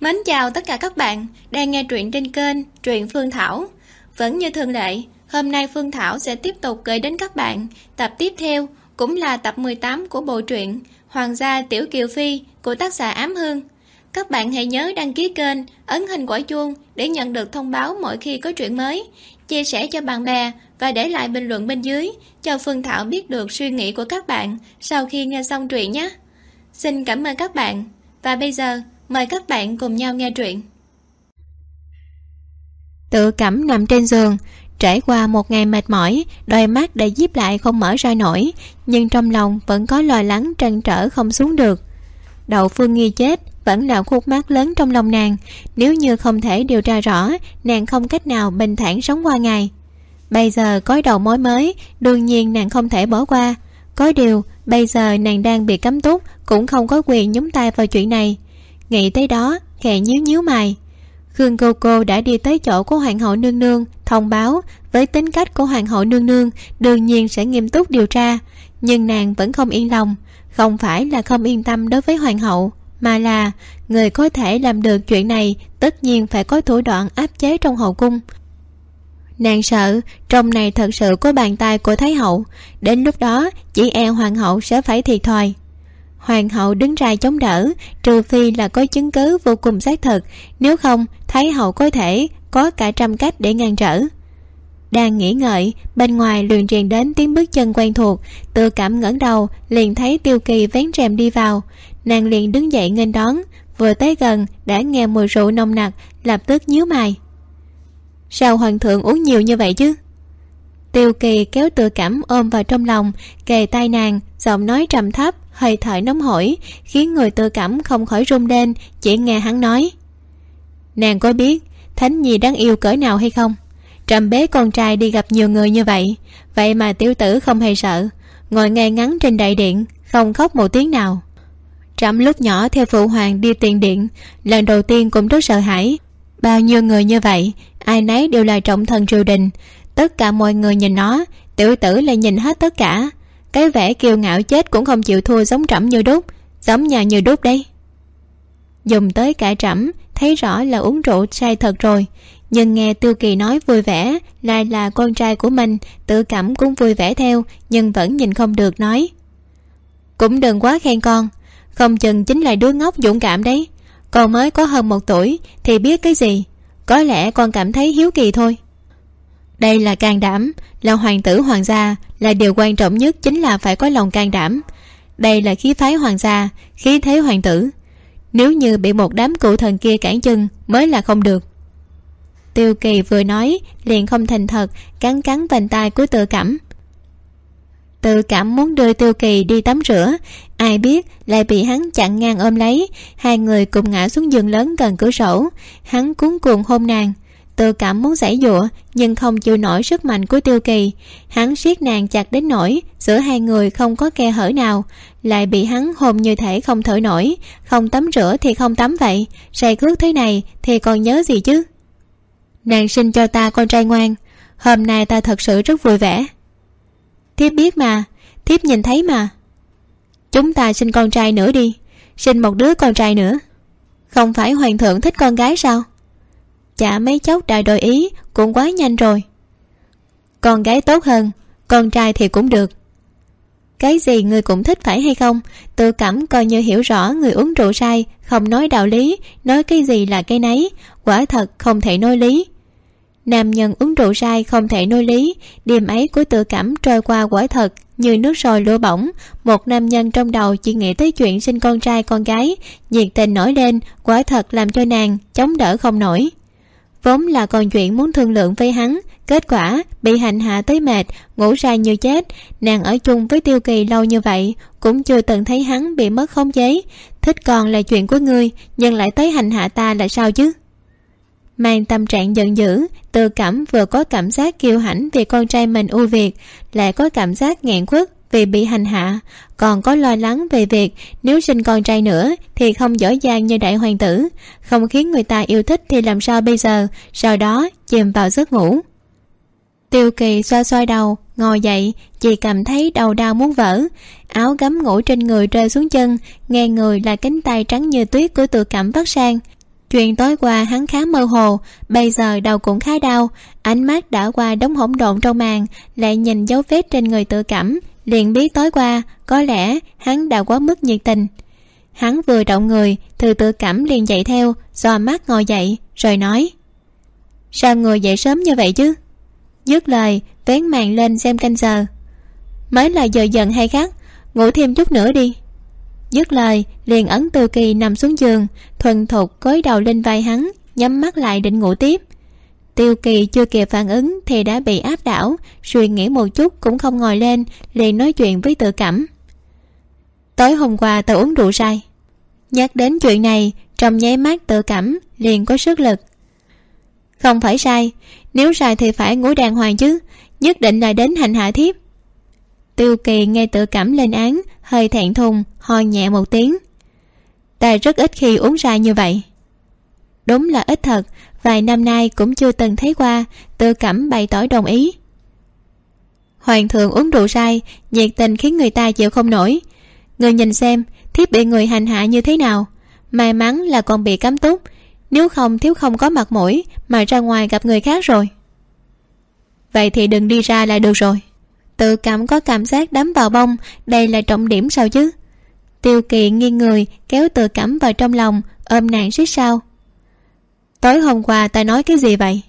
Mến chào tất cả các bạn đang nghe truyện trên kênh Truyện Phương Thảo. Vẫn như thường lệ, hôm nay Phương Thảo sẽ tiếp tục gửi đến các bạn tập tiếp theo cũng là tập 18 của bộ truyện Hoàng gia Tiểu Kiều Phi của tác giả Ám Hương. Các bạn hãy nhớ đăng ký kênh, ấn hình quả chuông để nhận được thông báo mỗi khi có truyện mới, chia sẻ cho bạn bè và để lại bình luận bên dưới cho Phương Thảo biết được suy nghĩ của các bạn sau khi nghe xong truyện nhé. Xin cảm ơn các bạn. Và bây giờ, mời các bạn cùng nhau nghe truyện. Tự cảm nằm trên giường, trải qua một ngày mệt mỏi, đôi mắt đã díp lại không mở ra nổi, nhưng trong lòng vẫn có lo lắng trăn trở không xuống được. Đậu Phương Nghi chết vẫn là khúc mắc lớn trong lòng nàng, nếu như không thể điều tra rõ, nàng không cách nào bình thản sống qua ngày. Bây giờ có đầu mối mới, đương nhiên nàng không thể bỏ qua. Có điều, bây giờ nàng đang bị cấm túc, cũng không có quyền nhúng tay vào chuyện này. Nghĩ tới đó, khẽ nhíu nhíu mày. Khương cô cô đã đi tới chỗ của hoàng hậu nương nương, thông báo với tính cách của hoàng hậu nương nương đương nhiên sẽ nghiêm túc điều tra. Nhưng nàng vẫn không yên lòng, không phải là không yên tâm đối với hoàng hậu, mà là người có thể làm được chuyện này tất nhiên phải có thủ đoạn áp chế trong hậu cung nàng sợ trong này thật sự có bàn tay của thái hậu đến lúc đó chỉ e hoàng hậu sẽ phải thiệt thòi hoàng hậu đứng ra chống đỡ, trừ phi là có chứng cứ vô cùng xác thực. Nếu không, thái hậu có thể có cả trăm cách để ngăn trở. Đang nghĩ ngợi, bên ngoài liền truyền đến tiếng bước chân quen thuộc. Tự cảm ngẩng đầu, liền thấy tiêu kỳ vén rèm đi vào. Nàng liền đứng dậy nghênh đón, vừa tới gần, đã nghe mùi rượu nồng nặc, lập tức nhíu mày. Sao hoàng thượng uống nhiều như vậy chứ? Tiêu kỳ kéo tự cảm ôm vào trong lòng, kề tai nàng, giọng nói trầm thấp, hơi thở nóng hổi, khiến người tự cảm không khỏi run lên, chỉ nghe hắn nói. Nàng có biết thánh nhi đáng yêu cỡ nào hay không? Trầm bế con trai đi gặp nhiều người như vậy vậy mà tiểu tử không hề sợ. Ngồi ngay ngắn trên đại điện, không khóc một tiếng nào. Trẫm lúc nhỏ theo phụ hoàng đi tiền điện, lần đầu tiên cũng rất sợ hãi. Bao nhiêu người như vậy, ai nấy đều là trọng thần triều đình tất cả mọi người nhìn nó. Tiểu tử lại nhìn hết tất cả. Cái vẻ kiêu ngạo chết cũng không chịu thua giống trẫm như đúc, giống nhà như đúc đây. Dùng tới cả trẫm, thấy rõ là uống rượu sai thật rồi. Nhưng nghe tiêu kỳ nói vui vẻ, lại là con trai của mình, tự cảm cũng vui vẻ theo, nhưng vẫn nhìn không được nói. Cũng đừng quá khen con, không chừng chính là đứa ngốc dũng cảm đấy. Con mới có hơn một tuổi, thì biết cái gì? Có lẽ con cảm thấy hiếu kỳ thôi đây là can đảm, là hoàng tử hoàng gia, là điều quan trọng nhất chính là phải có lòng can đảm. Đây là khí phái hoàng gia, khí thế hoàng tử. Nếu như bị một đám cụ thần kia cản chân, mới là không được. Tiêu kỳ vừa nói, liền không thành thật, cắn cắn vành tai của tự cảm tự cảm muốn đưa tiêu kỳ đi tắm rửa. Ai biết, lại bị hắn chặn ngang ôm lấy. Hai người cùng ngã xuống giường lớn gần cửa sổ. Hắn cuốn cuồng hôn nàng tự cảm muốn giải dụa, nhưng không chịu nổi sức mạnh của tiêu kỳ. Hắn siết nàng chặt đến nỗi, giữa hai người không có khe hở nào. Lại bị hắn hồn như thể không thở nổi, không tắm rửa thì không tắm vậy. Say cước thế này thì còn nhớ gì chứ? Nàng sinh cho ta con trai ngoan. Hôm nay ta thật sự rất vui vẻ. Thiếp biết mà. Thiếp nhìn thấy mà. Chúng ta sinh con trai nữa đi. Sinh một đứa con trai nữa. Không phải hoàng thượng thích con gái sao? Chả mấy chốc đã đổi ý, cũng quá nhanh rồi. Con gái tốt hơn, con trai thì cũng được. Cái gì người cũng thích phải hay không, tự cảm coi như hiểu rõ người uống rượu say không nói đạo lý, nói cái gì là cái nấy, quả thật không thể nói lý. Nam nhân uống rượu say không thể nói lý đêm ấy của tự cảm trôi qua quả thật như nước sôi lửa bỏng. Một nam nhân trong đầu chỉ nghĩ tới chuyện sinh con trai con gái, nhiệt tình nổi lên, quả thật làm cho nàng chống đỡ không nổi vốn là còn chuyện muốn thương lượng với hắn, kết quả bị hành hạ tới mệt, ngủ say như chết. Nàng ở chung với tiêu kỳ lâu như vậy, cũng chưa từng thấy hắn bị mất khống chế. Thích còn là chuyện của ngươi, nhưng lại tới hành hạ ta là sao chứ? Mang tâm trạng giận dữ tự cảm vừa có cảm giác kiêu hãnh vì con trai mình ưu việt, lại có cảm giác nghẹn khuất vì bị hành hạ. Còn có lo lắng về việc nếu sinh con trai nữa thì không dở giang như đại hoàng tử. Không khiến người ta yêu thích thì làm sao bây giờ? Sau đó chìm vào giấc ngủ. Tiêu kỳ xoa xoa đầu, ngồi dậy chị cảm thấy đầu đau muốn vỡ. Áo gấm ngủ trên người rơi xuống chân, nghe người là cánh tay trắng như tuyết của tự cảm vắt sang. Chuyện tối qua hắn khá mơ hồ, bây giờ đầu cũng khá đau. Ánh mắt đã qua đống hỗn độn trong màn, lại nhìn dấu vết trên người tự cảm liền biết tối qua, có lẽ hắn đã quá mức nhiệt tình. Hắn vừa động người, từ tự cảm liền dậy theo, dò mắt ngồi dậy, rồi nói, sao người dậy sớm như vậy chứ? Dứt lời, vén màn lên xem canh giờ. Mới là giờ dần hay khác, ngủ thêm chút nữa đi. Dứt lời, liền ấn từ kỳ nằm xuống giường, thuần thục cối đầu lên vai hắn, nhắm mắt lại định ngủ tiếp tiêu kỳ chưa kịp phản ứng thì đã bị áp đảo, suy nghĩ một chút cũng không ngồi lên, liền nói chuyện với tự cảm tối hôm qua tao uống rượu say. Nhắc đến chuyện này, trong nháy mắt tự cảm liền có sức lực. Không phải sai nếu sai thì phải ngủ đàng hoàng chứ, nhất định là đến hành hạ thiếp. Tiêu kỳ nghe tự cảm lên án, hơi thẹn thùng, ho nhẹ một tiếng. Ta rất ít khi uống ra như vậy đúng là ít thật, vài năm nay cũng chưa từng thấy qua tự cảm bày tỏ đồng ý. Hoàng thượng uống rượu say, nhiệt tình khiến người ta chịu không nổi. Người nhìn xem thiếp bị người hành hạ như thế nào? May mắn là còn bị cấm túc, nếu không thiếu không có mặt mũi mà ra ngoài gặp người khác rồi. Vậy thì đừng đi ra là được rồi. Tự cảm có cảm giác đắm vào bông, đây là trọng điểm sao chứ? Tiêu kỳ nghiêng người, kéo tự cảm vào trong lòng, ôm nàng xích sao tối hôm qua ta nói cái gì vậy?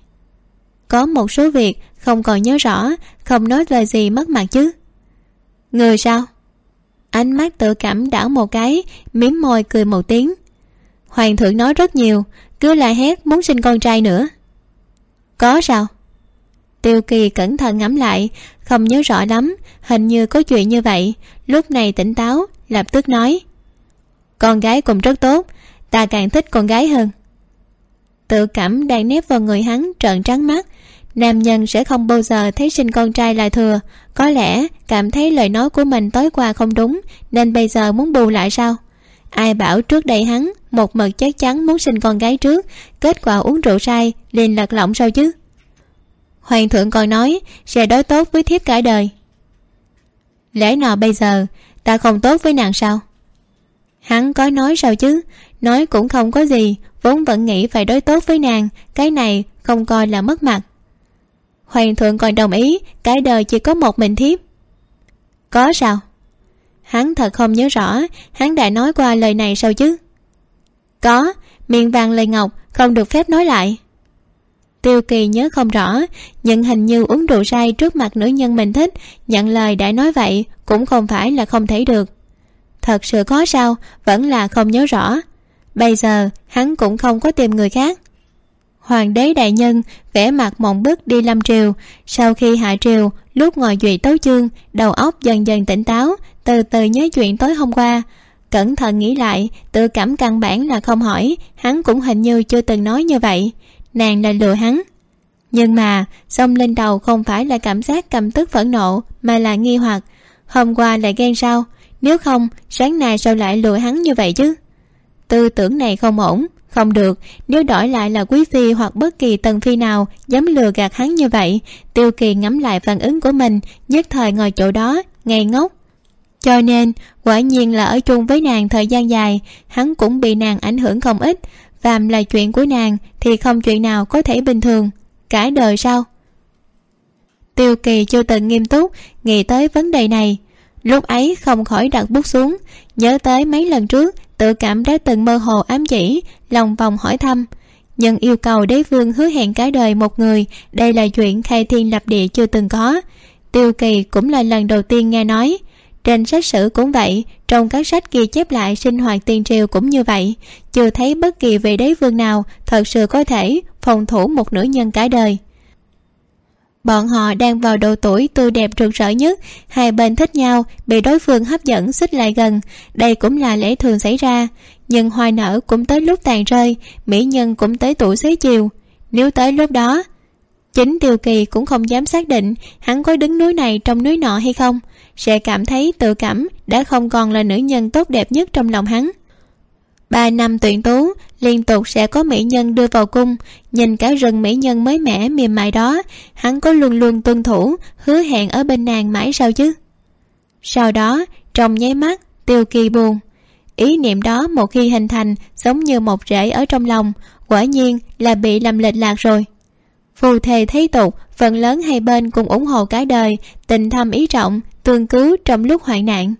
Có một số việc không còn nhớ rõ, không nói lời gì mất mặt chứ. Người sao? Ánh mắt tự cảm đảo một cái miếm môi cười một tiếng. Hoàng thượng nói rất nhiều, cứ la hét muốn sinh con trai nữa. Có sao? Tiêu kỳ cẩn thận ngắm lại, không nhớ rõ lắm, hình như có chuyện như vậy. Lúc này tỉnh táo, lập tức nói. Con gái cũng rất tốt, ta càng thích con gái hơn tự cảm đang nép vào người hắn trợn trắng mắt. Nam nhân sẽ không bao giờ thấy sinh con trai là thừa. Có lẽ cảm thấy lời nói của mình tối qua không đúng, nên bây giờ muốn bù lại sao? Ai bảo trước đây hắn một mực chắc chắn muốn sinh con gái trước, kết quả uống rượu say, liền lật lọng sao chứ? Hoàng thượng còn nói, sẽ đối tốt với thiếp cả đời. Lẽ nào bây giờ ta không tốt với nàng sao? Hắn có nói sao chứ? Nói cũng không có gì, vốn vẫn nghĩ phải đối tốt với nàng, cái này không coi là mất mặt. Hoàng thượng còn đồng ý, cái đời chỉ có một mình thiếp. Có sao? Hắn thật không nhớ rõ, hắn đã nói qua lời này sao chứ? Có, miệng vàng lời ngọc không được phép nói lại. Tiêu kỳ nhớ không rõ, nhưng hình như uống rượu say trước mặt nữ nhân mình thích, nhận lời đã nói vậy cũng không phải là không thể được. Thật sự có sao, vẫn là không nhớ rõ bây giờ, hắn cũng không có tìm người khác. Hoàng đế đại nhân vẽ mặt mộng bức đi lâm triều. Sau khi hạ triều, lúc ngồi duyệt tấu chương, đầu óc dần dần tỉnh táo, từ từ nhớ chuyện tối hôm qua. Cẩn thận nghĩ lại, tự cảm căn bản là không hỏi, hắn cũng hình như chưa từng nói như vậy. Nàng là lừa hắn. Nhưng mà, xông lên đầu không phải là cảm giác cầm tức phẫn nộ, mà là nghi hoặc. Hôm qua lại ghen sao? Nếu không, sáng nay sao lại lừa hắn như vậy chứ? Tư tưởng này không ổn không được. Nếu đổi lại là quý phi hoặc bất kỳ tần phi nào dám lừa gạt hắn như vậy tiêu kỳ ngắm lại phản ứng của mình nhất thời ngồi chỗ đó ngây ngốc. Cho nên quả nhiên là ở chung với nàng thời gian dài hắn cũng bị nàng ảnh hưởng không ít. Phàm là chuyện của nàng thì không chuyện nào có thể bình thường. Cả đời sau, tiêu kỳ chưa từng nghiêm túc nghĩ tới vấn đề này. Lúc ấy không khỏi đặt bút xuống nhớ tới mấy lần trước tự cảm đã từng mơ hồ ám chỉ, lòng vòng hỏi thăm, nhưng yêu cầu đế vương hứa hẹn cả đời một người, đây là chuyện khai thiên lập địa chưa từng có. Tiêu kỳ cũng là lần đầu tiên nghe nói, trên sách sử cũng vậy, trong các sách ghi chép lại sinh hoạt tiền triều cũng như vậy, chưa thấy bất kỳ vị đế vương nào thật sự có thể phòng thủ một nữ nhân cả đời bọn họ đang vào độ tuổi tươi đẹp rực rỡ nhất. Hai bên thích nhau, bị đối phương hấp dẫn xích lại gần. Đây cũng là lẽ thường xảy ra. Nhưng hoa nở cũng tới lúc tàn rơi, mỹ nhân cũng tới tuổi xế chiều. Nếu tới lúc đó, chính tiêu kỳ cũng không dám xác định hắn có đứng núi này trong núi nọ hay không. Sẽ cảm thấy tự cảm đã không còn là nữ nhân tốt đẹp nhất trong lòng hắn ba năm tuyển tú, liên tục sẽ có mỹ nhân đưa vào cung. Nhìn cả rừng mỹ nhân mới mẻ mềm mại đó, hắn có luôn luôn tuân thủ, hứa hẹn ở bên nàng mãi sao chứ? Sau đó, trong nháy mắt, tiêu kỳ buồn. Ý niệm đó một khi hình thành giống như một rễ ở trong lòng, quả nhiên là bị làm lệch lạc rồi. Phù thề thấy tục, phần lớn hai bên cùng ủng hộ cái đời, tình thâm ý trọng, tương cứu trong lúc hoạn nạn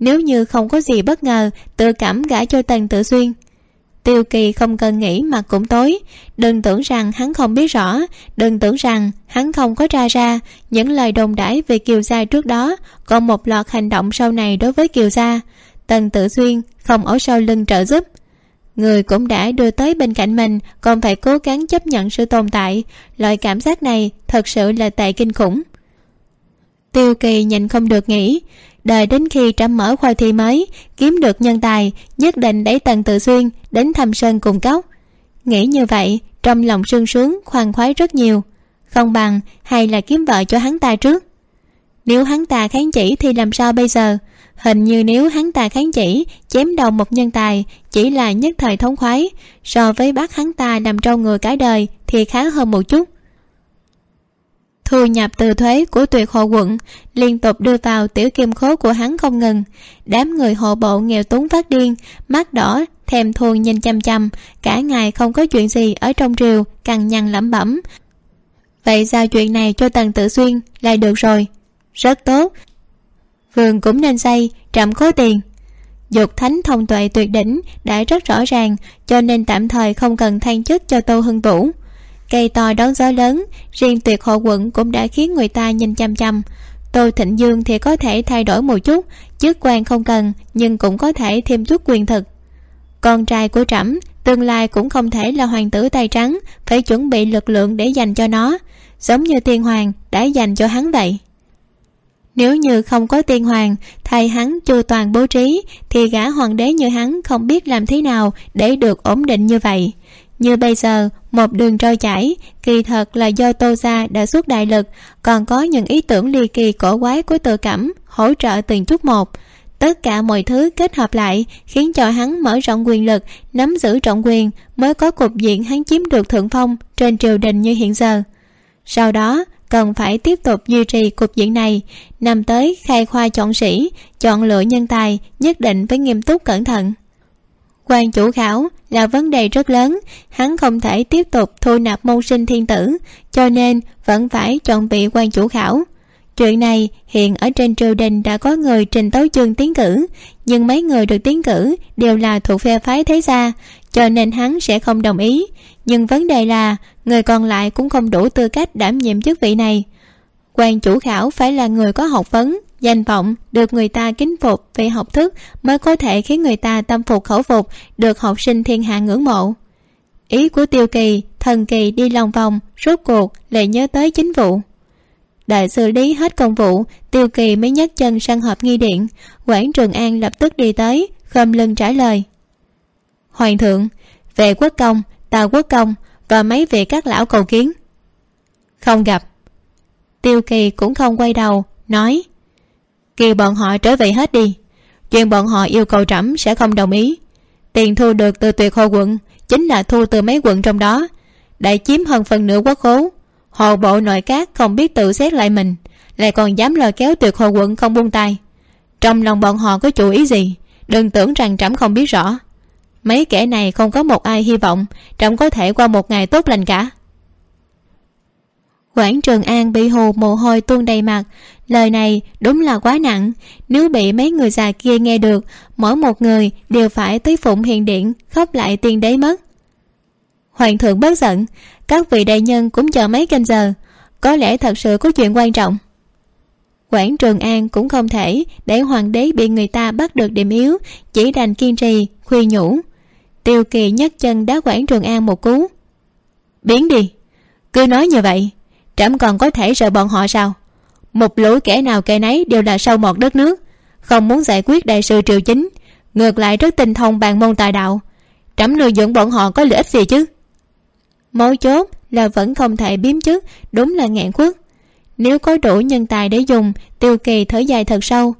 nếu như không có gì bất ngờ, tự cảm gả cho tần tự xuyên. Tiêu kỳ không cần nghĩ mà cũng tối. Đừng tưởng rằng hắn không biết rõ, đừng tưởng rằng hắn không có tra ra những lời đồn đãi về kiều gia trước đó. Còn một loạt hành động sau này đối với kiều gia, tần tự xuyên không ở sau lưng trợ giúp. Người cũng đã đưa tới bên cạnh mình, còn phải cố gắng chấp nhận sự tồn tại. Loại cảm giác này thật sự là tệ kinh khủng. Tiêu kỳ nhìn không được nghĩ đợi đến khi trẫm mở khoa thi mới, kiếm được nhân tài, nhất định đẩy tần tự xuyên đến thăm sơn cùng cốc. Nghĩ như vậy, trong lòng sương sướng, khoan khoái rất nhiều. Không bằng, hay là kiếm vợ cho hắn ta trước. Nếu hắn ta kháng chỉ thì làm sao bây giờ? Hình như nếu hắn ta kháng chỉ, chém đầu một nhân tài, chỉ là nhất thời thống khoái, so với bắt hắn ta nằm trong người cả đời thì khá hơn một chút thu nhập từ thuế của tuyệt hộ quận, liên tục đưa vào tiểu kim khố của hắn không ngừng. Đám người hộ bộ nghèo túng phát điên, mắt đỏ, thèm thuồng nhìn chăm chăm cả ngày không có chuyện gì ở trong triều, cằn nhằn lẩm bẩm. Vậy giao chuyện này cho tần tự xuyên là được rồi. Rất tốt. Vườn cũng nên xây trạm có tiền. Dục thánh thông tuệ tuyệt đỉnh đã rất rõ ràng, cho nên tạm thời không cần than chức cho tô hưng vũ cây to đón gió lớn, riêng tuyệt hộ quận cũng đã khiến người ta nhìn chăm chăm tô thịnh dương thì có thể thay đổi một chút, chức quan không cần, nhưng cũng có thể thêm chút quyền thực. Con trai của trẫm, tương lai cũng không thể là hoàng tử tay trắng, phải chuẩn bị lực lượng để dành cho nó, giống như tiên hoàng đã dành cho hắn vậy. Nếu như không có tiên hoàng, thay hắn chu toàn bố trí, thì gã hoàng đế như hắn không biết làm thế nào để được ổn định như vậy. Như bây giờ một đường trôi chảy, kỳ thật là do tô gia đã suốt đại lực, còn có những ý tưởng ly kỳ cổ quái của tự cảm, hỗ trợ từng chút một. Tất cả mọi thứ kết hợp lại khiến cho hắn mở rộng quyền lực, nắm giữ trọng quyền mới có cục diện hắn chiếm được thượng phong trên triều đình như hiện giờ. Sau đó, cần phải tiếp tục duy trì cục diện này năm tới khai khoa chọn sĩ, chọn lựa nhân tài, nhất định phải nghiêm túc cẩn thận quan chủ khảo là vấn đề rất lớn. Hắn không thể tiếp tục thu nạp môn sinh thiên tử, cho nên vẫn phải chọn vị quan chủ khảo. Chuyện này hiện ở trên triều đình đã có người trình tấu chương tiến cử, nhưng mấy người được tiến cử đều là thuộc phe phái thế gia, cho nên hắn sẽ không đồng ý. Nhưng vấn đề là, người còn lại cũng không đủ tư cách đảm nhiệm chức vị này. Quan chủ khảo phải là người có học vấn danh vọng được người ta kính phục về học thức mới có thể khiến người ta tâm phục khẩu phục, được học sinh thiên hạ ngưỡng mộ. Ý của tiêu kỳ, thần kỳ đi lòng vòng, rốt cuộc lại nhớ tới chính vụ. Đợi xử lý hết công vụ, tiêu kỳ mới nhấc chân sang họp nghi điện. Quảng trường an lập tức đi tới, khom lưng trả lời. Hoàng thượng, về quốc công, tào quốc công và mấy vị các lão cầu kiến. Không gặp. Tiêu kỳ cũng không quay đầu, nói kêu bọn họ trở về hết đi, chuyện bọn họ yêu cầu trẫm sẽ không đồng ý. Tiền thu được từ tuyệt hồ quận chính là thu từ mấy quận trong đó. Đã chiếm hơn phần nửa quốc khố, hồ bộ nội các không biết tự xét lại mình, lại còn dám lôi kéo tuyệt hồ quận không buông tay. Trong lòng bọn họ có chủ ý gì? Đừng tưởng rằng trẫm không biết rõ. Mấy kẻ này không có một ai hy vọng trẫm có thể qua một ngày tốt lành cả quảng trường an bị hồ mồ hôi tuôn đầy mặt. Lời này đúng là quá nặng. Nếu bị mấy người già kia nghe được, mỗi một người đều phải tới phụng hiền điện khóc lại tiền đế mất. Hoàng thượng bớt giận. Các vị đại nhân cũng chờ mấy canh giờ. Có lẽ thật sự có chuyện quan trọng. Quảng trường an cũng không thể để hoàng đế bị người ta bắt được điểm yếu, chỉ đành kiên trì khuyên nhủ. Tiêu kỳ nhấc chân đá quảng trường an một cú. Biến đi. Cứ nói như vậy trẫm còn có thể sợ bọn họ sao? Một lũ kẻ nào kẻ nấy đều là sâu mọt đất nước. Không muốn giải quyết đại sự triều chính, ngược lại rất tinh thông bàn môn tài đạo. Trẫm nuôi dưỡng bọn họ có lợi ích gì chứ? Mấu chốt là vẫn không thể biếm chức, đúng là nghẹn khuất. Nếu có đủ nhân tài để dùng, tiêu kỳ thở dài thật sâu.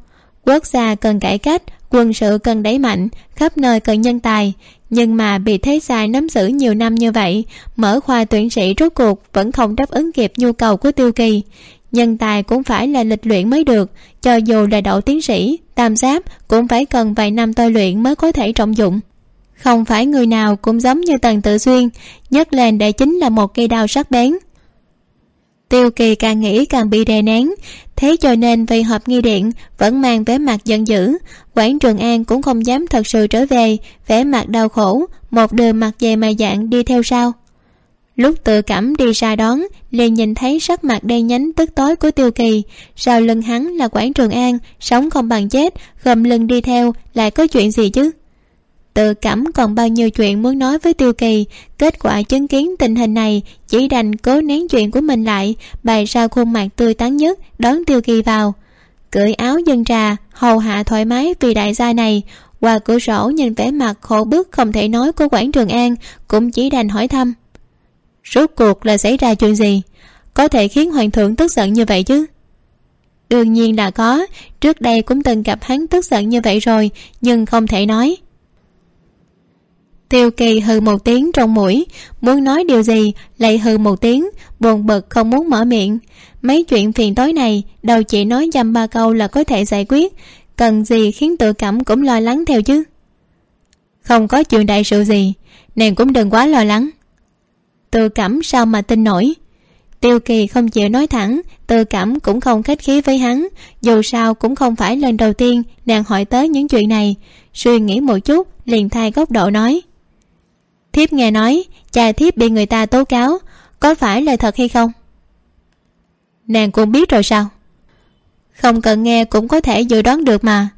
Quốc gia cần cải cách quân sự cần đẩy mạnh, khắp nơi cần nhân tài. Nhưng mà bị thế sai nắm giữ nhiều năm như vậy, mở khoa tuyển sĩ rốt cuộc vẫn không đáp ứng kịp nhu cầu của tiêu kỳ. Nhân tài cũng phải là lịch luyện mới được, cho dù là đậu tiến sĩ, tam giáp cũng phải cần vài năm tôi luyện mới có thể trọng dụng. Không phải người nào cũng giống như tần tự xuyên nhấc lên để chính là một cây đao sắc bén. Tiêu kỳ càng nghĩ càng bị đè nén thế cho nên vì họp nghi điện, vẫn mang vẻ mặt giận dữ. Quản trường an cũng không dám thật sự trở về, vẻ mặt đau khổ, một đường mặt dày mà dạng đi theo sau. Lúc tự cảm đi ra đón, liền nhìn thấy sắc mặt đen nhánh tức tối của tiêu kỳ. Sau lưng hắn là quản trường an, sống không bằng chết, gầm lưng đi theo, lại có chuyện gì chứ? Tự cảm còn bao nhiêu chuyện muốn nói với tiêu kỳ, kết quả chứng kiến tình hình này, chỉ đành cố nén chuyện của mình lại, bày ra khuôn mặt tươi tắn nhất, đón tiêu kỳ vào. Cởi áo dân trà, hầu hạ thoải mái vì đại gia này. Qua cửa sổ nhìn vẻ mặt khổ bức không thể nói của quản trường an, cũng chỉ đành hỏi thăm. Rốt cuộc là xảy ra chuyện gì? Có thể khiến hoàng thượng tức giận như vậy chứ? Đương nhiên là có, trước đây cũng từng gặp hắn tức giận như vậy rồi, nhưng không thể nói tiêu kỳ hừ một tiếng trong mũi, muốn nói điều gì, lại hừ một tiếng, buồn bực không muốn mở miệng. Mấy chuyện phiền tối này, đâu chỉ nói dăm ba câu là có thể giải quyết, cần gì khiến tự cảm cũng lo lắng theo chứ? Không có chuyện đại sự gì, nàng cũng đừng quá lo lắng. Tự cảm sao mà tin nổi? Tiêu kỳ không chịu nói thẳng, tự cảm cũng không khách khí với hắn, dù sao cũng không phải lần đầu tiên nàng hỏi tới những chuyện này. Suy nghĩ một chút, liền thay góc độ nói thiếp nghe nói, cha thiếp bị người ta tố cáo, có phải là thật hay không? Nàng cũng biết rồi sao? Không cần nghe cũng có thể dự đoán được mà.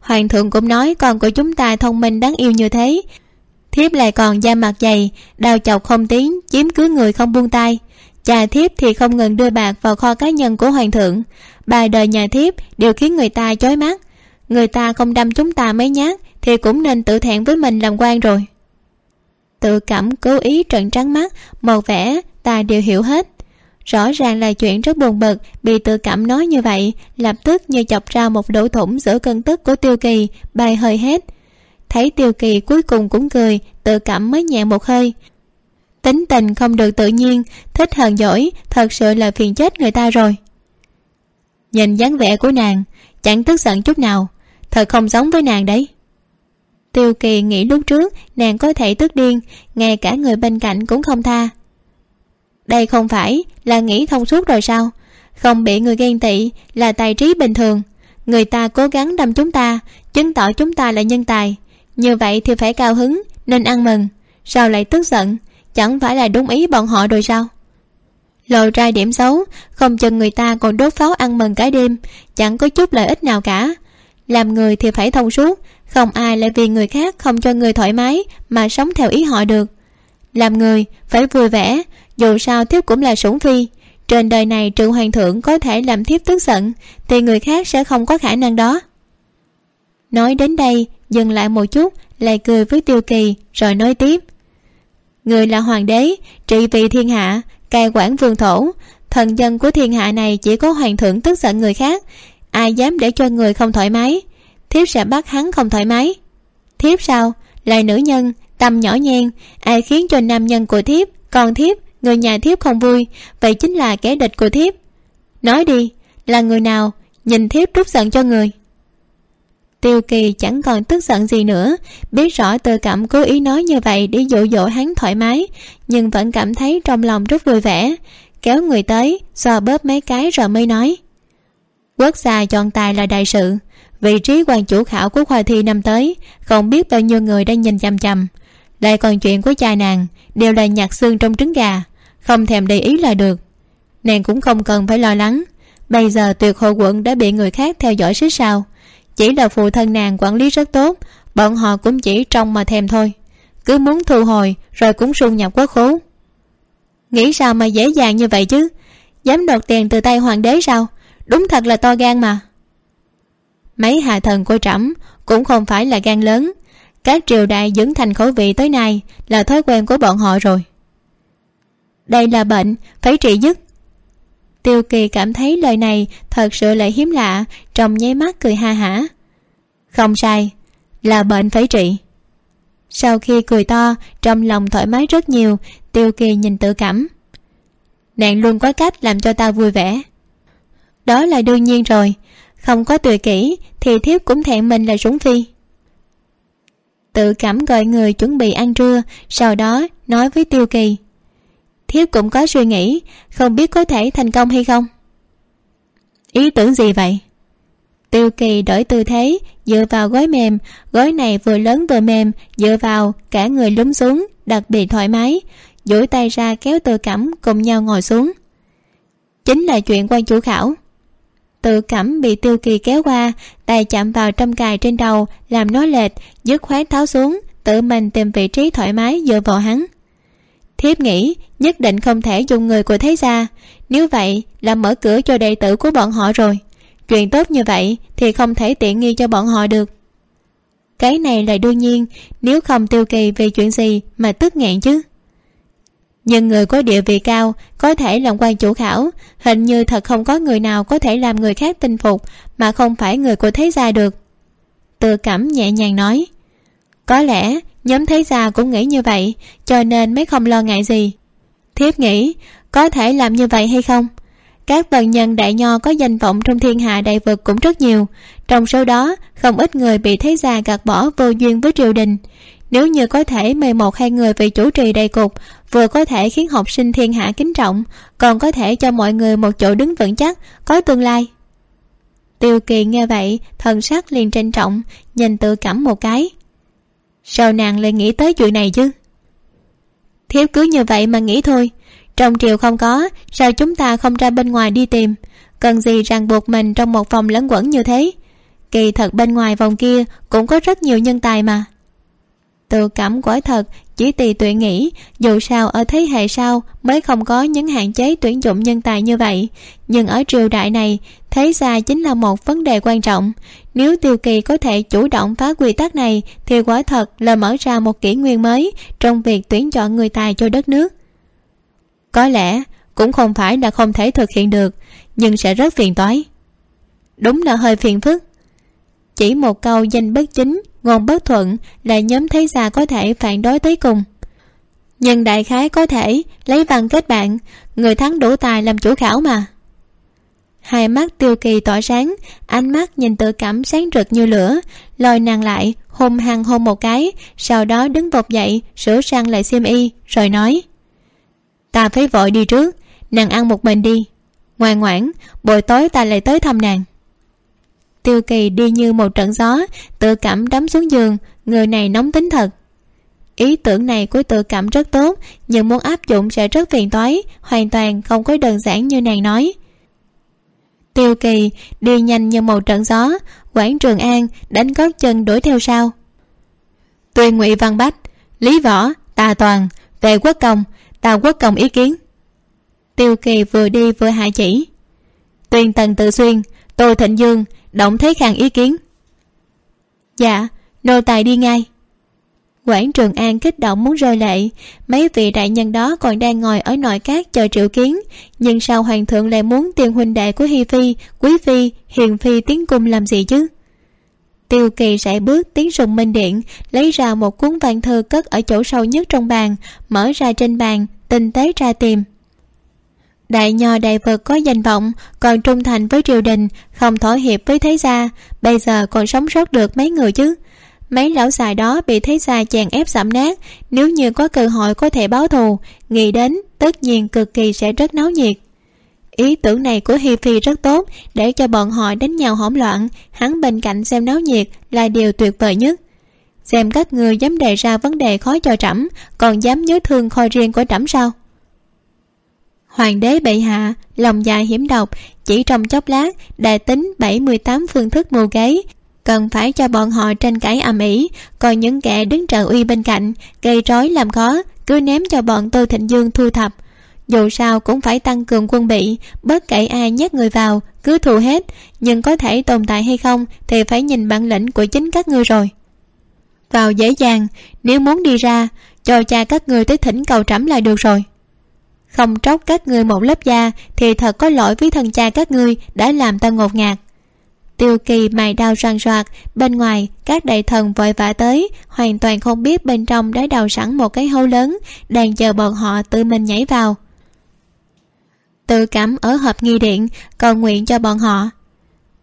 Hoàng thượng cũng nói con của chúng ta thông minh đáng yêu như thế. Thiếp lại còn da mặt dày đào chọc không tiếng chiếm cứ người không buông tay. Cha thiếp thì không ngừng đưa bạc vào kho cá nhân của hoàng thượng. Bài đời nhà thiếp đều khiến người ta chói mắt. Người ta không đâm chúng ta mấy nhát thì cũng nên tự thẹn với mình làm quan rồi tự cảm cố ý trận trắng mắt một vẻ, ta đều hiểu hết. Rõ ràng là chuyện rất buồn bực, bị tự cảm nói như vậy, lập tức như chọc ra một lỗ thủng giữa cơn tức của tiêu kỳ, bay hơi hết. Thấy tiêu kỳ cuối cùng cũng cười, tự cảm mới nhẹ một hơi. Tính tình không được tự nhiên, thích hờn giỏi thật sự là phiền chết người ta rồi. Nhìn dáng vẻ của nàng, chẳng tức giận chút nào. Thật không giống với nàng đấy tiêu kỳ nghĩ lúc trước nàng có thể tức điên, ngay cả người bên cạnh cũng không tha. Đây không phải là nghĩ thông suốt rồi sao? Không bị người ghen tị là tài trí bình thường. Người ta cố gắng đâm chúng ta, chứng tỏ chúng ta là nhân tài. Như vậy thì phải cao hứng, nên ăn mừng. Sao lại tức giận? Chẳng phải là đúng ý bọn họ rồi sao? Lộ ra điểm xấu, không chừng người ta còn đốt pháo ăn mừng cả đêm, chẳng có chút lợi ích nào cả. Làm người thì phải thông suốt không ai lại vì người khác không cho người thoải mái mà sống theo ý họ được. Làm người phải vui vẻ, dù sao thiếp cũng là sủng phi. Trên đời này trừ hoàng thượng có thể làm thiếp tức giận, thì người khác sẽ không có khả năng đó. Nói đến đây, dừng lại một chút, lại cười với tiêu kỳ, rồi nói tiếp. Người là hoàng đế, trị vì thiên hạ, cai quản vương thổ. Thần dân của thiên hạ này chỉ có hoàng thượng tức giận người khác. Ai dám để cho người không thoải mái? Thiếp sẽ bắt hắn không thoải mái. Thiếp sao? Là nữ nhân, tâm nhỏ nhen, ai khiến cho nam nhân của thiếp còn thiếp, người nhà thiếp không vui, vậy chính là kẻ địch của thiếp. Nói đi, là người nào nhìn thiếp trút giận cho người? Tiêu kỳ chẳng còn tức giận gì nữa, biết rõ tự cảm cố ý nói như vậy để dụ dỗ hắn thoải mái, nhưng vẫn cảm thấy trong lòng rất vui vẻ. Kéo người tới, xoa bóp mấy cái rồi mới nói, quốc gia chọn tài là đại sự vị trí quan chủ khảo của khoa thi năm tới, không biết bao nhiêu người đang nhìn chằm chằm. Lại còn chuyện của cha nàng, đều là nhặt xương trong trứng gà, không thèm để ý là được. Nàng cũng không cần phải lo lắng. Bây giờ tuyệt hồ quận đã bị người khác theo dõi xích sao. Chỉ là phụ thân nàng quản lý rất tốt, bọn họ cũng chỉ trông mà thèm thôi. Cứ muốn thu hồi, rồi cũng sung nhập quốc khố. Nghĩ sao mà dễ dàng như vậy chứ? Dám đoạt tiền từ tay hoàng đế sao? Đúng thật là to gan mà mấy hạ thần của trẫm cũng không phải là gan lớn. Các triều đại dưỡng thành khẩu vị tới nay là thói quen của bọn họ rồi. Đây là bệnh phải trị dứt tiêu kỳ cảm thấy lời này thật sự lại hiếm lạ, trong nháy mắt cười ha hả. Không sai, là bệnh phải trị. Sau khi cười to, trong lòng thoải mái rất nhiều, tiêu kỳ nhìn tự cảm. Nàng luôn có cách làm cho ta vui vẻ. Đó là đương nhiên rồi không có tuyệt kỹ thì thiếp cũng thẹn mình là súng phi. Tự cảm gọi người chuẩn bị ăn trưa, sau đó nói với tiêu kỳ. Thiếp cũng có suy nghĩ, không biết có thể thành công hay không. Ý tưởng gì vậy? Tiêu kỳ đổi tư thế, dựa vào gối mềm gối này vừa lớn vừa mềm, dựa vào cả người lún xuống, đặc biệt thoải mái, duỗi tay ra kéo tự cảm cùng nhau ngồi xuống. Chính là chuyện quan chủ khảo tự cảm bị tiêu kỳ kéo qua, tay chạm vào trăm cài trên đầu, làm nó lệch, dứt khoát tháo xuống, tự mình tìm vị trí thoải mái dựa vào hắn. Thiếp nghĩ, nhất định không thể dùng người của thế gia. Nếu vậy là mở cửa cho đệ tử của bọn họ rồi. Chuyện tốt như vậy thì không thể tiện nghi cho bọn họ được. Cái này là đương nhiên, nếu không tiêu kỳ vì chuyện gì mà tức nghẹn chứ? Nhưng người có địa vị cao, có thể làm quan chủ khảo. Hình như thật không có người nào có thể làm người khác tin phục, mà không phải người của thế gia được. Tự cảm nhẹ nhàng nói, có lẽ nhóm thế gia cũng nghĩ như vậy, cho nên mới không lo ngại gì. Thiếp nghĩ, có thể làm như vậy hay không? Các vần nhân đại nho có danh vọng trong thiên hạ đại vực cũng rất nhiều. Trong số đó, không ít người bị thế gia gạt bỏ vô duyên với triều đình. Nếu như có thể mời một hai người về chủ trì đại cục vừa có thể khiến học sinh thiên hạ kính trọng, còn có thể cho mọi người một chỗ đứng vững chắc, có tương lai. Tiêu kỳ nghe vậy, thần sắc liền trân trọng, nhìn tự cảm một cái. Sao nàng lại nghĩ tới chuyện này chứ? Thiếu cứ như vậy mà nghĩ thôi, trong triều không có, sao chúng ta không ra bên ngoài đi tìm? Cần gì ràng buộc mình trong một phòng lẫn quẩn như thế? Kỳ thật bên ngoài vòng kia cũng có rất nhiều nhân tài mà tự cảm quả thật, chỉ tùy tuyển nghĩ, dù sao ở thế hệ sau mới không có những hạn chế tuyển dụng nhân tài như vậy. Nhưng ở triều đại này, thế ra chính là một vấn đề quan trọng. Nếu tiêu kỳ có thể chủ động phá quy tắc này, thì quả thật là mở ra một kỷ nguyên mới trong việc tuyển chọn người tài cho đất nước. Có lẽ cũng không phải là không thể thực hiện được, nhưng sẽ rất phiền toái. Đúng là hơi phiền phức. Chỉ một câu danh bất chính ngôn bất thuận là nhóm thế gia có thể phản đối tới cùng. Nhưng đại khái có thể lấy văn kết bạn, người thắng đủ tài làm chủ khảo mà. Hai mắt tiêu kỳ tỏa sáng, ánh mắt nhìn tự cảm sáng rực như lửa, lôi nàng lại hôn hăng hôn một cái, sau đó đứng vọt dậy, sửa sang lại xiêm y, rồi nói, ta phải vội đi trước, nàng ăn một mình đi. Ngoan ngoãn, buổi tối ta lại tới thăm nàng tiêu kỳ đi như một trận gió, tự cảm đấm xuống giường, người này nóng tính thật. Ý tưởng này của tự cảm rất tốt, nhưng muốn áp dụng sẽ rất phiền toái, hoàn toàn không có đơn giản như nàng nói. Tiêu kỳ đi nhanh như một trận gió, quảng trường an đánh gót chân đuổi theo sau. Tuyên ngụy văn bách, lý võ, tà toàn về quốc công, tào quốc công ý kiến. Tiêu kỳ vừa đi vừa hạ chỉ. Tuyên tần tự xuyên, tô thịnh dương động thế khang ý kiến. Dạ nô tài đi ngay. Quảng trường an kích động muốn rơi lệ. Mấy vị đại nhân đó còn đang ngồi ở nội các chờ triệu kiến. Nhưng sao hoàng thượng lại muốn tiền huynh đệ của hi phi, quý phi, hiền phi tiến cung làm gì chứ? Tiêu kỳ sải bước tiến rùng minh điện, lấy ra một cuốn văn thư cất ở chỗ sâu nhất trong bàn, mở ra trên bàn, tinh tế ra tìm đại nho đại vật có danh vọng, còn trung thành với triều đình, không thỏa hiệp với thế gia. Bây giờ còn sống sót được mấy người chứ? Mấy lão xài đó bị thế gia chèn ép giảm nát. Nếu như có cơ hội có thể báo thù, nghĩ đến, tất nhiên cực kỳ sẽ rất náo nhiệt. Ý tưởng này của hi phi rất tốt, để cho bọn họ đánh nhau hỗn loạn. Hắn bên cạnh xem náo nhiệt là điều tuyệt vời nhất. Xem các người dám đề ra vấn đề khó cho trẫm, còn dám nhớ thương khôi riêng của trẫm sao? Hoàng đế bệ hạ, lòng dài hiểm độc, chỉ trong chốc lát đã tính bảy mươi tám phương thức mưu kế, cần phải cho bọn họ tranh cãi ầm ĩ, còn những kẻ đứng trợ uy bên cạnh, gây rối làm khó, cứ ném cho bọn tô thịnh dương thu thập. Dù sao cũng phải tăng cường quân bị, bất kể ai nhét người vào, cứ thù hết, nhưng có thể tồn tại hay không thì phải nhìn bản lĩnh của chính các ngươi rồi. Vào dễ dàng, nếu muốn đi ra, cho cha các ngươi tới thỉnh cầu trẫm là được rồi không tróc các ngươi một lớp da, thì thật có lỗi với thần cha các ngươi, đã làm ta ngột ngạt. Tiêu kỳ mày đau răng roạt bên ngoài, các đại thần vội vã tới, hoàn toàn không biết bên trong đã đào sẵn một cái hố lớn, đang chờ bọn họ tự mình nhảy vào. Tự cảm ở hộp nghi điện, cầu nguyện cho bọn họ.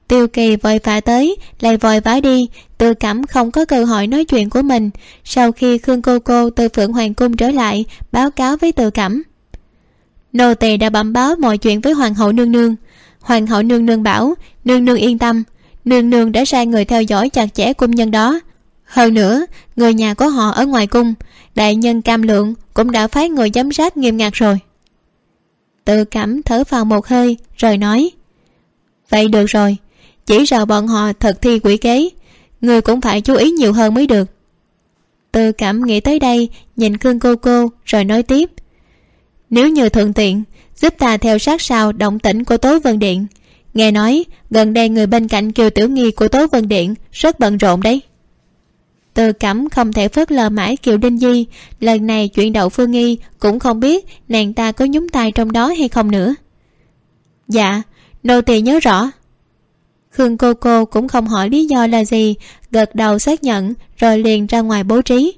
Tiêu kỳ vội vã tới, lại vội vã đi, tự cảm không có cơ hội nói chuyện của mình. Sau khi khương cô cô từ phượng hoàng cung trở lại, báo cáo với tự cảm nô tỳ đã bẩm báo mọi chuyện với hoàng hậu nương nương. Hoàng hậu nương nương bảo, nương nương yên tâm, nương nương đã sai người theo dõi chặt chẽ cung nhân đó. Hơn nữa, người nhà của họ ở ngoài cung, đại nhân cam lượng cũng đã phái người giám sát nghiêm ngặt rồi. Tự cảm thở vào một hơi, rồi nói, vậy được rồi, chỉ sợ bọn họ thực thi quỷ kế, người cũng phải chú ý nhiều hơn mới được. Tự cảm nghĩ tới đây, nhìn khương cô cô, rồi nói tiếp nếu như thuận tiện, giúp ta theo sát sao động tĩnh của tố vân điện. Nghe nói, gần đây người bên cạnh kiều tiểu nghi của tố vân điện rất bận rộn đấy. Từ cẩm không thể phớt lờ mãi kiều đinh di, lần này chuyện đậu phương nghi cũng không biết nàng ta có nhúng tay trong đó hay không nữa. Dạ nô tỳ nhớ rõ. Khương cô cô cũng không hỏi lý do là gì, gật đầu xác nhận, rồi liền ra ngoài bố trí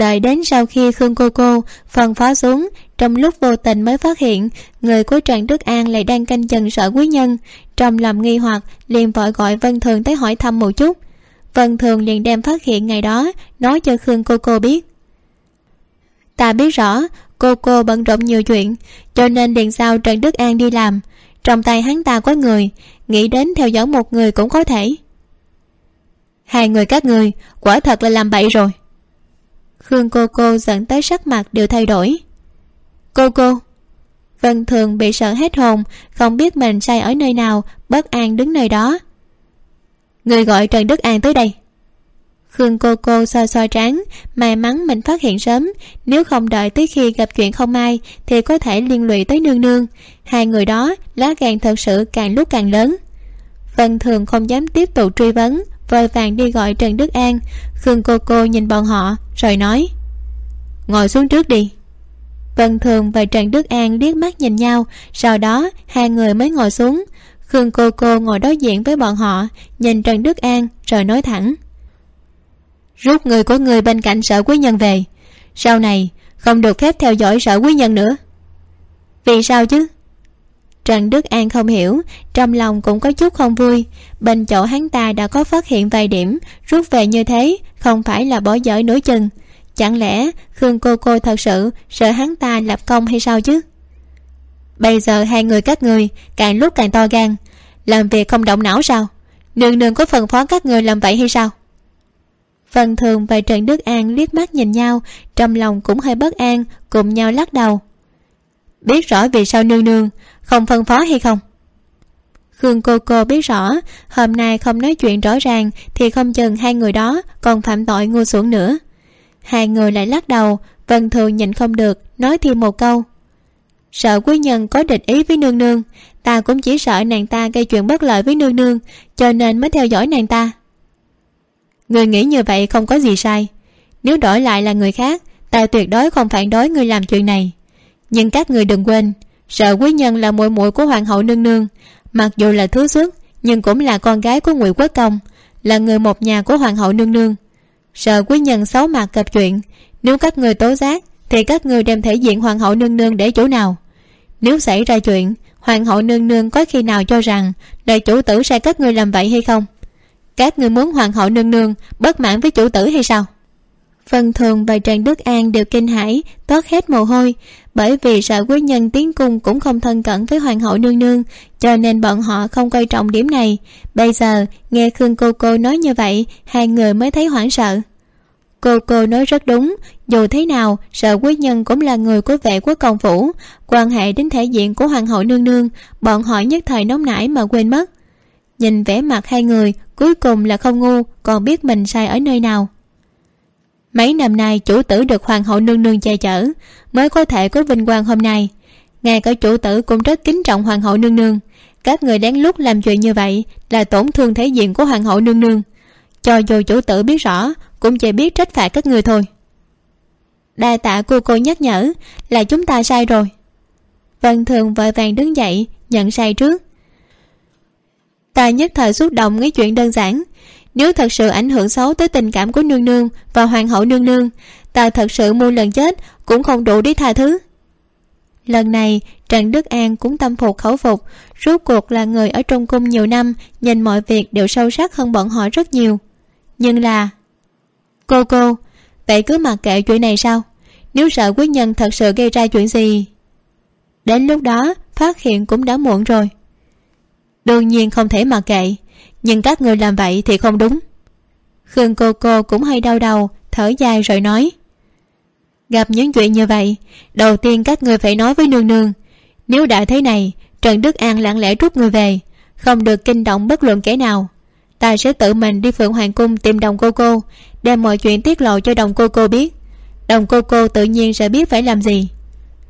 đợi đến sau khi khương cô cô phân phó xuống, trong lúc vô tình mới phát hiện, người của trần đức an lại đang canh chừng sở quý nhân. Trong lòng nghi hoặc, liền vội gọi vân thường tới hỏi thăm một chút. Vân thường liền đem phát hiện ngày đó, nói cho khương cô cô biết. Ta biết rõ, cô cô bận rộn nhiều chuyện, cho nên liền sao trần đức an đi làm. Trong tay hắn ta có người, nghĩ đến theo dõi một người cũng có thể. Hai người các người, quả thật là làm bậy rồi khương cô cô dẫn tới sắc mặt đều thay đổi. Cô cô. Vân thường bị sợ hết hồn, không biết mình sai ở nơi nào, bất an đứng nơi đó. Người gọi trần đức an tới đây. Khương cô cô soi soi trán, may mắn mình phát hiện sớm, nếu không đợi tới khi gặp chuyện không may thì có thể liên lụy tới nương nương. Hai người đó lá gan thật sự càng lúc càng lớn. Vân thường không dám tiếp tục truy vấn vội vàng đi gọi trần đức an. Khương cô cô nhìn bọn họ, rồi nói, ngồi xuống trước đi. Vân thường và trần đức an liếc mắt nhìn nhau, sau đó hai người mới ngồi xuống. Khương cô cô ngồi đối diện với bọn họ, nhìn trần đức an, rồi nói thẳng, rút người của người bên cạnh sở quý nhân về. Sau này không được phép theo dõi sở quý nhân nữa. Vì sao chứ? Trần đức an không hiểu, trong lòng cũng có chút không vui. Bên chỗ hắn ta đã có phát hiện vài điểm, rút về như thế, không phải là bỏ dở nửa chừng. Chẳng lẽ khương cô cô thật sự sợ hắn ta lập công hay sao chứ? Bây giờ hai người các người càng lúc càng to gan, làm việc không động não sao? Nương nương có phần phó các người làm vậy hay sao? Phần thường và trần đức an liếc mắt nhìn nhau, trong lòng cũng hơi bất an, cùng nhau lắc đầu biết rõ vì sao nương nương không phân phó hay không? Khương cô cô biết rõ, hôm nay không nói chuyện rõ ràng thì không chừng hai người đó còn phạm tội ngu xuẩn nữa. Hai người lại lắc đầu vân thường nhịn không được, nói thêm một câu. Sợ quý nhân có địch ý với nương nương, ta cũng chỉ sợ nàng ta gây chuyện bất lợi với nương nương, cho nên mới theo dõi nàng ta. Người nghĩ như vậy không có gì sai. Nếu đổi lại là người khác, ta tuyệt đối không phản đối người làm chuyện này nhưng các người đừng quên, sợ quý nhân là muội muội của hoàng hậu nương nương. Mặc dù là thứ xuất nhưng cũng là con gái của ngụy quốc công, là người một nhà của hoàng hậu nương nương. Sợ quý nhân xấu mặt gặp chuyện, nếu các người tố giác, thì các người đem thể diện hoàng hậu nương nương để chỗ nào? Nếu xảy ra chuyện, hoàng hậu nương nương có khi nào cho rằng đời chủ tử sai các người làm vậy hay không? Các người muốn hoàng hậu nương nương bất mãn với chủ tử hay sao? Vân thường và trần đức an đều kinh hãi tớt hết mồ hôi. Bởi vì sợ quý nhân tiến cung cũng không thân cận với hoàng hậu nương nương, cho nên bọn họ không coi trọng điểm này. Bây giờ, nghe khương cô cô nói như vậy, hai người mới thấy hoảng sợ. Cô cô nói rất đúng, dù thế nào, sợ quý nhân cũng là người của vệ quốc công phủ. Quan hệ đến thể diện của hoàng hậu nương nương, bọn họ nhất thời nóng nảy mà quên mất. Nhìn vẻ mặt hai người, cuối cùng là không ngu, còn biết mình sai ở nơi nào mấy năm nay, chủ tử được hoàng hậu nương nương che chở, mới có thể có vinh quang hôm nay. Ngay cả chủ tử cũng rất kính trọng hoàng hậu nương nương. Các người đáng lúc làm chuyện như vậy là tổn thương thể diện của hoàng hậu nương nương. Cho dù chủ tử biết rõ, cũng chỉ biết trách phạt các người thôi. Đa tạ cô cô nhắc nhở, là chúng ta sai rồi. Vân thường vội vàng đứng dậy, nhận sai trước. Ta nhất thời xúc động nghĩ chuyện đơn giản nếu thật sự ảnh hưởng xấu tới tình cảm của nương nương và hoàng hậu nương nương, ta thật sự muôn lần chết cũng không đủ để tha thứ. Lần này, trần đức an cũng tâm phục khẩu phục, rốt cuộc là người ở trong cung nhiều năm, nhìn mọi việc đều sâu sắc hơn bọn họ rất nhiều. Nhưng là, cô cô, vậy cứ mặc kệ chuyện này sao? Nếu sợ quý nhân thật sự gây ra chuyện gì? Đến lúc đó, phát hiện cũng đã muộn rồi. Đương nhiên không thể mặc kệ nhưng các người làm vậy thì không đúng. Khương cô cô cũng hơi đau đầu, thở dài rồi nói. Gặp những chuyện như vậy, đầu tiên các người phải nói với nương nương. Nếu đã thế này, trần đức an lặng lẽ rút người về, không được kinh động bất luận kẻ nào. Ta sẽ tự mình đi phượng hoàng cung tìm đồng cô cô, đem mọi chuyện tiết lộ cho đồng cô cô biết. Đồng cô cô tự nhiên sẽ biết phải làm gì.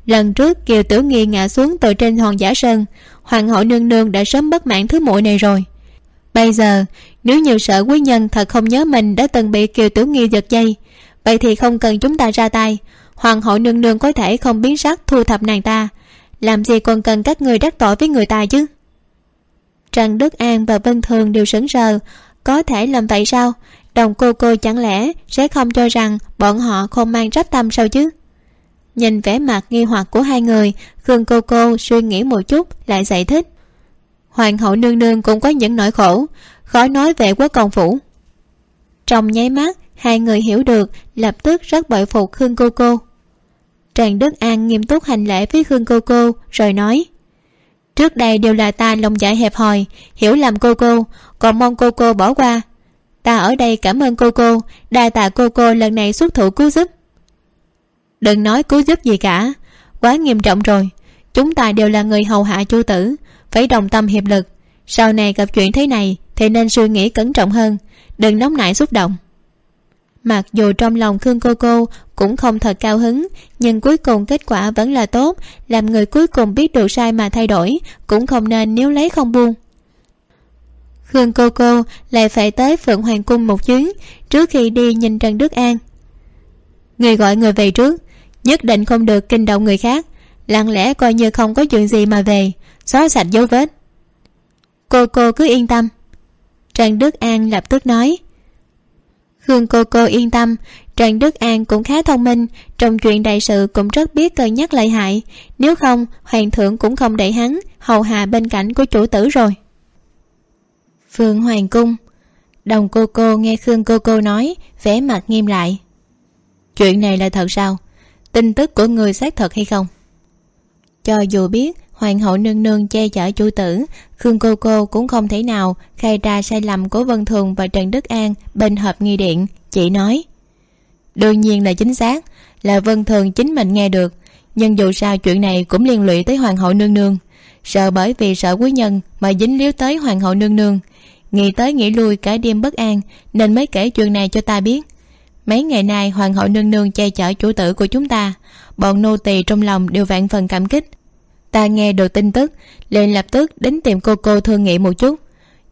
Lần trước, kiều tử nghi ngã xuống từ trên hòn giả sơn, hoàng hậu nương nương đã sớm bất mãn thứ muội này rồi bây giờ, nếu nhiều sợ quý nhân thật không nhớ mình đã từng bị kiều tử nghi giật dây, vậy thì không cần chúng ta ra tay. Hoàng hậu nương nương có thể không biến sắc thu thập nàng ta. Làm gì còn cần các người đắc tội với người ta chứ? Trần đức an và vân thường đều sững sờ. Có thể làm vậy sao? Đồng cô cô chẳng lẽ sẽ không cho rằng bọn họ không mang trách tâm sao chứ? Nhìn vẻ mặt nghi hoặc của hai người, khương cô cô suy nghĩ một chút, lại giải thích hoàng hậu nương nương cũng có những nỗi khổ, khó nói về quốc công phủ. Trong nháy mắt, hai người hiểu được, lập tức rất bội phục khương cô cô. Trần đức an nghiêm túc hành lễ với khương cô cô, rồi nói, trước đây đều là ta lòng dạ hẹp hòi, hiểu làm cô cô, còn mong cô cô bỏ qua. Ta ở đây cảm ơn cô cô, đa tạ cô cô lần này xuất thủ cứu giúp. Đừng nói cứu giúp gì cả, quá nghiêm trọng rồi, chúng ta đều là người hầu hạ chu tử phải đồng tâm hiệp lực. Sau này gặp chuyện thế này thì nên suy nghĩ cẩn trọng hơn, đừng nóng nảy xúc động. Mặc dù trong lòng khương cô cô cũng không thật cao hứng, nhưng cuối cùng kết quả vẫn là tốt, làm người cuối cùng biết được sai mà thay đổi cũng không nên nếu lấy không buông. Khương cô cô lại phải tới phượng hoàng cung một chuyến trước khi đi nhìn trần đức an. Người gọi người về trước, nhất định không được kinh động người khác, lặng lẽ coi như không có chuyện gì mà về xóa sạch dấu vết. Cô cô cứ yên tâm. Trần đức an lập tức nói. Khương cô cô yên tâm. Trần đức an cũng khá thông minh. Trong chuyện đại sự cũng rất biết cân nhắc lợi hại. Nếu không, hoàng thượng cũng không đẩy hắn hầu hạ bên cạnh của chủ tử rồi. Phương hoàng cung. Đồng cô cô nghe khương cô cô nói, vẻ mặt nghiêm lại. Chuyện này là thật sao? Tin tức của người xác thật hay không? Cho dù biết hoàng hậu nương nương che chở chủ tử. Khương cô cô cũng không thể nào khai ra sai lầm của vân thường và trần đức an bên hợp nghi điện. Chị nói, đương nhiên là chính xác, là vân thường chính mình nghe được. Nhưng dù sao chuyện này cũng liên lụy tới hoàng hậu nương nương. Sợ bởi vì sợ quý nhân mà dính líu tới hoàng hậu nương nương. Nghĩ tới nghĩ lui cả đêm bất an, nên mới kể chuyện này cho ta biết. Mấy ngày nay hoàng hậu nương nương che chở chủ tử của chúng ta. Bọn nô tỳ trong lòng đều vạn phần cảm kích ta nghe được tin tức, liền lập tức đến tìm cô cô thương nghị một chút.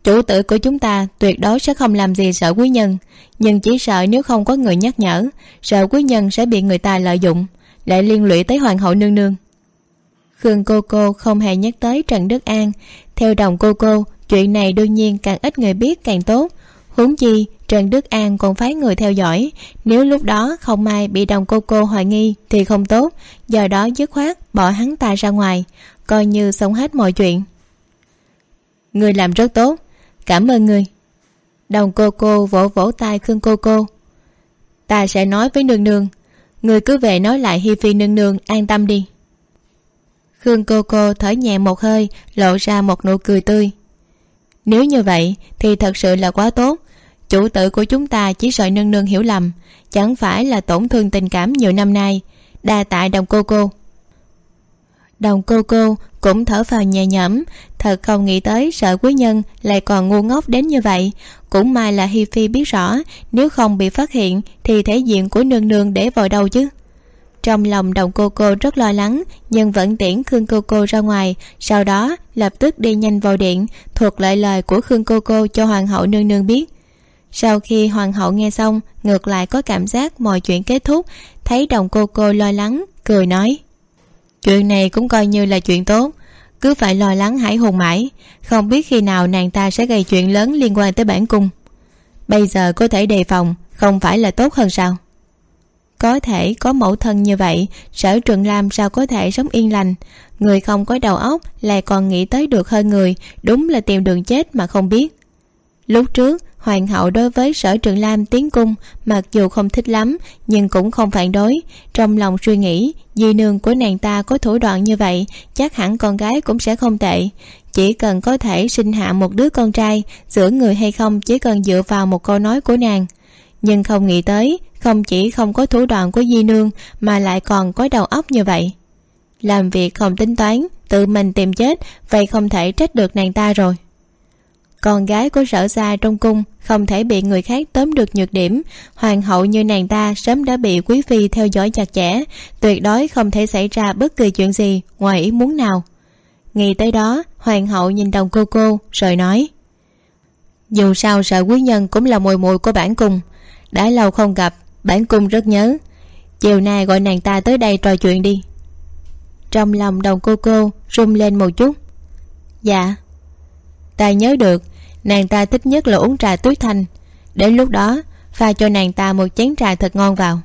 Chủ tử của chúng ta tuyệt đối sẽ không làm gì sợ quý nhân, nhưng chỉ sợ nếu không có người nhắc nhở, sợ quý nhân sẽ bị người ta lợi dụng, lại liên lụy tới hoàng hậu nương nương. Khương cô cô không hề nhắc tới trần đức an. Theo đồng cô cô, chuyện này đương nhiên càng ít người biết càng tốt. Huống chi trần đức an còn phái người theo dõi. Nếu lúc đó không may bị đồng cô cô hoài nghi thì không tốt. Do đó dứt khoát, bỏ hắn ta ra ngoài. Coi như xong hết mọi chuyện. Người làm rất tốt. Cảm ơn người. Đồng cô cô vỗ vỗ tay khương cô cô. Ta sẽ nói với nương nương. Người cứ về nói lại hi phi nương nương, an tâm đi. Khương cô cô thở nhẹ một hơi, lộ ra một nụ cười tươi. Nếu như vậy, thì thật sự là quá tốt chủ tử của chúng ta chỉ sợ nương nương hiểu lầm, chẳng phải là tổn thương tình cảm nhiều năm nay. Đa tại đồng cô cô. Đồng cô cô cũng thở phào nhẹ nhõm, thật không nghĩ tới sợ quý nhân lại còn ngu ngốc đến như vậy. Cũng may là hi phi biết rõ, nếu không bị phát hiện thì thể diện của nương nương để vào đâu chứ? Trong lòng đồng cô cô rất lo lắng, nhưng vẫn tiễn khương cô cô ra ngoài, sau đó lập tức đi nhanh vào điện, thuật lại lời của khương cô cô cho hoàng hậu nương nương biết sau khi hoàng hậu nghe xong, ngược lại có cảm giác mọi chuyện kết thúc, thấy đồng cô cô lo lắng, cười nói, chuyện này cũng coi như là chuyện tốt, cứ phải lo lắng hải hùng mãi, không biết khi nào nàng ta sẽ gây chuyện lớn liên quan tới bản cung. Bây giờ có thể đề phòng, không phải là tốt hơn sao? Có thể có mẫu thân như vậy, sở trường lam sao có thể sống yên lành? Người không có đầu óc lại còn nghĩ tới được hơn người, đúng là tìm đường chết mà không biết. Lúc trước hoàng hậu đối với sở trường lam tiến cung, mặc dù không thích lắm, nhưng cũng không phản đối. Trong lòng suy nghĩ, di nương của nàng ta có thủ đoạn như vậy, chắc hẳn con gái cũng sẽ không tệ. Chỉ cần có thể sinh hạ một đứa con trai, giữa người hay không chỉ cần dựa vào một câu nói của nàng. Nhưng không nghĩ tới, không chỉ không có thủ đoạn của di nương, mà lại còn có đầu óc như vậy. Làm việc không tính toán, tự mình tìm chết, vậy không thể trách được nàng ta rồi con gái của sở gia trong cung không thể bị người khác tóm được nhược điểm. Hoàng hậu như nàng ta sớm đã bị quý phi theo dõi chặt chẽ, tuyệt đối không thể xảy ra bất kỳ chuyện gì ngoài ý muốn nào. Nghĩ tới đó, hoàng hậu nhìn đồng cô cô, rồi nói, dù sao sợ quý nhân cũng là mùi mùi của bản cung. Đã lâu không gặp, bản cung rất nhớ. Chiều nay gọi nàng ta tới đây trò chuyện đi. Trong lòng đồng cô cô rung lên một chút. Dạ. Ta nhớ được nàng ta thích nhất là uống trà tuyết thanh. Đến lúc đó, pha cho nàng ta một chén trà thật ngon vào.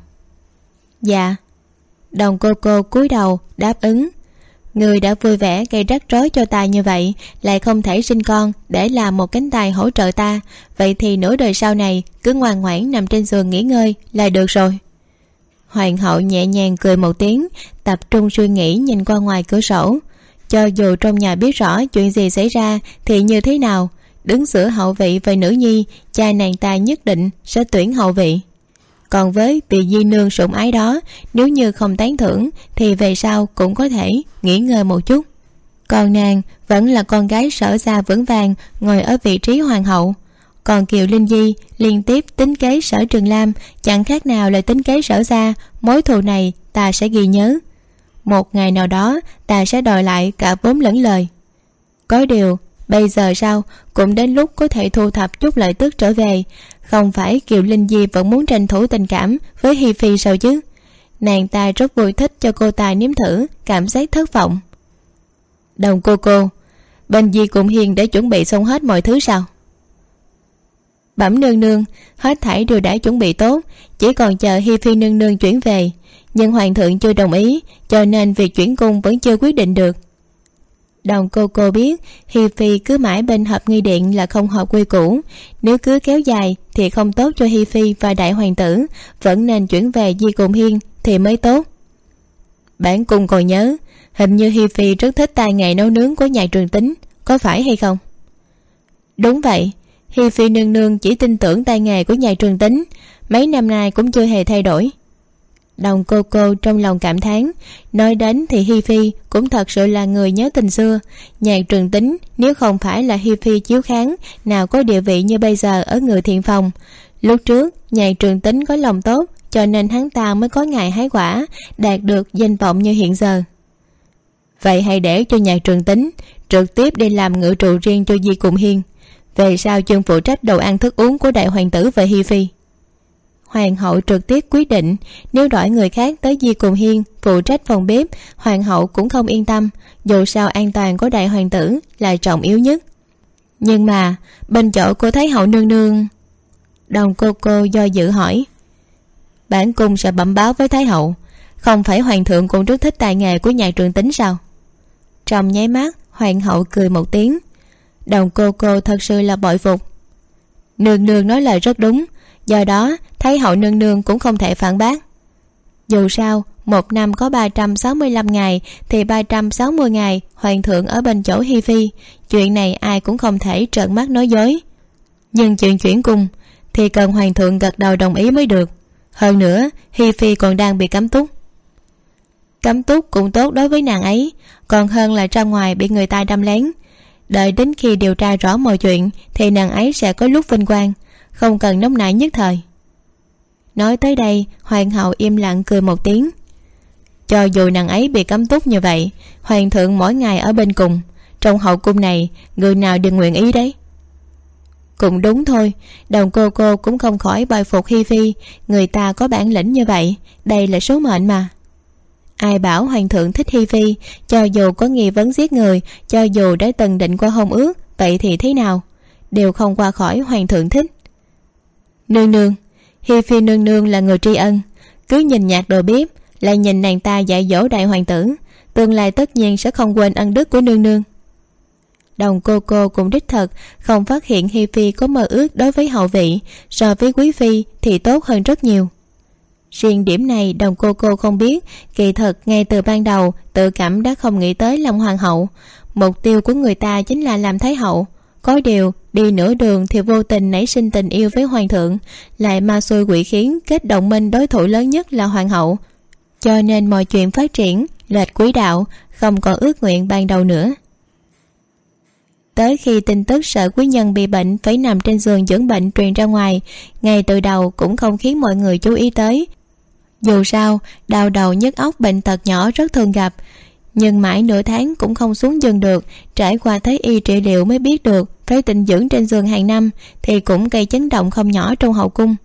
Dạ. Đồng cô cô cúi đầu đáp ứng. Người đã vui vẻ gây rắc rối cho ta như vậy, lại không thể sinh con để làm một cánh tay hỗ trợ ta. Vậy thì nửa đời sau này, cứ ngoan ngoãn nằm trên giường nghỉ ngơi là được rồi. Hoàng hậu nhẹ nhàng cười một tiếng, tập trung suy nghĩ nhìn qua ngoài cửa sổ. Cho dù trong nhà biết rõ chuyện gì xảy ra thì như thế nào đứng giữa hậu vị về nữ nhi, cha nàng ta nhất định sẽ tuyển hậu vị. Còn với vị di nương sủng ái đó, nếu như không tán thưởng, thì về sau cũng có thể nghỉ ngơi một chút. Còn nàng vẫn là con gái sở ra vững vàng, ngồi ở vị trí hoàng hậu. Còn kiều linh di liên tiếp tính kế sở trường lam, chẳng khác nào là tính kế sở ra mối thù này ta sẽ ghi nhớ. Một ngày nào đó, ta sẽ đòi lại cả vốn lẫn lời. Có điều bây giờ sao? Cũng đến lúc có thể thu thập chút lợi tức trở về. Không phải kiều linh di vẫn muốn tranh thủ tình cảm với hi phi sao chứ? Nàng ta rất vui thích cho cô ta nếm thử cảm giác thất vọng. Đồng cô cô, bên di cũng hiền để chuẩn bị xong hết mọi thứ sao? Bẩm nương nương, hết thảy đều đã chuẩn bị tốt, chỉ còn chờ hi phi nương nương chuyển về. Nhưng hoàng thượng chưa đồng ý, cho nên việc chuyển cung vẫn chưa quyết định được đồng cô cô biết, hi phi cứ mãi bên hợp nghi điện là không hợp quy củ. Nếu cứ kéo dài thì không tốt cho hi phi và đại hoàng tử. Vẫn nên chuyển về di cùng hiên thì mới tốt. Bản cung còn nhớ, hình như hi phi rất thích tài nghệ nấu nướng của nhà trường tính. Có phải hay không? Đúng vậy. Hi phi nương nương chỉ tin tưởng tay nghề của nhà trường tính. Mấy năm nay cũng chưa hề thay đổi đồng cô cô trong lòng cảm thán, nói đến thì hi phi cũng thật sự là người nhớ tình xưa. Nhạc trường tính, nếu không phải là hi phi chiếu kháng nào có địa vị như bây giờ ở người thiện phòng. Lúc trước, nhạc trường tính có lòng tốt, cho nên hắn ta mới có ngày hái quả, đạt được danh vọng như hiện giờ. Vậy hãy để cho nhạc trường tính trực tiếp đi làm ngự trụ riêng cho di cùng hiên. Về sau, chương phụ trách đồ ăn thức uống của đại hoàng tử và hi phi hoàng hậu trực tiếp quyết định, nếu đổi người khác tới di cùng hiên phụ trách phòng bếp, hoàng hậu cũng không yên tâm, dù sao an toàn của đại hoàng tử là trọng yếu nhất. Nhưng mà, bên chỗ cô thái hậu nương nương, đồng cô cô do dự hỏi, bản cung sẽ bẩm báo với thái hậu, không phải hoàng thượng cũng rất thích tài nghề của nhà trường tính sao? Trong nháy mắt, hoàng hậu cười một tiếng, đồng cô cô thật sự là bội phục. Nương nương nói lời rất đúng do đó, thấy hậu nương nương cũng không thể phản bác. Dù sao, một năm có ba trăm sáu mươi lăm ngày thì ba trăm sáu mươi ngày hoàng thượng ở bên chỗ hi phi, chuyện này ai cũng không thể trợn mắt nói dối. Nhưng chuyện chuyển cung thì cần hoàng thượng gật đầu đồng ý mới được. Hơn nữa hi phi còn đang bị cấm túc. Cấm túc cũng tốt đối với nàng ấy, còn hơn là ra ngoài bị người ta đâm lén. Đợi đến khi điều tra rõ mọi chuyện thì nàng ấy sẽ có lúc vinh quang không cần nóng nảy nhất thời. Nói tới đây, hoàng hậu im lặng cười một tiếng. Cho dù nàng ấy bị cấm túc như vậy, hoàng thượng mỗi ngày ở bên cùng, trong hậu cung này, người nào đừng nguyện ý đấy. Cũng đúng thôi, đồng cô cô cũng không khỏi bồi phục hi phi, người ta có bản lĩnh như vậy, đây là số mệnh mà. Ai bảo hoàng thượng thích hi phi, cho dù có nghi vấn giết người, cho dù đã từng định qua hôn ước, vậy thì thế nào? Đều không qua khỏi hoàng thượng thích nương nương, hi phi nương nương là người tri ân. Cứ nhìn nhạc đồ bếp, lại nhìn nàng ta dạy dỗ đại hoàng tử, tương lai tất nhiên sẽ không quên ân đức của nương nương. Đồng cô cô cũng đích thật không phát hiện hi phi có mơ ước đối với hậu vị, so với quý phi thì tốt hơn rất nhiều. Riêng điểm này, đồng cô cô không biết, kỳ thật ngay từ ban đầu, tự cảm đã không nghĩ tới làm hoàng hậu. Mục tiêu của người ta chính là làm thái hậu có điều, đi nửa đường thì vô tình nảy sinh tình yêu với hoàng thượng. Lại ma xui quỷ khiến kết đồng minh đối thủ lớn nhất là hoàng hậu. Cho nên mọi chuyện phát triển, lệch quỹ đạo, không còn ước nguyện ban đầu nữa. Tới khi tin tức sợ quý nhân bị bệnh phải nằm trên giường dưỡng bệnh truyền ra ngoài, ngay từ đầu cũng không khiến mọi người chú ý tới. Dù sao, đau đầu nhức óc bệnh tật nhỏ rất thường gặp. Nhưng mãi nửa tháng cũng không xuống giường được, trải qua thấy y trị liệu mới biết được phải tịnh dưỡng trên giường hàng năm thì cũng gây chấn động không nhỏ trong hậu cung.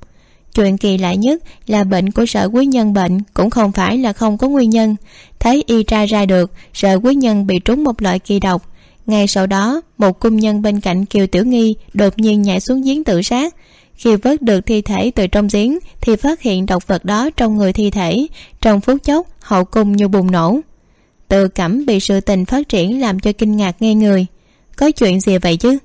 Chuyện kỳ lạ nhất là bệnh của sở quý nhân bệnh cũng không phải là không có nguyên nhân. Thấy y tra ra được, sở quý nhân bị trúng một loại kỳ độc. Ngay sau đó, một cung nhân bên cạnh kiều tiểu nghi đột nhiên nhảy xuống giếng tự sát. Khi vớt được thi thể từ trong giếng thì phát hiện độc vật đó trong người thi thể. Trong phút chốc, hậu cung như bùng nổ. Tự cảm bị sự tình phát triển làm cho kinh ngạc nghe người. Có chuyện gì vậy chứ?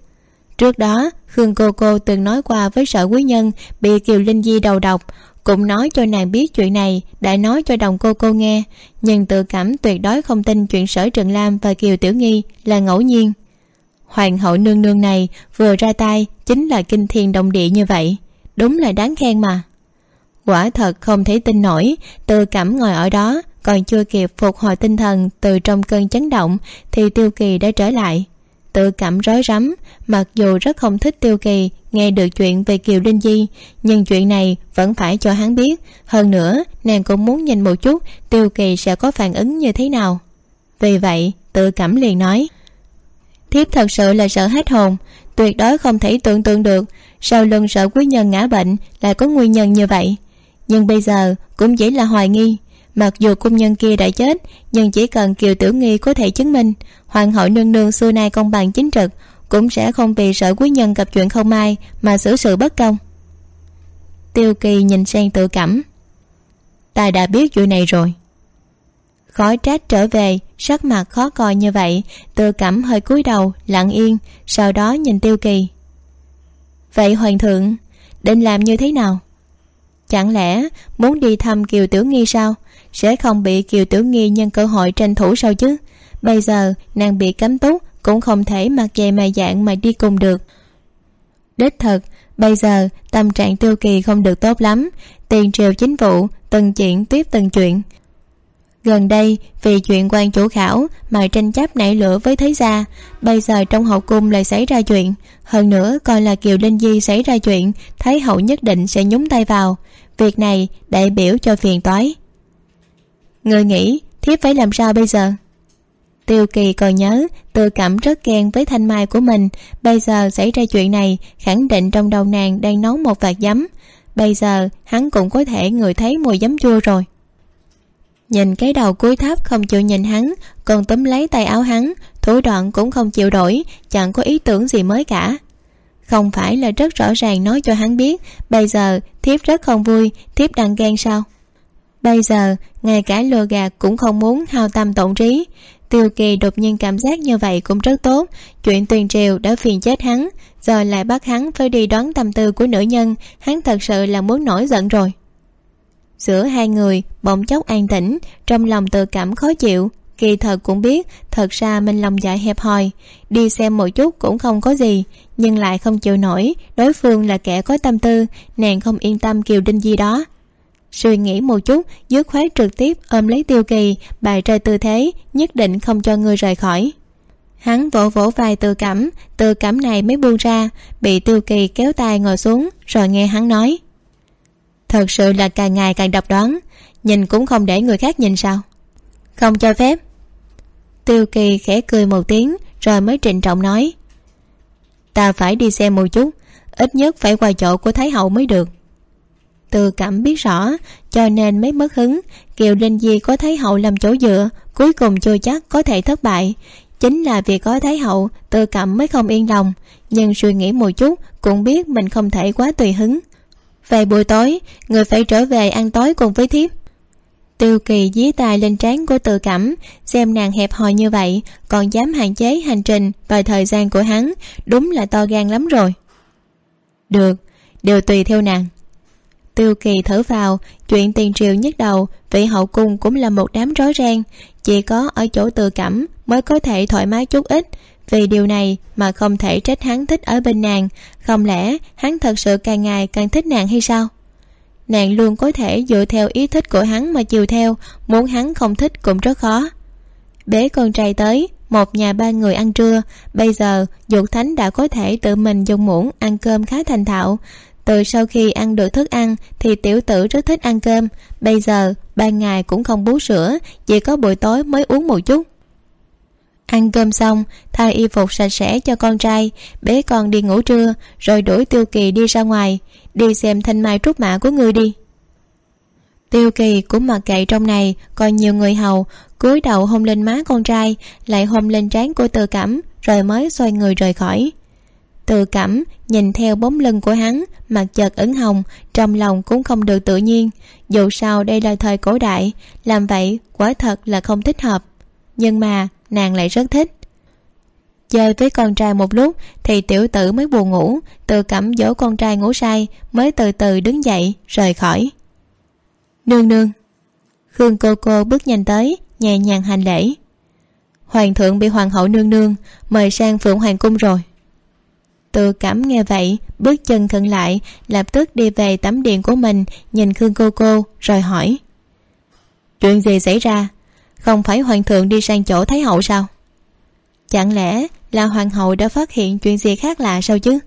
Trước đó, khương cô cô từng nói qua với sở quý nhân bị kiều linh di đầu độc, cũng nói cho nàng biết chuyện này, đã nói cho đồng cô cô nghe. Nhưng tự cảm tuyệt đối không tin chuyện sở trần lam và kiều tiểu nghi là ngẫu nhiên. Hoàng hậu nương nương này vừa ra tay, chính là kinh thiên động địa như vậy. Đúng là đáng khen mà. Quả thật không thể tin nổi, tự cảm ngồi ở đó, còn chưa kịp phục hồi tinh thần từ trong cơn chấn động, thì tiêu kỳ đã trở lại tự cảm rối rắm. Mặc dù rất không thích tiêu kỳ nghe được chuyện về kiều linh di, nhưng chuyện này vẫn phải cho hắn biết. Hơn nữa, nàng cũng muốn nhìn một chút tiêu kỳ sẽ có phản ứng như thế nào. Vì vậy, tự cảm liền nói, thiếp thật sự là sợ hết hồn, tuyệt đối không thể tưởng tượng được sau lưng sợ quý nhân ngã bệnh lại có nguyên nhân như vậy. Nhưng bây giờ cũng chỉ là hoài nghi mặc dù cung nhân kia đã chết, nhưng chỉ cần kiều tử nghi có thể chứng minh, hoàng hậu nương nương xưa nay công bằng chính trực, cũng sẽ không vì sợ quý nhân gặp chuyện không may mà xử sự bất công. Tiêu kỳ nhìn sang tự cảm. Ta đã biết chuyện này rồi. Khói trách trở về, sắc mặt khó coi như vậy, tự cảm hơi cúi đầu, lặng yên, sau đó nhìn tiêu kỳ. Vậy hoàng thượng, định làm như thế nào? Chẳng lẽ muốn đi thăm kiều tiểu nghi sao? Sẽ không bị kiều tiểu nghi nhân cơ hội tranh thủ sao chứ? Bây giờ, nàng bị cấm túc cũng không thể mặc dày mà dạng mà đi cùng được. Đích thật, bây giờ, tâm trạng tiêu kỳ không được tốt lắm. Tiền triều chính vụ, từng chuyện tiếp từng chuyện. Gần đây, vì chuyện quan chủ khảo mà tranh chấp nảy lửa với thế gia. Bây giờ trong hậu cung lại xảy ra chuyện. Hơn nữa, coi là kiều linh di xảy ra chuyện, thái hậu nhất định sẽ nhúng tay vào. Việc này đại biểu cho phiền toái người nghĩ thiếp phải làm sao bây giờ? Tiêu kỳ còn nhớ, tự cảm rất ghen với thanh mai của mình. Bây giờ xảy ra chuyện này, khẳng định trong đầu nàng đang nấu một vạt giấm. Bây giờ, hắn cũng có thể ngửi thấy mùi giấm chua rồi. Nhìn cái đầu cúi thấp không chịu nhìn hắn, còn túm lấy tay áo hắn, thủ đoạn cũng không chịu đổi, chẳng có ý tưởng gì mới cả. Không phải là rất rõ ràng nói cho hắn biết, bây giờ thiếp rất không vui, thiếp đang ghen sao? Bây giờ, ngay cả lừa gạt cũng không muốn hao tâm tổn trí. Tiêu kỳ đột nhiên cảm giác như vậy cũng rất tốt. Chuyện tuyền triều đã phiền chết hắn, giờ lại bắt hắn phải đi đoán tâm tư của nữ nhân. Hắn thật sự là muốn nổi giận rồi. Giữa hai người, bỗng chốc an tĩnh, trong lòng tự cảm khó chịu. Kỳ thật cũng biết, thật ra mình lòng dạ hẹp hòi. Đi xem một chút cũng không có gì, nhưng lại không chịu nổi. Đối phương là kẻ có tâm tư, nàng không yên tâm kiều đinh di đó suy nghĩ một chút, dứt khoát trực tiếp ôm lấy tiêu kỳ bày ra tư thế, nhất định không cho người rời khỏi. Hắn vỗ vỗ vai tự cảm tự cảm này mới buông ra, bị tiêu kỳ kéo tay ngồi xuống, rồi nghe hắn nói. Thật sự là càng ngày càng độc đoán, nhìn cũng không để người khác nhìn sao? Không cho phép. Tiêu kỳ khẽ cười một tiếng, rồi mới trịnh trọng nói. Ta phải đi xem một chút, ít nhất phải qua chỗ của thái hậu mới được từ cảm biết rõ, cho nên mới mất hứng. Kiều linh di có thái hậu làm chỗ dựa, cuối cùng chưa chắc có thể thất bại. Chính là vì có thái hậu từ cảm mới không yên lòng. Nhưng suy nghĩ một chút, cũng biết mình không thể quá tùy hứng. Về buổi tối, người phải trở về ăn tối cùng với thiếp. Tiêu kỳ dí tay lên trán của tự cảm xem nàng hẹp hòi như vậy, còn dám hạn chế hành trình và thời gian của hắn, đúng là to gan lắm rồi. Được, đều tùy theo nàng tiêu kỳ thở vào, chuyện tiền triều nhức đầu, vị hậu cung cũng là một đám rối ren. Chỉ có ở chỗ tự cẩm mới có thể thoải mái chút ít. Vì điều này mà không thể trách hắn thích ở bên nàng. Không lẽ hắn thật sự càng ngày càng thích nàng hay sao? Nàng luôn có thể dựa theo ý thích của hắn mà chiều theo, muốn hắn không thích cũng rất khó. Bế con trai tới, một nhà ba người ăn trưa. Bây giờ, dục thánh đã có thể tự mình dùng muỗng ăn cơm khá thành thạo từ sau khi ăn được thức ăn, thì tiểu tử rất thích ăn cơm. Bây giờ, ban ngày cũng không bú sữa, chỉ có buổi tối mới uống một chút. Ăn cơm xong, thay y phục sạch sẽ cho con trai. Bế con đi ngủ trưa, rồi đuổi tiêu kỳ đi ra ngoài. Đi xem thanh mai trúc mã của người đi. Tiêu kỳ cũng mặc kệ trong này, còn nhiều người hầu. Cúi đầu hôn lên má con trai, lại hôn lên trán của từ cẩm, rồi mới xoay người rời khỏi từ cẩm nhìn theo bóng lưng của hắn, mặt chợt ửng hồng, trong lòng cũng không được tự nhiên. Dù sao đây là thời cổ đại, làm vậy quả thật là không thích hợp. Nhưng mà, nàng lại rất thích. Chơi với con trai một lúc, thì tiểu tử mới buồn ngủ, từ cẩm dỗ con trai ngủ say, mới từ từ đứng dậy, rời khỏi. Nương nương. Khương cô cô bước nhanh tới, nhẹ nhàng hành lễ. Hoàng thượng bị hoàng hậu nương nương, mời sang phượng hoàng cung rồi từ cảm nghe vậy, bước chân khẩn lại, lập tức đi về tắm điện của mình, nhìn khương cô cô, rồi hỏi. Chuyện gì xảy ra? Không phải hoàng thượng đi sang chỗ thái hậu sao? Chẳng lẽ là hoàng hậu đã phát hiện chuyện gì khác lạ sao chứ?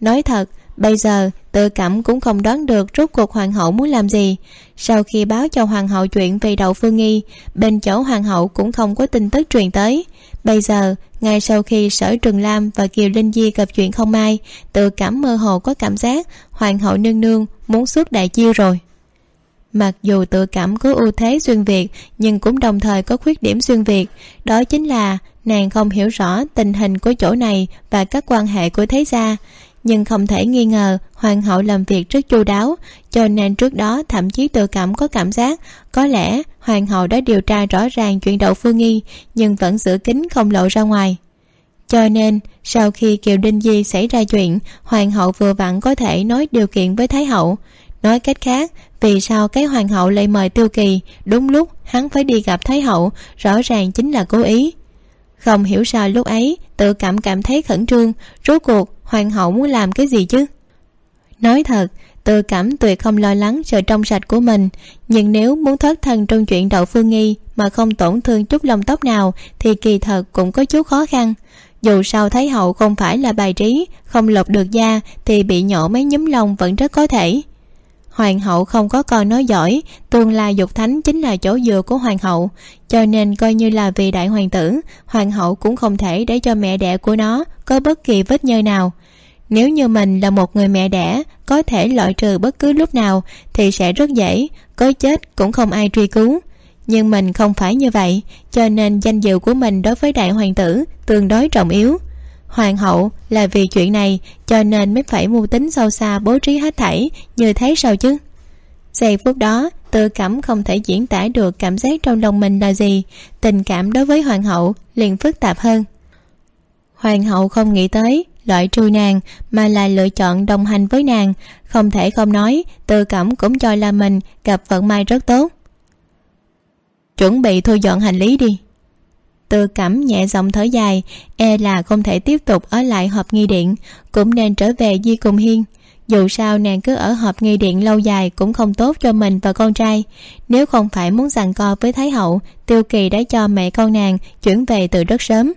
Nói thật bây giờ tự cảm cũng không đoán được rốt cuộc hoàng hậu muốn làm gì. Sau khi báo cho hoàng hậu chuyện về đậu phương nghi, bên chỗ hoàng hậu cũng không có tin tức truyền tới. Bây giờ, ngay sau khi sở trường lam và kiều linh di gặp chuyện không may tự cảm mơ hồ có cảm giác hoàng hậu nương nương muốn xuất đại chiêu rồi. Mặc dù tự cảm có ưu thế xuyên việt, nhưng cũng đồng thời có khuyết điểm xuyên việt. Đó chính là nàng không hiểu rõ tình hình của chỗ này và các quan hệ của thế gia nhưng không thể nghi ngờ, hoàng hậu làm việc rất chu đáo, cho nên trước đó thậm chí tự cảm có cảm giác. Có lẽ hoàng hậu đã điều tra rõ ràng chuyện đậu phương nghi, nhưng vẫn giữ kín không lộ ra ngoài. Cho nên, sau khi kiều đinh di xảy ra chuyện, hoàng hậu vừa vặn có thể nói điều kiện với thái hậu. Nói cách khác, vì sao cái hoàng hậu lại mời tiêu kỳ? Đúng lúc hắn phải đi gặp thái hậu, rõ ràng chính là cố ý. Không hiểu sao lúc ấy, tự cảm cảm thấy khẩn trương, rốt cuộc hoàng hậu muốn làm cái gì chứ? Nói thật tự cảm tuyệt không lo lắng sự trong sạch của mình, nhưng nếu muốn thoát thân trong chuyện đậu phương nghi mà không tổn thương chút lông tóc nào thì kỳ thật cũng có chút khó khăn. Dù sao thái hậu không phải là bài trí, không lột được da thì bị nhổ mấy nhúm lông vẫn rất có thể. Hoàng hậu không có con nói giỏi, tương lai dục thánh chính là chỗ dựa của hoàng hậu, cho nên coi như là vì đại hoàng tử, hoàng hậu cũng không thể để cho mẹ đẻ của nó có bất kỳ vết nhơ nào. Nếu như mình là một người mẹ đẻ, có thể loại trừ bất cứ lúc nào thì sẽ rất dễ, có chết cũng không ai truy cứu. Nhưng mình không phải như vậy, cho nên danh dự của mình đối với đại hoàng tử tương đối trọng yếu. Hoàng hậu là vì chuyện này, cho nên mới phải mưu tính sâu xa bố trí hết thảy như thế sao chứ? Giây phút đó tự cảm không thể diễn tả được cảm giác trong lòng mình là gì. Tình cảm đối với hoàng hậu liền phức tạp hơn hoàng hậu không nghĩ tới, loại trừ nàng mà là lựa chọn đồng hành với nàng. Không thể không nói tự cảm cũng cho là mình gặp vận may rất tốt. Chuẩn bị thu dọn hành lý đi. Tự cảm nhẹ giọng thở dài e là không thể tiếp tục ở lại họp nghi điện, cũng nên trở về di cùng hiên. Dù sao nàng cứ ở họp nghi điện lâu dài cũng không tốt cho mình và con trai. Nếu không phải muốn giằng co với thái hậu, tiêu kỳ đã cho mẹ con nàng chuyển về từ rất sớm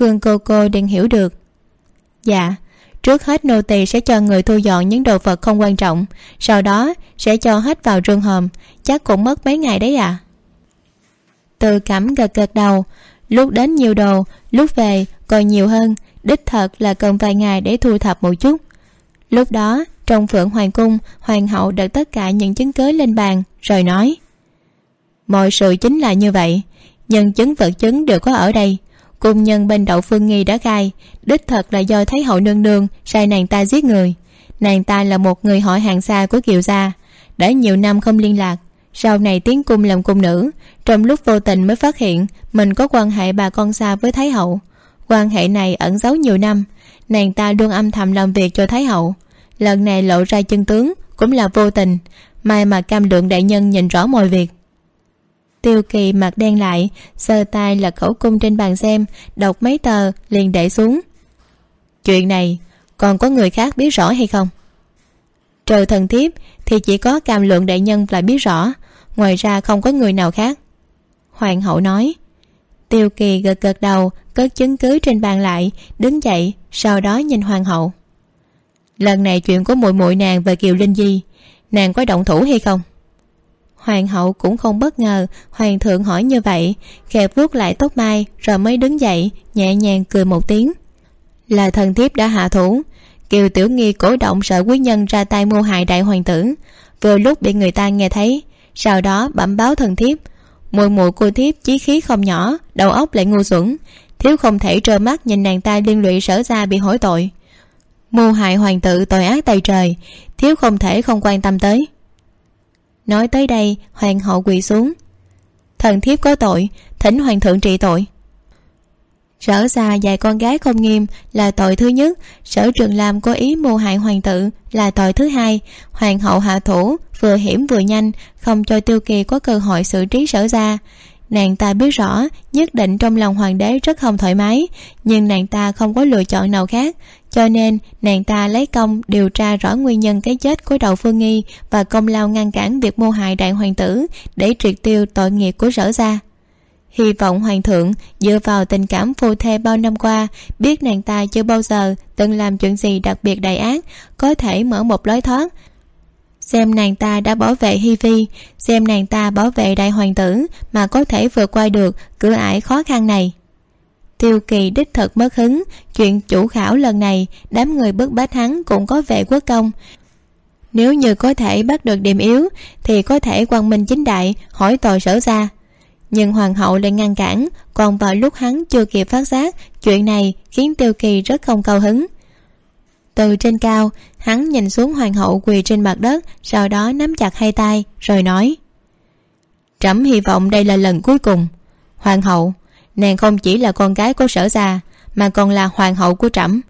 khương cô cô đừng hiểu được. Dạ trước hết nô tỳ sẽ cho người thu dọn những đồ vật không quan trọng, sau đó sẽ cho hết vào rương hòm, chắc cũng mất mấy ngày đấy à từ cảm gật gật đầu, lúc đến nhiều đồ, lúc về còn nhiều hơn, đích thật là cần vài ngày để thu thập một chút. Lúc đó, trong phượng hoàng cung, hoàng hậu đặt tất cả những chứng cớ lên bàn, rồi nói, mọi sự chính là như vậy nhân chứng vật chứng đều có ở đây cung nhân bên đậu phương nghi đã khai đích thật là do thấy hậu nương nương, sai nàng ta giết người. Nàng ta là một người họ hàng xa của kiều gia, đã nhiều năm không liên lạc. Sau này tiến cung làm cung nữ, trong lúc vô tình mới phát hiện mình có quan hệ bà con xa với thái hậu. Quan hệ này ẩn giấu nhiều năm, nàng ta luôn âm thầm làm việc cho thái hậu. Lần này lộ ra chân tướng cũng là vô tình, may mà cam lượng đại nhân nhìn rõ mọi việc tiêu kỳ mặt đen lại sờ tay lật khẩu cung trên bàn xem, đọc mấy tờ, liền để xuống. Chuyện này, còn có người khác biết rõ hay không? Trừ thần thiếp, thì chỉ có cam lượng đại nhân là biết rõ, ngoài ra không có người nào khác. Hoàng hậu nói, tiêu kỳ gật gật đầu, cất chứng cứ trên bàn lại, đứng dậy, sau đó nhìn hoàng hậu. Lần này chuyện của muội muội nàng về kiều linh di, nàng có động thủ hay không? Hoàng hậu cũng không bất ngờ, hoàng thượng hỏi như vậy. Khẽ vuốt lại tóc mai, rồi mới đứng dậy, nhẹ nhàng cười một tiếng. Là thần thiếp đã hạ thủ. Kiều tiểu nghi cổ động sợ quý nhân ra tay mưu hại đại hoàng tử. Vừa lúc bị người ta nghe thấy, sau đó bẩm báo thần thiếp. Mùi mụ cô thiếp chí khí không nhỏ, đầu óc lại ngu xuẩn. Thiếu không thể trơ mắt nhìn nàng ta liên lụy sở ra bị hối tội. Mưu hại hoàng tử tội ác tày trời, thiếu không thể không quan tâm tới nói tới đây, hoàng hậu quỳ xuống. Thần thiếp có tội, thỉnh hoàng thượng trị tội. Sở ra dạy con gái không nghiêm là tội thứ nhất. Sở trường làm có ý mưu hại hoàng tử là tội thứ hai. Hoàng hậu hạ thủ, vừa hiểm vừa nhanh, không cho tiêu kỳ có cơ hội xử trí sở ra nàng ta biết rõ, nhất định trong lòng hoàng đế rất không thoải mái, nhưng nàng ta không có lựa chọn nào khác, cho nên nàng ta lấy công điều tra rõ nguyên nhân cái chết của đậu phương nghi và công lao ngăn cản việc mưu hại đại hoàng tử để triệt tiêu tội nghiệp của sở gia. Hy vọng hoàng thượng dựa vào tình cảm phù thê bao năm qua, biết nàng ta chưa bao giờ từng làm chuyện gì đặc biệt đại ác, có thể mở một lối thoát xem nàng ta đã bảo vệ hi vi xem nàng ta bảo vệ đại hoàng tử mà có thể vượt qua được cửa ải khó khăn này. Tiêu kỳ đích thực mất hứng, chuyện chủ khảo lần này, đám người bức bách hắn cũng có vệ quốc công. Nếu như có thể bắt được điểm yếu, thì có thể quang minh chính đại, hỏi tội sở ra. Nhưng hoàng hậu lại ngăn cản, còn vào lúc hắn chưa kịp phát giác, chuyện này khiến tiêu kỳ rất không cao hứng. Từ trên cao hắn nhìn xuống hoàng hậu quỳ trên mặt đất, sau đó nắm chặt hai tay, rồi nói, trẫm hy vọng đây là lần cuối cùng. Hoàng hậu, nàng không chỉ là con gái của sở gia, mà còn là hoàng hậu của trẫm.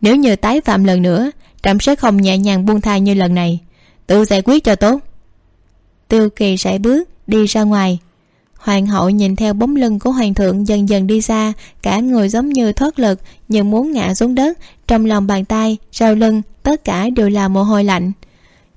Nếu như tái phạm lần nữa, trẫm sẽ không nhẹ nhàng buông tha như lần này. Tự giải quyết cho tốt. Tiêu kỳ sải bước đi ra ngoài. Hoàng hậu nhìn theo bóng lưng của hoàng thượng dần dần đi xa, cả người giống như thoát lực nhưng muốn ngã xuống đất trong lòng bàn tay, sau lưng, tất cả đều là mồ hôi lạnh.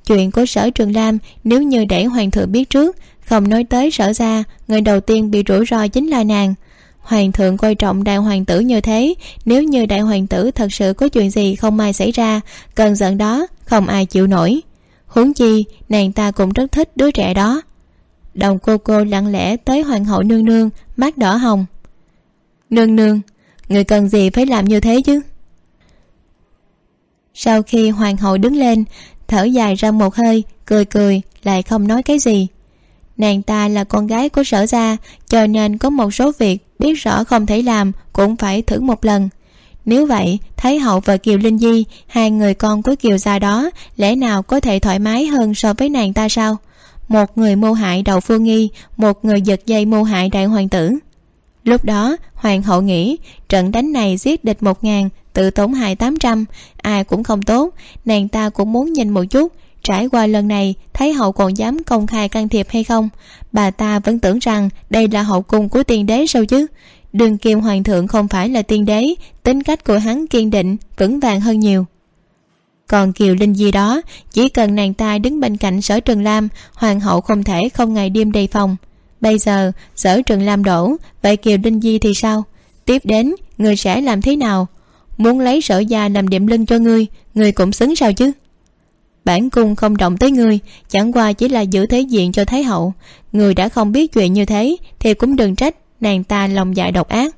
Chuyện của sở trường lam, nếu như để hoàng thượng biết trước, không nói tới sở ra người đầu tiên bị rủi ro chính là nàng. Hoàng thượng coi trọng đại hoàng tử như thế, nếu như đại hoàng tử thật sự có chuyện gì không may xảy ra, cơn giận đó không ai chịu nổi. Huống chi, nàng ta cũng rất thích đứa trẻ đó. Đồng cô cô lặng lẽ tới hoàng hậu nương nương, mắt đỏ hồng. Nương nương, người cần gì phải làm như thế chứ? Sau khi hoàng hậu đứng lên, thở dài ra một hơi, cười cười, lại không nói cái gì. Nàng ta là con gái của sở gia, cho nên có một số việc biết rõ không thể làm cũng phải thử một lần. Nếu vậy, thái hậu và kiều linh di, hai người con của kiều gia đó, lẽ nào có thể thoải mái hơn so với nàng ta sao? Một người mưu hại đầu phương nghi, một người giật dây mưu hại đại hoàng tử. Lúc đó, hoàng hậu nghĩ, trận đánh này giết địch một ngàn tự tốn hai tám trăm, ai cũng không tốt, nàng ta cũng muốn nhìn một chút. Trải qua lần này, thấy hậu còn dám công khai can thiệp hay không? Bà ta vẫn tưởng rằng đây là hậu cung của tiên đế sao chứ? Đường kim hoàng thượng không phải là tiên đế, tính cách của hắn kiên định, vững vàng hơn nhiều. Còn kiều linh di đó, chỉ cần nàng ta đứng bên cạnh sở trường lam, hoàng hậu không thể không ngày đêm đề phòng. Bây giờ, sở trường lam đổ, vậy kiều linh di thì sao? Tiếp đến, người sẽ làm thế nào? Muốn lấy sở gia nằm điểm lưng cho ngươi ngươi cũng xứng sao chứ? Bản cung không động tới ngươi, chẳng qua chỉ là giữ thế diện cho thái hậu. Người đã không biết chuyện như thế, thì cũng đừng trách, nàng ta lòng dạ độc ác.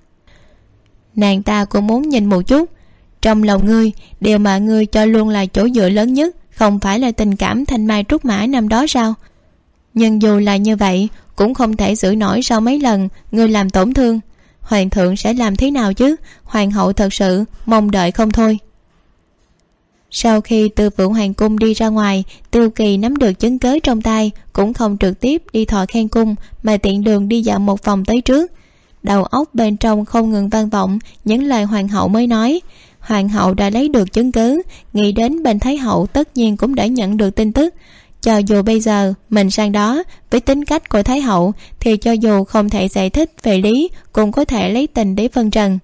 Nàng ta cũng muốn nhìn một chút. Trong lòng ngươi, điều mà ngươi cho luôn là chỗ dựa lớn nhất, không phải là tình cảm thanh mai trúc mã năm đó sao? Nhưng dù là như vậy, cũng không thể giữ nổi sau mấy lần ngươi làm tổn thương hoàng thượng sẽ làm thế nào chứ? Hoàng hậu thật sự mong đợi không thôi. Sau khi từ phượng hoàng cung đi ra ngoài, tiêu kỳ nắm được chứng cớ trong tay, cũng không trực tiếp đi thọ khen cung, mà tiện đường đi dạo một vòng tới trước. Đầu óc bên trong không ngừng vang vọng, những lời hoàng hậu mới nói. Hoàng hậu đã lấy được chứng cứ, nghĩ đến bên thái hậu tất nhiên cũng đã nhận được tin tức cho dù bây giờ mình sang đó, với tính cách của thái hậu, thì cho dù không thể giải thích về lý, cũng có thể lấy tình để phân trần.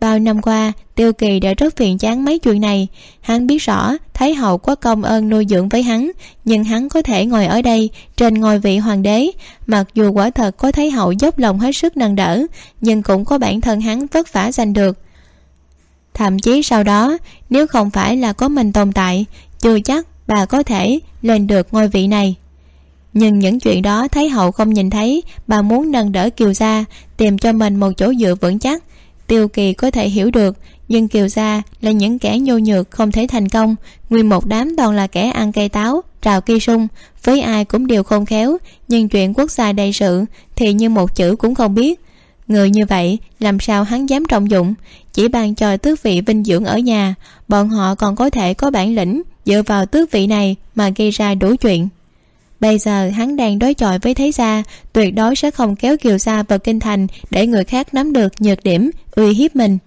Bao năm qua, tiêu kỳ đã rất phiền chán mấy chuyện này. Hắn biết rõ thái hậu có công ơn nuôi dưỡng với hắn, nhưng hắn có thể ngồi ở đây, trên ngôi vị hoàng đế. Mặc dù quả thật có thái hậu dốc lòng hết sức nâng đỡ, nhưng cũng có bản thân hắn vất vả giành được. Thậm chí sau đó, nếu không phải là có mình tồn tại, chưa chắc bà có thể lên được ngôi vị này. Nhưng những chuyện đó thái hậu không nhìn thấy, bà muốn nâng đỡ kiều gia, tìm cho mình một chỗ dựa vững chắc. Tiêu kỳ có thể hiểu được, nhưng kiều gia là những kẻ nhô nhược, không thể thành công. Nguyên một đám toàn là kẻ ăn cây táo, trào cây sung, với ai cũng đều không khéo. Nhưng chuyện quốc gia đại sự thì như một chữ cũng không biết. Người như vậy, làm sao hắn dám trọng dụng? Chỉ bàn trò tước vị vinh dưỡng ở nhà, bọn họ còn có thể có bản lĩnh dựa vào tước vị này mà gây ra đủ chuyện. Bây giờ hắn đang đối chọi với thế gia, tuyệt đối sẽ không kéo kiều gia vào kinh thành để người khác nắm được nhược điểm, uy hiếp mình.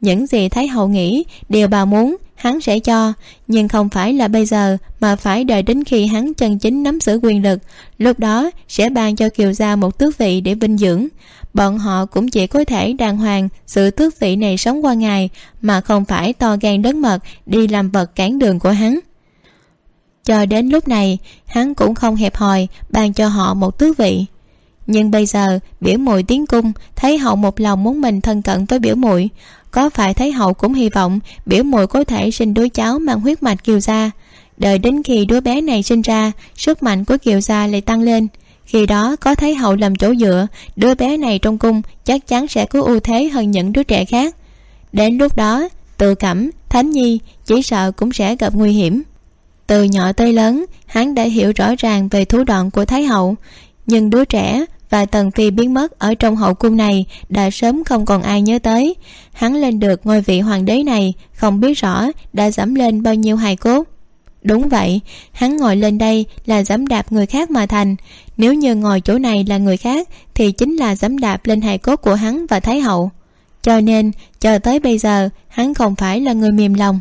Những gì thái hậu nghĩ, điều bà muốn, hắn sẽ cho, nhưng không phải là bây giờ mà phải đợi đến khi hắn chân chính nắm giữ quyền lực, lúc đó sẽ ban cho kiều gia một tước vị để vinh dưỡng bọn họ cũng chỉ có thể đàng hoàng sự tước vị này sống qua ngày, mà không phải to gan đớn mật đi làm vật cản đường của hắn. Cho đến lúc này, hắn cũng không hẹp hòi, ban cho họ một tước vị. Nhưng bây giờ, biểu muội tiến cung, thấy hậu một lòng muốn mình thân cận với biểu muội, có phải thấy hậu cũng hy vọng biểu muội có thể sinh đứa cháu mang huyết mạch kiều gia. Đợi đến khi đứa bé này sinh ra, sức mạnh của kiều gia lại tăng lên khi đó, có thấy hậu làm chỗ dựa, đứa bé này trong cung chắc chắn sẽ có ưu thế hơn những đứa trẻ khác. Đến lúc đó, tự cẩm, thánh nhi, chỉ sợ cũng sẽ gặp nguy hiểm. Từ nhỏ tới lớn, hắn đã hiểu rõ ràng về thủ đoạn của thái hậu. Nhưng đứa trẻ và tần phi biến mất ở trong hậu cung này đã sớm không còn ai nhớ tới. Hắn lên được ngôi vị hoàng đế này, không biết rõ đã dẫm lên bao nhiêu hài cốt đúng vậy, hắn ngồi lên đây là dẫm đạp người khác mà thành. Nếu như ngồi chỗ này là người khác, thì chính là dẫm đạp lên hài cốt của hắn và thái hậu. Cho nên chờ tới bây giờ, hắn không phải là người mềm lòng.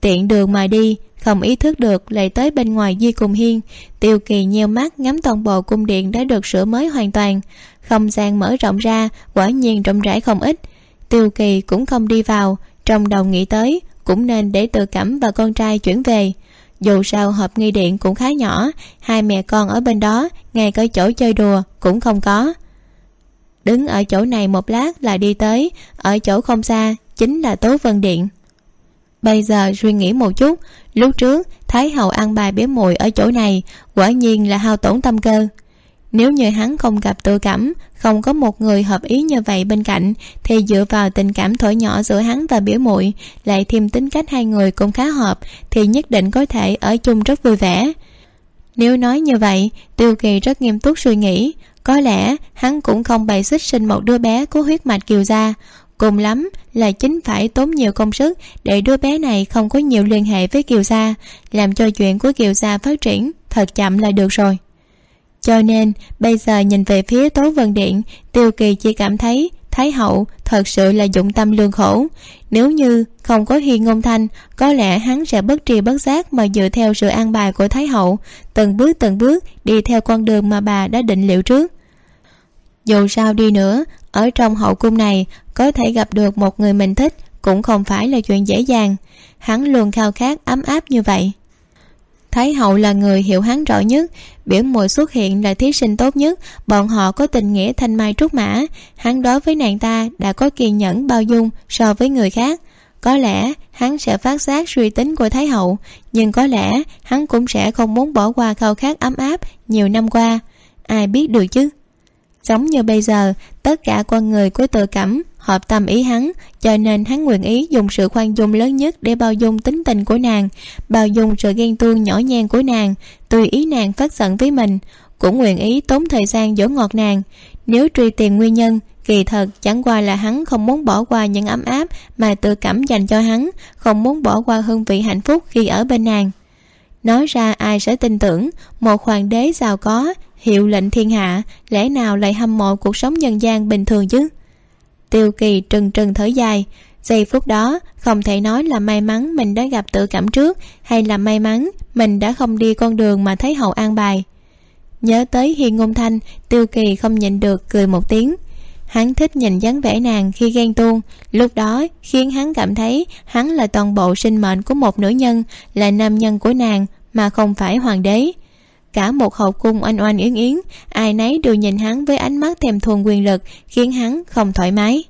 Tiện đường mà đi, không ý thức được lại tới bên ngoài di cùng hiên, tiêu kỳ nheo mắt ngắm toàn bộ cung điện đã được sửa mới hoàn toàn. Không gian mở rộng ra, quả nhiên rộng rãi không ít. Tiêu kỳ cũng không đi vào, trong đầu nghĩ tới cũng nên để tự cẩm và con trai chuyển về. Dù sao hộp nghi điện cũng khá nhỏ, hai mẹ con ở bên đó, ngay cả chỗ chơi đùa cũng không có. Đứng ở chỗ này một lát là đi tới, ở chỗ không xa chính là tố vân điện. Bây giờ suy nghĩ một chút, lúc trước thái hậu ăn bài bé mùi ở chỗ này quả nhiên là hao tổn tâm cơ nếu như hắn không gặp tự cảm, không có một người hợp ý như vậy bên cạnh, thì dựa vào tình cảm thổi nhỏ giữa hắn và biểu muội, lại thêm tính cách hai người cũng khá hợp, thì nhất định có thể ở chung rất vui vẻ. Nếu nói như vậy, tiêu kỳ rất nghiêm túc suy nghĩ. Có lẽ hắn cũng không bày xích sinh một đứa bé có huyết mạch kiều gia. Cùng lắm là chính phải tốn nhiều công sức để đứa bé này không có nhiều liên hệ với kiều gia, làm cho chuyện của kiều gia phát triển thật chậm là được rồi cho nên, bây giờ nhìn về phía tố vân điện, tiêu kỳ chỉ cảm thấy thái hậu thật sự là dụng tâm lương khổ. Nếu như không có hiên ngôn thanh, có lẽ hắn sẽ bất tri bất giác mà dựa theo sự an bài của thái hậu, từng bước từng bước đi theo con đường mà bà đã định liệu trước. Dù sao đi nữa, ở trong hậu cung này, có thể gặp được một người mình thích cũng không phải là chuyện dễ dàng. Hắn luôn khao khát ấm áp như vậy thái hậu là người hiểu hắn rõ nhất. Biểu mùi xuất hiện là thí sinh tốt nhất. Bọn họ có tình nghĩa thanh mai trúc mã. Hắn đối với nàng ta đã có kiên nhẫn, bao dung so với người khác. Có lẽ hắn sẽ phát giác suy tính của thái hậu, nhưng có lẽ hắn cũng sẽ không muốn bỏ qua khao khát ấm áp nhiều năm qua. Ai biết được chứ? Giống như bây giờ, tất cả con người của tự cảm hợp tâm ý hắn, cho nên hắn nguyện ý dùng sự khoan dung lớn nhất để bao dung tính tình của nàng, bao dung sự ghen tuông nhỏ nhen của nàng, tùy ý nàng phát giận với mình, cũng nguyện ý tốn thời gian dỗ ngọt nàng. Nếu truy tìm nguyên nhân, kỳ thật chẳng qua là hắn không muốn bỏ qua những ấm áp mà tự cảm dành cho hắn, không muốn bỏ qua hương vị hạnh phúc khi ở bên nàng. Nói ra ai sẽ tin tưởng, một hoàng đế giàu có, hiệu lệnh thiên hạ, lẽ nào lại hâm mộ cuộc sống nhân gian bình thường chứ? Tiêu kỳ trừng trừng thở dài. Giây phút đó, không thể nói là may mắn mình đã gặp tự cảm trước, hay là may mắn mình đã không đi con đường mà thấy hậu an bài. Nhớ tới hiền ngôn thanh, tiêu kỳ không nhịn được cười một tiếng. Hắn thích nhìn dáng vẻ nàng khi ghen tuông. Lúc đó, khiến hắn cảm thấy hắn là toàn bộ sinh mệnh của một nữ nhân, là nam nhân của nàng, mà không phải hoàng đế cả một hậu cung oanh oanh yến yến, ai nấy đều nhìn hắn với ánh mắt thèm thuồng quyền lực, khiến hắn không thoải mái.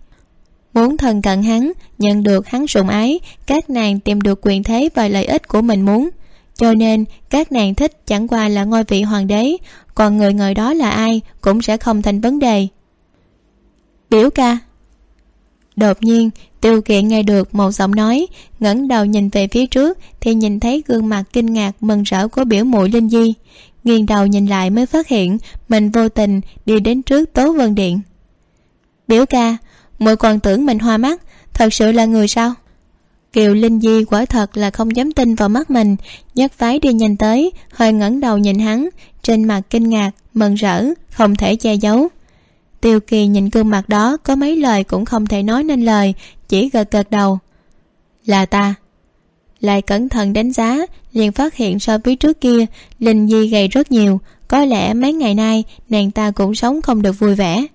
Muốn thân cận hắn, nhận được hắn sủng ái, các nàng tìm được quyền thế và lợi ích của mình muốn. Cho nên, các nàng thích chẳng qua là ngôi vị hoàng đế, còn người ngồi đó là ai cũng sẽ không thành vấn đề. Biểu ca. Đột nhiên, tiêu kiện nghe được một giọng nói, ngẩng đầu nhìn về phía trước thì nhìn thấy gương mặt kinh ngạc mừng rỡ của biểu muội linh di nghiêng đầu nhìn lại mới phát hiện mình vô tình đi đến trước tố vân điện. Biểu ca, muội còn tưởng mình hoa mắt, thật sự là người sao? Kiều linh di quả thật là không dám tin vào mắt mình nhất phái đi nhanh tới, hơi ngẩng đầu nhìn hắn, trên mặt kinh ngạc, mừng rỡ, không thể che giấu. Tiêu kỳ nhìn gương mặt đó có mấy lời cũng không thể nói nên lời, chỉ gật gật đầu. Là ta lại cẩn thận đánh giá, liền phát hiện so với trước kia, linh di gầy rất nhiều. Có lẽ mấy ngày nay, nàng ta cũng sống không được vui vẻ.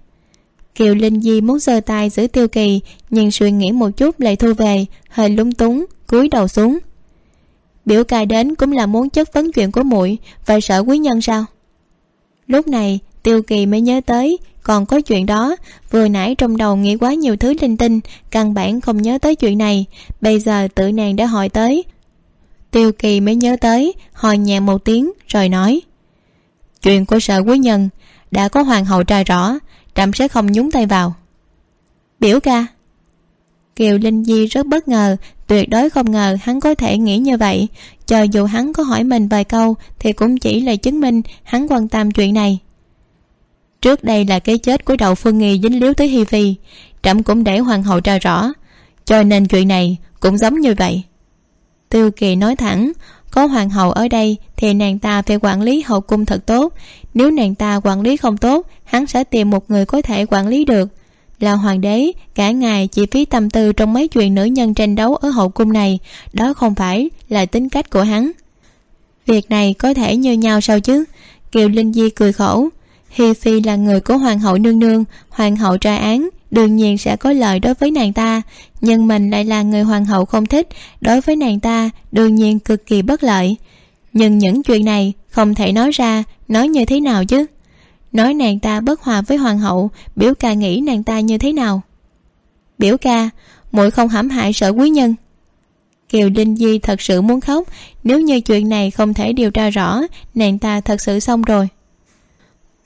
Kiều linh di muốn giơ tay giữ tiêu kỳ, nhưng suy nghĩ một chút lại thu về, hơi lúng túng, cúi đầu xuống. Biểu ca đến cũng là muốn chất vấn chuyện của muội và sợ quý nhân sao? Lúc này, tiêu kỳ mới nhớ tới còn có chuyện đó, vừa nãy trong đầu nghĩ quá nhiều thứ linh tinh, căn bản không nhớ tới chuyện này. Bây giờ tự nàng đã hỏi tới. Tiêu kỳ mới nhớ tới hỏi nhẹ một tiếng, rồi nói. Chuyện của sở quý nhân, đã có hoàng hậu tra rõ, trẫm sẽ không nhúng tay vào. Biểu ca. Kiều linh di rất bất ngờ, tuyệt đối không ngờ hắn có thể nghĩ như vậy. Cho dù hắn có hỏi mình vài câu, thì cũng chỉ là chứng minh hắn quan tâm chuyện này trước đây là cái chết của đậu phương nghi dính líu tới hi phi, trẫm cũng để hoàng hậu tra rõ. Cho nên chuyện này cũng giống như vậy. Tiêu kỳ nói thẳng, có hoàng hậu ở đây thì nàng ta phải quản lý hậu cung thật tốt. Nếu nàng ta quản lý không tốt, hắn sẽ tìm một người có thể quản lý được. Là hoàng đế, cả ngày chỉ phí tâm tư trong mấy chuyện nữ nhân tranh đấu ở hậu cung này, đó không phải là tính cách của hắn. Việc này có thể như nhau sao chứ? Kiều linh di cười khổ hi phi là người của hoàng hậu nương nương, hoàng hậu tra án, đương nhiên sẽ có lợi đối với nàng ta. Nhưng mình lại là người hoàng hậu không thích, đối với nàng ta, đương nhiên cực kỳ bất lợi. Nhưng những chuyện này không thể nói ra, nói như thế nào chứ? Nói nàng ta bất hòa với hoàng hậu, biểu ca nghĩ nàng ta như thế nào? Biểu ca, muội không hãm hại sở quý nhân. Kiều linh di thật sự muốn khóc, nếu như chuyện này không thể điều tra rõ, nàng ta thật sự xong rồi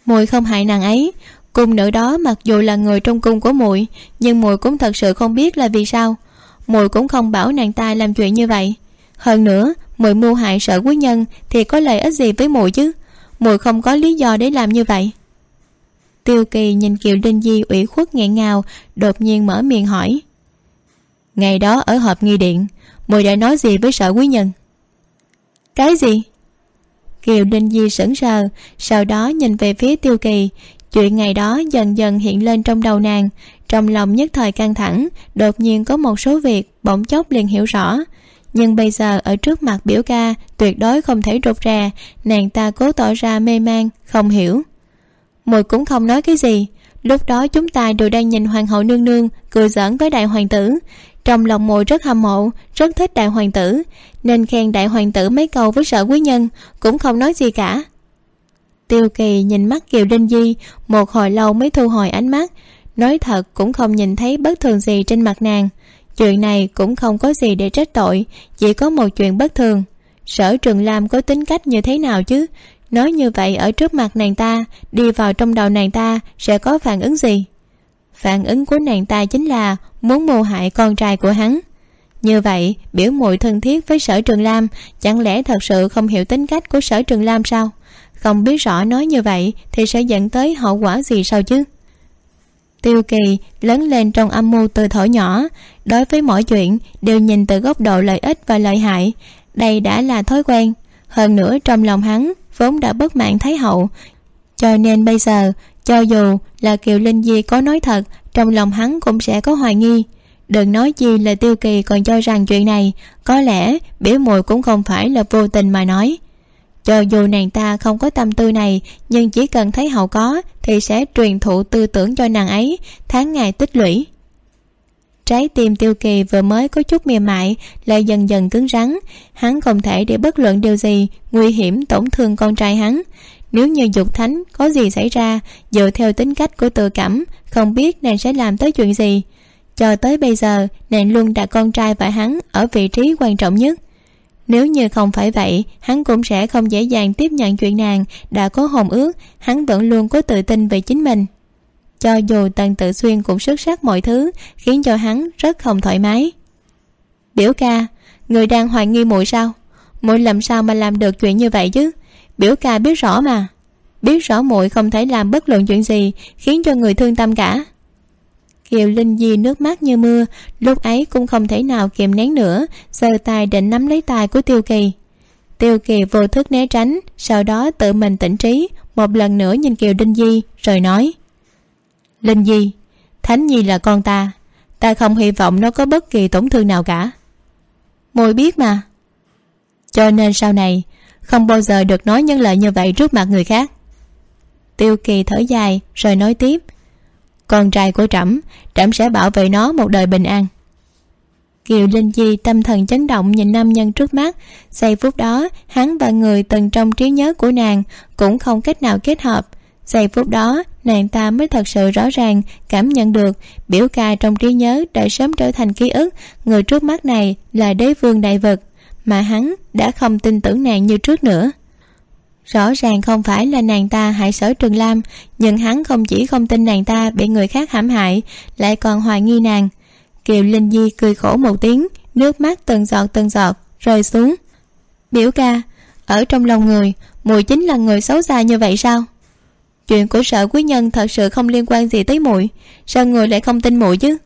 muội không hại nàng ấy. Cung nữ đó mặc dù là người trong cung của muội nhưng muội cũng thật sự không biết là vì sao. Muội cũng không bảo nàng ta làm chuyện như vậy. Hơn nữa muội mưu hại sợ quý nhân thì có lợi ích gì với muội chứ? Muội không có lý do để làm như vậy. Tiêu kỳ nhìn kiều linh di ủy khuất nghẹn ngào, đột nhiên mở miệng hỏi. Ngày đó ở họp nghi điện muội đã nói gì với sợ quý nhân? Cái gì? Kiều đinh di sững sờ, sau đó nhìn về phía tiêu kỳ. Chuyện ngày đó dần dần hiện lên trong đầu nàng. Trong lòng nhất thời căng thẳng, đột nhiên có một số việc bỗng chốc liền hiểu rõ. Nhưng bây giờ ở trước mặt biểu ca, tuyệt đối không thể rụt rè, nàng ta cố tỏ ra mê man, không hiểu. Mùi cũng không nói cái gì. Lúc đó chúng ta đều đang nhìn hoàng hậu nương nương, cười giỡn với đại hoàng tử trong lòng mồi rất hâm mộ, rất thích đại hoàng tử, nên khen đại hoàng tử mấy câu với sở quý nhân, cũng không nói gì cả. Tiêu kỳ nhìn mắt kiều linh di, một hồi lâu mới thu hồi ánh mắt, nói thật cũng không nhìn thấy bất thường gì trên mặt nàng. Chuyện này cũng không có gì để trách tội, chỉ có một chuyện bất thường. Sở trường lam có tính cách như thế nào chứ? Nói như vậy ở trước mặt nàng ta, đi vào trong đầu nàng ta sẽ có phản ứng gì? Phản ứng của nàng ta chính là muốn mưu hại con trai của hắn. Như vậy, biểu mụi thân thiết với sở trường lam chẳng lẽ thật sự không hiểu tính cách của sở trường lam sao? Không biết rõ nói như vậy thì sẽ dẫn tới hậu quả gì sao chứ? Tiêu kỳ lớn lên trong âm mưu từ thổi nhỏ, đối với mọi chuyện đều nhìn từ góc độ lợi ích và lợi hại. Đây đã là thói quen. Hơn nữa trong lòng hắn vốn đã bất mãn thái hậu cho nên bây giờ, cho dù là kiều linh di có nói thật, trong lòng hắn cũng sẽ có hoài nghi. Đừng nói gì là tiêu kỳ còn cho rằng chuyện này, có lẽ biểu mùi cũng không phải là vô tình mà nói. Cho dù nàng ta không có tâm tư này, nhưng chỉ cần thấy hậu có thì sẽ truyền thụ tư tưởng cho nàng ấy, tháng ngày tích lũy. Trái tim tiêu kỳ vừa mới có chút mềm mại, lại dần dần cứng rắn. Hắn không thể để bất luận điều gì nguy hiểm tổn thương con trai hắn nếu như dục thánh có gì xảy ra, dựa theo tính cách của tự cảm, không biết nàng sẽ làm tới chuyện gì. Cho tới bây giờ, nàng luôn đặt con trai và hắn ở vị trí quan trọng nhất. Nếu như không phải vậy, hắn cũng sẽ không dễ dàng tiếp nhận chuyện nàng đã có hồn ước, hắn vẫn luôn có tự tin về chính mình. Cho dù tần tự xuyên cũng xuất sắc mọi thứ, khiến cho hắn rất không thoải mái. Biểu ca, người đang hoài nghi muội sao? Muội làm sao mà làm được chuyện như vậy chứ? Biểu ca biết rõ mà. Biết rõ muội không thể làm bất luận chuyện gì khiến cho người thương tâm cả. Kiều linh di nước mắt như mưa, lúc ấy cũng không thể nào kìm nén nữa, giơ tay định nắm lấy tay của tiêu kỳ. Tiêu kỳ vô thức né tránh, sau đó tự mình tỉnh trí, một lần nữa nhìn kiều linh di, rồi nói, linh di, thánh nhi là con ta ta không hy vọng nó có bất kỳ tổn thương nào cả. Mùi biết mà. Cho nên sau này không bao giờ được nói những lời như vậy trước mặt người khác. Tiêu kỳ thở dài, rồi nói tiếp. Con trai của trẫm trẫm sẽ bảo vệ nó một đời bình an. Kiều linh di tâm thần chấn động nhìn nam nhân trước mắt. Giây phút đó, hắn và người từng trong trí nhớ của nàng cũng không cách nào kết hợp. Giây phút đó, nàng ta mới thật sự rõ ràng cảm nhận được biểu ca trong trí nhớ đã sớm trở thành ký ức. Người trước mắt này là đế vương đại vật mà hắn đã không tin tưởng nàng như trước nữa. Rõ ràng không phải là nàng ta hại sở trường lam, nhưng hắn không chỉ không tin nàng ta bị người khác hãm hại, lại còn hoài nghi nàng. Kiều linh di cười khổ một tiếng, nước mắt từng giọt từng giọt rơi xuống. Biểu ca, ở trong lòng người, mùi chính là người xấu xa như vậy sao? Chuyện của sở quý nhân thật sự không liên quan gì tới muội sao người lại không tin muội chứ?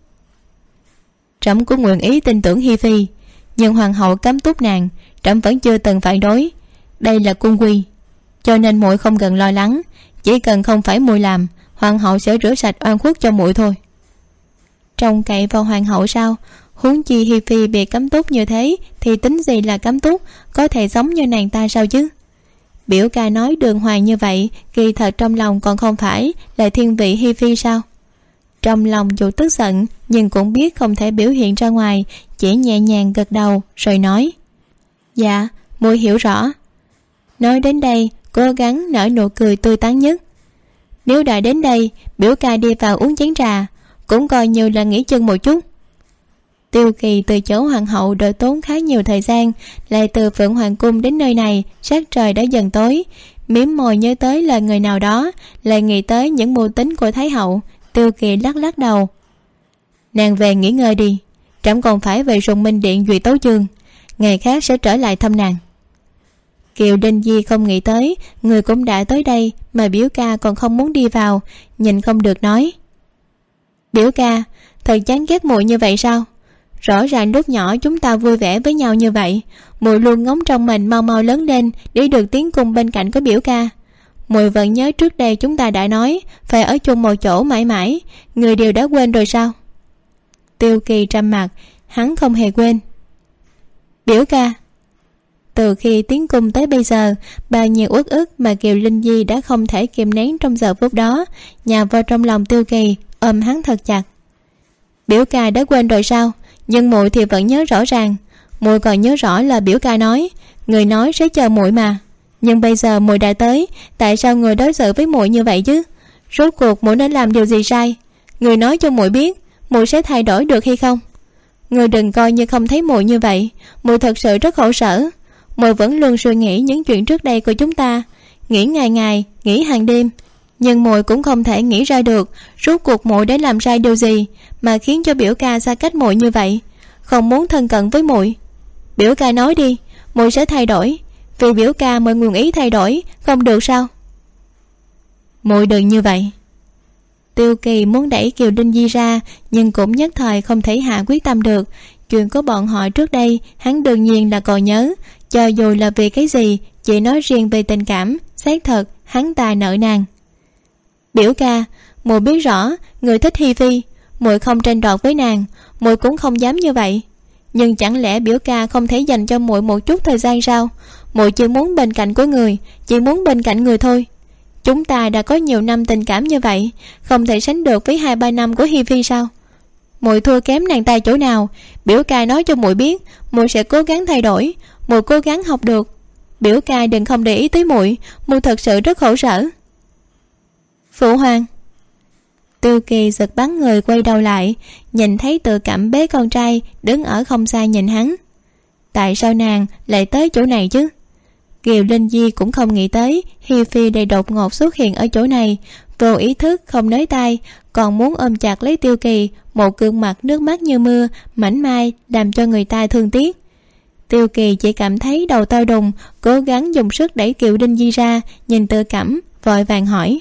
Trẫm cũng nguyện ý tin tưởng hi phi nhưng hoàng hậu cấm túc nàng, trẫm vẫn chưa từng phản đối. Đây là cung quy, cho nên muội không cần lo lắng. Chỉ cần không phải muội làm, hoàng hậu sẽ rửa sạch oan khuất cho muội thôi. Trông cậy vào hoàng hậu sao? Huống chi hi phi bị cấm túc như thế, thì tính gì là cấm túc? Có thể sống như nàng ta sao chứ? Biểu ca nói đường hoàng như vậy, kỳ thật trong lòng còn không phải là thiên vị hi phi sao? Trong lòng dù tức giận, nhưng cũng biết không thể biểu hiện ra ngoài chỉ nhẹ nhàng gật đầu, rồi nói dạ muội hiểu rõ. Nói đến đây, cố gắng nở nụ cười tươi tắn nhất. Nếu đã đến đây, biểu ca đi vào uống chén trà, cũng coi như là nghỉ chân một chút. Tiêu kỳ từ chỗ hoàng hậu đợi tốn khá nhiều thời gian, lại từ phượng hoàng cung đến nơi này sát trời đã dần tối. Miếm mồi nhớ tới lời người nào đó, lại nghĩ tới những mưu tính của thái hậu, tiêu kỳ lắc lắc đầu. Nàng về nghỉ ngơi đi trẫm còn phải về sùng minh điện duyệt tấu chương. Ngày khác sẽ trở lại thăm nàng. Kiều đinh di không nghĩ tới, người cũng đã tới đây mà biểu ca còn không muốn đi vào, nhìn không được nói. Biểu ca thật chán ghét muội như vậy sao? Rõ ràng lúc nhỏ chúng ta vui vẻ với nhau như vậy, muội luôn ngóng trong mình mau mau lớn lên để được tiến cùng bên cạnh có biểu ca. Muội vẫn nhớ trước đây chúng ta đã nói, phải ở chung một chỗ mãi mãi, người đều đã quên rồi sao? Tiêu kỳ trăm mặt hắn không hề quên. Biểu ca, từ khi tiến cung tới bây giờ, bao nhiêu uất ức mà kiều linh di đã không thể kiềm nén trong giờ phút đó, nhà vào trong lòng tiêu kỳ ôm hắn thật chặt. Biểu ca đã quên rồi sao? Nhưng muội thì vẫn nhớ rõ ràng. Muội còn nhớ rõ là biểu ca nói, người nói sẽ chờ muội mà. Nhưng bây giờ muội đã tới, tại sao người đối xử với muội như vậy chứ? Rốt cuộc muội nên làm điều gì sai? Người nói cho muội biết mùi sẽ thay đổi được hay không? Người đừng coi như không thấy mùi như vậy. Mùi thật sự rất khổ sở. Mùi vẫn luôn suy nghĩ những chuyện trước đây của chúng ta. Nghĩ ngày ngày, nghĩ hàng đêm. Nhưng mùi cũng không thể nghĩ ra được rốt cuộc mùi đã làm sai điều gì mà khiến cho biểu ca xa cách mùi như vậy. Không muốn thân cận với mùi. biểu ca nói đi, mùi sẽ thay đổi. Vì biểu ca mời nguồn ý thay đổi, không được sao? Mùi đừng như vậy tiêu kỳ muốn đẩy kiều đinh di ra, nhưng cũng nhất thời không thể hạ quyết tâm được. Chuyện của bọn họ trước đây, hắn đương nhiên là còn nhớ. Cho dù là vì cái gì, chỉ nói riêng về tình cảm, xác thật hắn tài nợ nàng biểu ca, muội biết rõ, người thích hi phi, muội không tranh đoạt với nàng, muội cũng không dám như vậy. Nhưng chẳng lẽ biểu ca không thể dành cho muội một chút thời gian sao? Muội chỉ muốn bên cạnh của người, chỉ muốn bên cạnh người thôi chúng ta đã có nhiều năm tình cảm như vậy, không thể sánh được với hai ba năm của hi phi sao? Mùi thua kém nàng ta chỗ nào? Biểu ca nói cho mùi biết mùi sẽ cố gắng thay đổi mùi cố gắng học được. Biểu ca đừng không để ý tới muội muội thật sự rất khổ sở. Phụ hoàng. Tiêu kỳ giật bắn người quay đầu lại, nhìn thấy tự cảm bế con trai đứng ở không xa nhìn hắn. Tại sao nàng lại tới chỗ này chứ? Kiều linh di cũng không nghĩ tới hi phi đầy đột ngột xuất hiện ở chỗ này. Vô ý thức không nới tay, còn muốn ôm chặt lấy tiêu kỳ, một gương mặt nước mắt như mưa, mảnh mai, làm cho người ta thương tiếc. Tiêu kỳ chỉ cảm thấy đầu tao đùng, cố gắng dùng sức đẩy kiều đinh di ra, nhìn tự cảm vội vàng hỏi.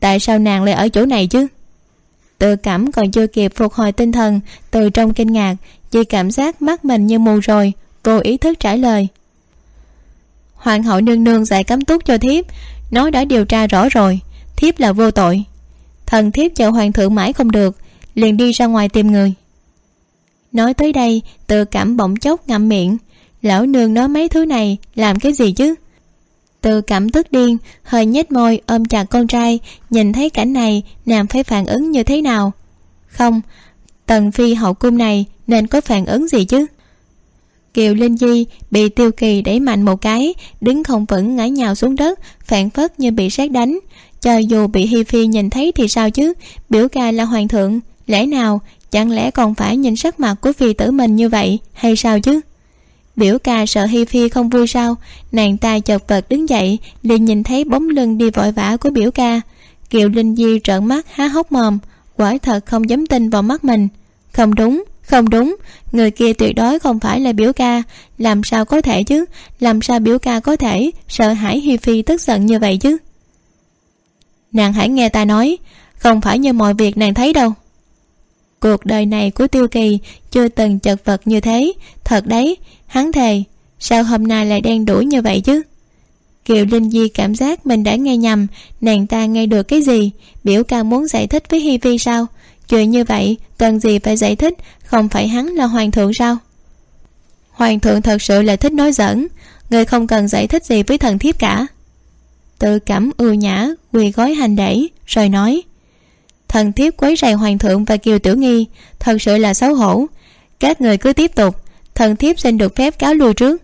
Tại sao nàng lại ở chỗ này chứ? Tự cảm còn chưa kịp phục hồi tinh thần, từ trong kinh ngạc, chỉ cảm giác mắt mình như mù rồi vô ý thức trả lời hoàng hậu nương nương dạy cấm túc cho thiếp. Nói đã điều tra rõ rồi, thiếp là vô tội. Thần thiếp chờ hoàng thượng mãi không được, liền đi ra ngoài tìm người. Nói tới đây, tự cảm bỗng chốc ngậm miệng. Lão nương nói mấy thứ này làm cái gì chứ? Tự cảm tức điên, hơi nhếch môi ôm chặt con trai, nhìn thấy cảnh này, nàng phải phản ứng như thế nào? Không, tần phi hậu cung này nên có phản ứng gì chứ? Kiều linh di bị tiêu kỳ đẩy mạnh một cái, đứng không vững ngã nhào xuống đất, phản phất như bị sát đánh. Cho dù bị hi phi nhìn thấy thì sao chứ? Biểu ca là hoàng thượng, lẽ nào chẳng lẽ còn phải nhìn sắc mặt của phi tử mình như vậy hay sao chứ? Biểu ca sợ hi phi không vui sao? Nàng ta chật vật đứng dậy, liền nhìn thấy bóng lưng đi vội vã của biểu ca. Kiều linh di trợn mắt há hốc mồm, quả thật không dám tin vào mắt mình. Không đúng không đúng, người kia tuyệt đối không phải là biểu ca. Làm sao có thể chứ? Làm sao biểu ca có thể? Sợ hãi hi phi tức giận như vậy chứ? Nàng hãy nghe ta nói, không phải như mọi việc nàng thấy đâu. Cuộc đời này của tiêu kỳ chưa từng chật vật như thế. Thật đấy, hắn thề, sao hôm nay lại đen đuổi như vậy chứ? Kiều linh di cảm giác mình đã nghe nhầm, nàng ta nghe được cái gì? Biểu ca muốn giải thích với hi phi sao? Chuyện như vậy, cần gì phải giải thích, không phải hắn là hoàng thượng sao? Hoàng thượng thật sự là thích nói giỡn, người không cần giải thích gì với thần thiếp cả. Tự cảm ưu nhã, quỳ gói hành đẩy rồi nói, thần thiếp quấy rầy hoàng thượng và kiều tiểu nghi, thật sự là xấu hổ. Các người cứ tiếp tục, thần thiếp xin được phép cáo lui trước.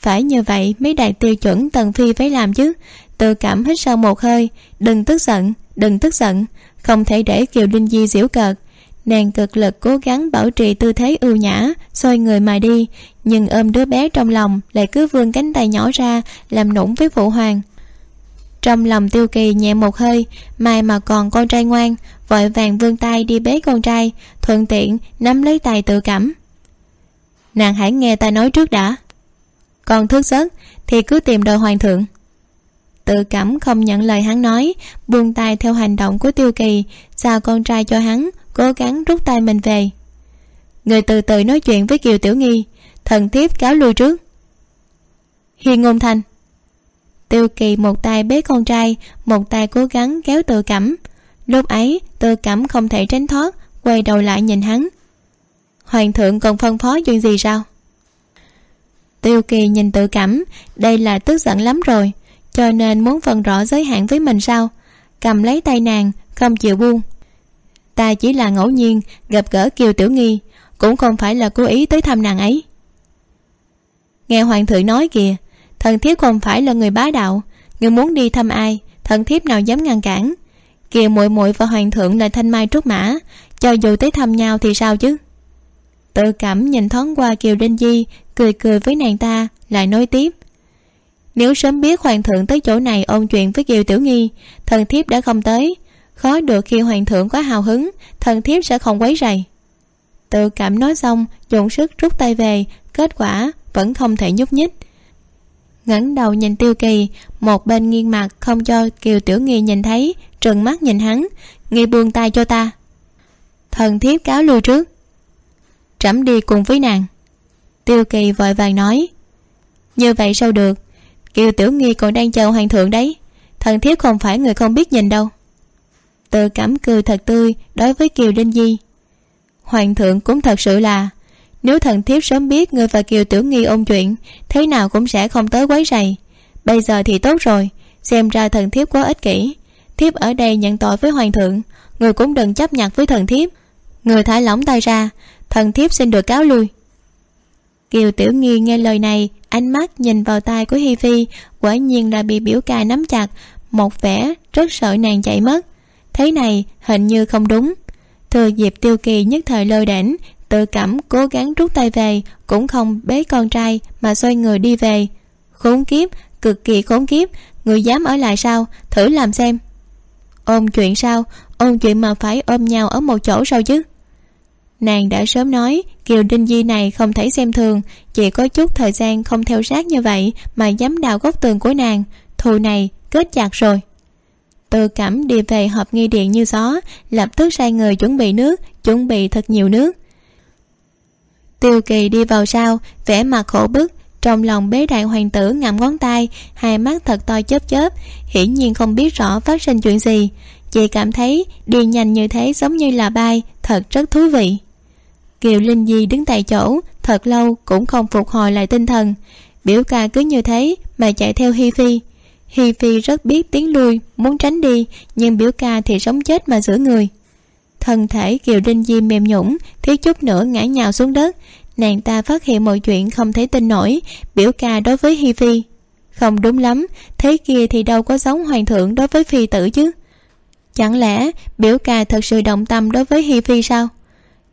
Phải như vậy mới đạt tiêu chuẩn tần phi phải làm chứ. Tự cảm hít sâu một hơi, đừng tức giận, đừng tức giận không thể để kiều linh di giễu cợt. Nàng cực lực cố gắng bảo trì tư thế ưu nhã, xoay người mà đi, nhưng ôm đứa bé trong lòng lại cứ vươn cánh tay nhỏ ra, làm nũng với phụ hoàng. Trong lòng tiêu kỳ nhẹ một hơi, mai mà còn con trai ngoan, vội vàng vươn tay đi bế con trai, thuận tiện nắm lấy tay tự cảm. Nàng hãy nghe ta nói trước đã. Còn thức giấc, thì cứ tìm đời hoàng thượng tự cảm không nhận lời hắn nói, buông tay theo hành động của tiêu kỳ sao con trai cho hắn, cố gắng rút tay mình về. Người từ từ nói chuyện với kiều tiểu nghi, thần thiếp cáo lui trước. Hiên ngôn thành. tiêu kỳ một tay bế con trai, một tay cố gắng kéo tự cảm. Lúc ấy, tự cảm không thể tránh thoát, quay đầu lại nhìn hắn. Hoàng thượng còn phân phó chuyện gì sao? Tiêu kỳ nhìn tự cảm, đây là tức giận lắm rồi cho nên muốn phân rõ giới hạn với mình sao? Cầm lấy tay nàng, không chịu buông. Ta chỉ là ngẫu nhiên, gặp gỡ kiều tiểu nghi, cũng không phải là cố ý tới thăm nàng ấy. Nghe hoàng thượng nói kìa, thần thiếp không phải là người bá đạo, người muốn đi thăm ai, thần thiếp nào dám ngăn cản? Kìa muội muội và hoàng thượng là thanh mai trúc mã, cho dù tới thăm nhau thì sao chứ? Tự cảm nhìn thoáng qua kiều đinh di, cười cười với nàng ta, lại nói tiếp nếu sớm biết hoàng thượng tới chỗ này ôn chuyện với kiều tiểu nghi, thần thiếp đã không tới. Khó được khi hoàng thượng quá hào hứng, thần thiếp sẽ không quấy rầy. Tự cảm nói xong dùng sức rút tay về, kết quả vẫn không thể nhúc nhích. Ngẩng đầu nhìn tiêu kỳ, một bên nghiêng mặt không cho kiều tiểu nghi nhìn thấy, trừng mắt nhìn hắn. Nghi buông tay cho ta. Thần thiếp cáo lui trước. Trẫm đi cùng với nàng. Tiêu kỳ vội vàng nói, như vậy sao được? Kiều tiểu nghi còn đang chờ hoàng thượng đấy. Thần thiếp không phải người không biết nhìn đâu. Tự cảm cười thật tươi đối với kiều linh di. Hoàng thượng cũng thật sự là, nếu thần thiếp sớm biết người và kiều tiểu nghi ôn chuyện, thế nào cũng sẽ không tới quấy rầy. Bây giờ thì tốt rồi, xem ra thần thiếp quá ích kỷ. Thiếp ở đây nhận tội với hoàng thượng, người cũng đừng chấp nhặt với thần thiếp. Người thả lỏng tay ra, thần thiếp xin được cáo lui. Kiều tiểu nghi nghe lời này ánh mắt nhìn vào tai của hi phi quả nhiên là bị biểu ca nắm chặt, một vẻ rất sợ nàng chạy mất. Thế này hình như không đúng. Thừa dịp tiêu kỳ nhất thời lơ đễnh, tự cảm cố gắng rút tay về, cũng không bế con trai mà xoay người đi về. Khốn kiếp, cực kỳ khốn kiếp, người dám ở lại sao? Thử làm xem. Ôm chuyện sao? Ôm chuyện mà phải ôm nhau ở một chỗ sao chứ? Nàng đã sớm nói kiều đinh di này không thấy xem thường, chỉ có chút thời gian không theo sát như vậy mà dám đào góc tường của nàng. Thù này kết chặt rồi. Tự cảm đi về hộp nghi điện như gió, lập tức sai người chuẩn bị nước, chuẩn bị thật nhiều nước. Tiêu kỳ đi vào sau, vẻ mặt khổ bức, trong lòng bế đại hoàng tử ngậm ngón tay, hai mắt thật to chớp chớp, hiển nhiên không biết rõ phát sinh chuyện gì. Chị cảm thấy đi nhanh như thế giống như là bay, thật rất thú vị kiều linh di đứng tại chỗ, thật lâu cũng không phục hồi lại tinh thần. Biểu ca cứ như thế mà chạy theo hi phi. Hi phi rất biết tiến lui, muốn tránh đi, nhưng biểu ca thì sống chết mà giữ người. Thân thể kiều linh di mềm nhũng thiếu chút nữa ngã nhào xuống đất. Nàng ta phát hiện mọi chuyện không thể tin nổi, biểu ca đối với hi phi. Không đúng lắm, thế kia thì đâu có giống hoàng thượng đối với phi tử chứ. Chẳng lẽ biểu ca thật sự động tâm đối với hi phi sao?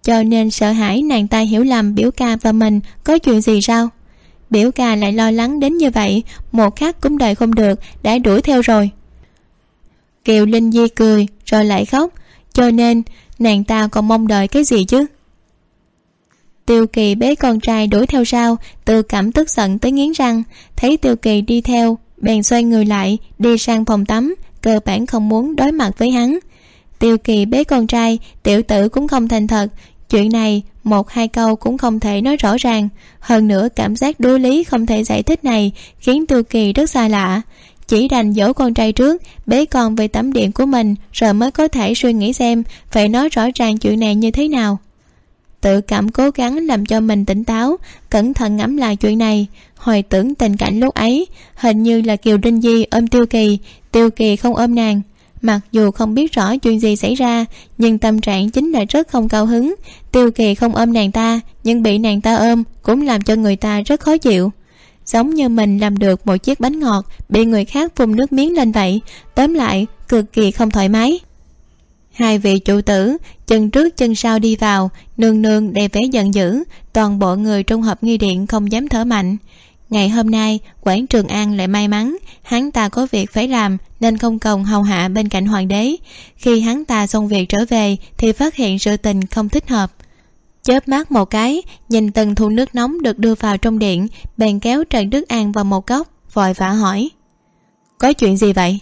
Cho nên sợ hãi nàng ta hiểu lầm biểu ca và mình có chuyện gì sao? Biểu ca lại lo lắng đến như vậy, một khắc cũng đợi không được, đã đuổi theo rồi. Kiều linh di cười, rồi lại khóc. Cho nên, nàng ta còn mong đợi cái gì chứ? Tiêu kỳ bế con trai đuổi theo sau, từ cảm tức giận tới nghiến răng. Thấy tiêu kỳ đi theo, bèn xoay người lại, đi sang phòng tắm, cơ bản không muốn đối mặt với hắn tiêu kỳ bế con trai, tiểu tử cũng không thành thật. Chuyện này, một hai câu cũng không thể nói rõ ràng. Hơn nữa, cảm giác đối lý không thể giải thích này khiến tiêu kỳ rất xa lạ. Chỉ đành dỗ con trai trước, bế con về tắm điện của mình, rồi mới có thể suy nghĩ xem phải nói rõ ràng chuyện này như thế nào. Tự cảm cố gắng làm cho mình tỉnh táo, cẩn thận ngẫm lại chuyện này. Hồi tưởng tình cảnh lúc ấy, hình như là kiều đinh di ôm tiêu kỳ. Tiêu kỳ không ôm nàng mặc dù không biết rõ chuyện gì xảy ra, nhưng tâm trạng chính là rất không cao hứng. Tiêu kỳ không ôm nàng ta, nhưng bị nàng ta ôm cũng làm cho người ta rất khó chịu. Giống như mình làm được một chiếc bánh ngọt, bị người khác phun nước miếng lên vậy. Tóm lại, cực kỳ không thoải mái. Hai vị chủ tử, chân trước chân sau đi vào, nương nương đè vẻ giận dữ, toàn bộ người trong hộp nghi điện không dám thở mạnh. Ngày hôm nay, quảng trường an lại may mắn, hắn ta có việc phải làm nên không cần hầu hạ bên cạnh hoàng đế. Khi hắn ta xong việc trở về, thì phát hiện sự tình không thích hợp. Chớp mắt một cái, nhìn từng thùng nước nóng được đưa vào trong điện, bèn kéo trần đức an vào một góc, vội vã hỏi, có chuyện gì vậy?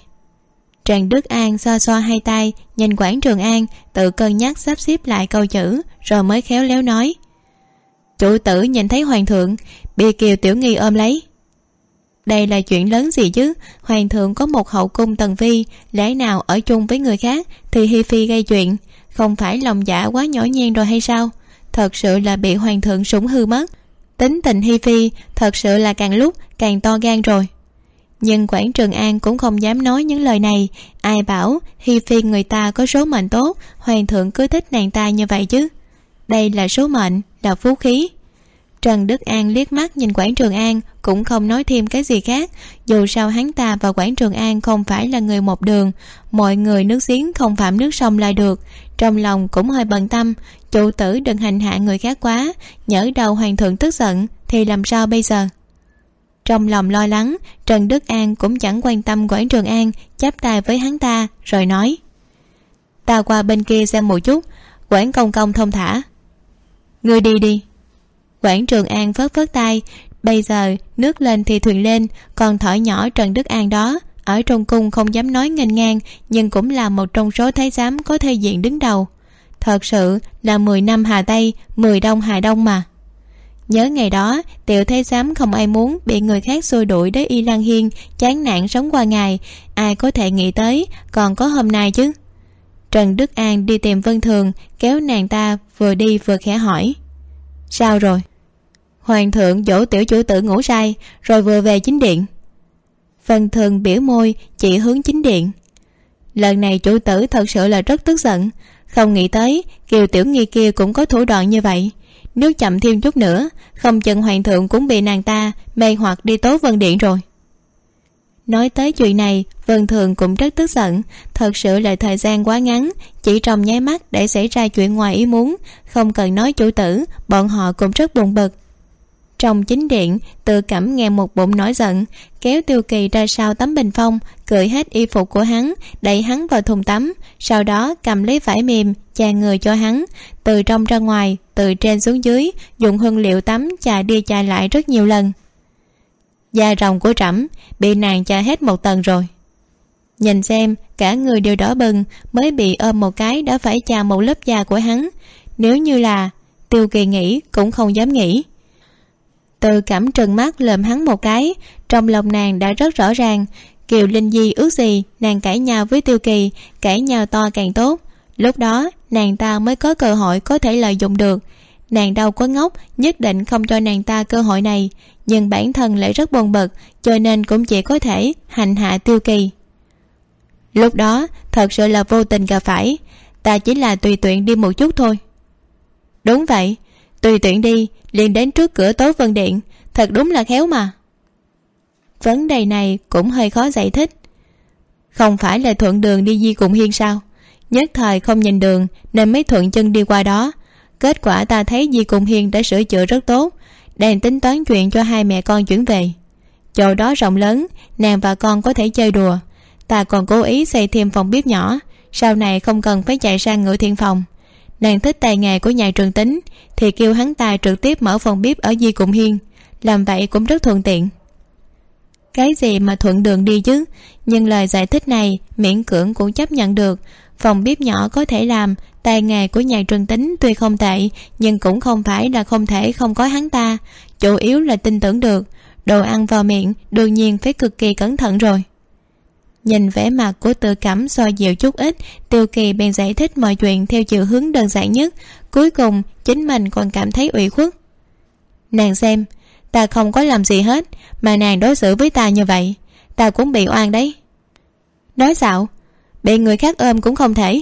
Trần đức an xoa xoa hai tay, nhìn quảng trường an, tự cân nhắc sắp xếp lại câu chữ, rồi mới khéo léo nói, chủ tử nhìn thấy hoàng thượng bị kiều tiểu nghi ôm lấy đây là chuyện lớn gì chứ? Hoàng thượng có một hậu cung tần vi lẽ nào ở chung với người khác thì hi phi gây chuyện? Không phải lòng dạ quá nhỏ nhen rồi hay sao? Thật sự là bị hoàng thượng sủng hư mất. Tính tình hi phi thật sự là càng lúc càng to gan rồi. Nhưng quảng trường an cũng không dám nói những lời này. Ai bảo hi phi người ta có số mệnh tốt, hoàng thượng cứ thích nàng ta như vậy chứ? Đây là số mệnh, là phú khí trần đức an liếc mắt nhìn quảng trường an, cũng không nói thêm cái gì khác. Dù sao hắn ta và quảng trường an không phải là người một đường. Mọi người nước giếng không phạm nước sông lại được. Trong lòng cũng hơi bận tâm. Chủ tử đừng hành hạ người khác quá. Nhỡ đầu hoàng thượng tức giận, thì làm sao bây giờ? Trong lòng lo lắng, trần đức an cũng chẳng quan tâm quảng trường an, chắp tay với hắn ta, rồi nói. Ta qua bên kia xem một chút. Quảng công công thông thả. Ngươi đi đi quảng trường an phớt phớt tay. Bây giờ, nước lên thì thuyền lên, còn thỏi nhỏ trần đức an đó. Ở trong cung không dám nói nghênh ngang, nhưng cũng là một trong số thái giám có thể diện đứng đầu. Thật sự là mười năm hà tây, mười đông hà đông mà. Nhớ ngày đó, tiểu thái giám không ai muốn bị người khác xua đuổi đến y lan hiên, chán nản sống qua ngày. Ai có thể nghĩ tới, còn có hôm nay chứ? Trần đức an đi tìm vân thường, kéo nàng ta vừa đi vừa khẽ hỏi sao rồi? Hoàng thượng dỗ tiểu chủ tử ngủ say, rồi vừa về chính điện. Phần thường biểu môi, chỉ hướng chính điện. Lần này chủ tử thật sự là rất tức giận. Không nghĩ tới, kiều tiểu nghi kia cũng có thủ đoạn như vậy. Nếu chậm thêm chút nữa, không chừng hoàng thượng cũng bị nàng ta mê hoặc đi tố vân điện rồi nói tới chuyện này, vân thường cũng rất tức giận. Thật sự là thời gian quá ngắn, chỉ trong nháy mắt để xảy ra chuyện ngoài ý muốn. Không cần nói chủ tử, bọn họ cũng rất buồn bực. Trong chính điện tự cảm nghe một bụng nổi giận, kéo tiêu kỳ ra sau tấm bình phong, cởi hết y phục của hắn, đẩy hắn vào thùng tắm, sau đó cầm lấy vải mềm chà người cho hắn. Từ trong ra ngoài, từ trên xuống dưới, dùng hương liệu tắm chà đi chà lại rất nhiều lần da rồng của trẫm, bị nàng chà hết một tầng rồi. Nhìn xem, cả người đều đỏ bừng, mới bị ôm một cái đã phải chà một lớp da của hắn. Nếu như là, tiêu kỳ nghĩ cũng không dám nghĩ. Từ cảm trừng mắt lườm hắn một cái, trong lòng nàng đã rất rõ ràng, kiều linh di ước gì nàng cãi nhau với tiêu kỳ, cãi nhau to càng tốt. Lúc đó, nàng ta mới có cơ hội có thể lợi dụng được. Nàng đâu có ngốc, nhất định không cho nàng ta cơ hội này nhưng bản thân lại rất bồn bực, cho nên cũng chỉ có thể hành hạ tiêu kỳ. Lúc đó, thật sự là vô tình gặp phải, ta chỉ là tùy tiện đi một chút thôi. Đúng vậy, tùy tiện đi, liền đến trước cửa tố vân điện, thật đúng là khéo mà. Vấn đề này cũng hơi khó giải thích. Không phải là thuận đường đi di cùng hiên sao? Nhất thời không nhìn đường, nên mới thuận chân đi qua đó. Kết quả ta thấy di cùng hiên đã sửa chữa rất tốt đang tính toán chuyện cho hai mẹ con chuyển về. Chỗ đó rộng lớn, nàng và con có thể chơi đùa. Ta còn cố ý xây thêm phòng bếp nhỏ, sau này không cần phải chạy sang ngựa thiên phòng. Nàng thích tài nghề của nhà trường tính, thì kêu hắn ta trực tiếp mở phòng bếp ở di cụm hiên. Làm vậy cũng rất thuận tiện cái gì mà thuận đường đi chứ? Nhưng lời giải thích này, miễn cưỡng cũng chấp nhận được. Phòng bếp nhỏ có thể làm tài nghề của nhà trường tính tuy không tệ, nhưng cũng không phải là không thể không có hắn ta. Chủ yếu là tin tưởng được. Đồ ăn vào miệng, đương nhiên phải cực kỳ cẩn thận rồi. Nhìn vẻ mặt của tự cảm so dịu chút ít, tiêu kỳ bèn giải thích mọi chuyện theo chiều hướng đơn giản nhất. Cuối cùng, chính mình còn cảm thấy ủy khuất. Nàng xem ta không có làm gì hết, mà nàng đối xử với ta như vậy, ta cũng bị oan đấy. Nói xạo, bị người khác ôm cũng không thể.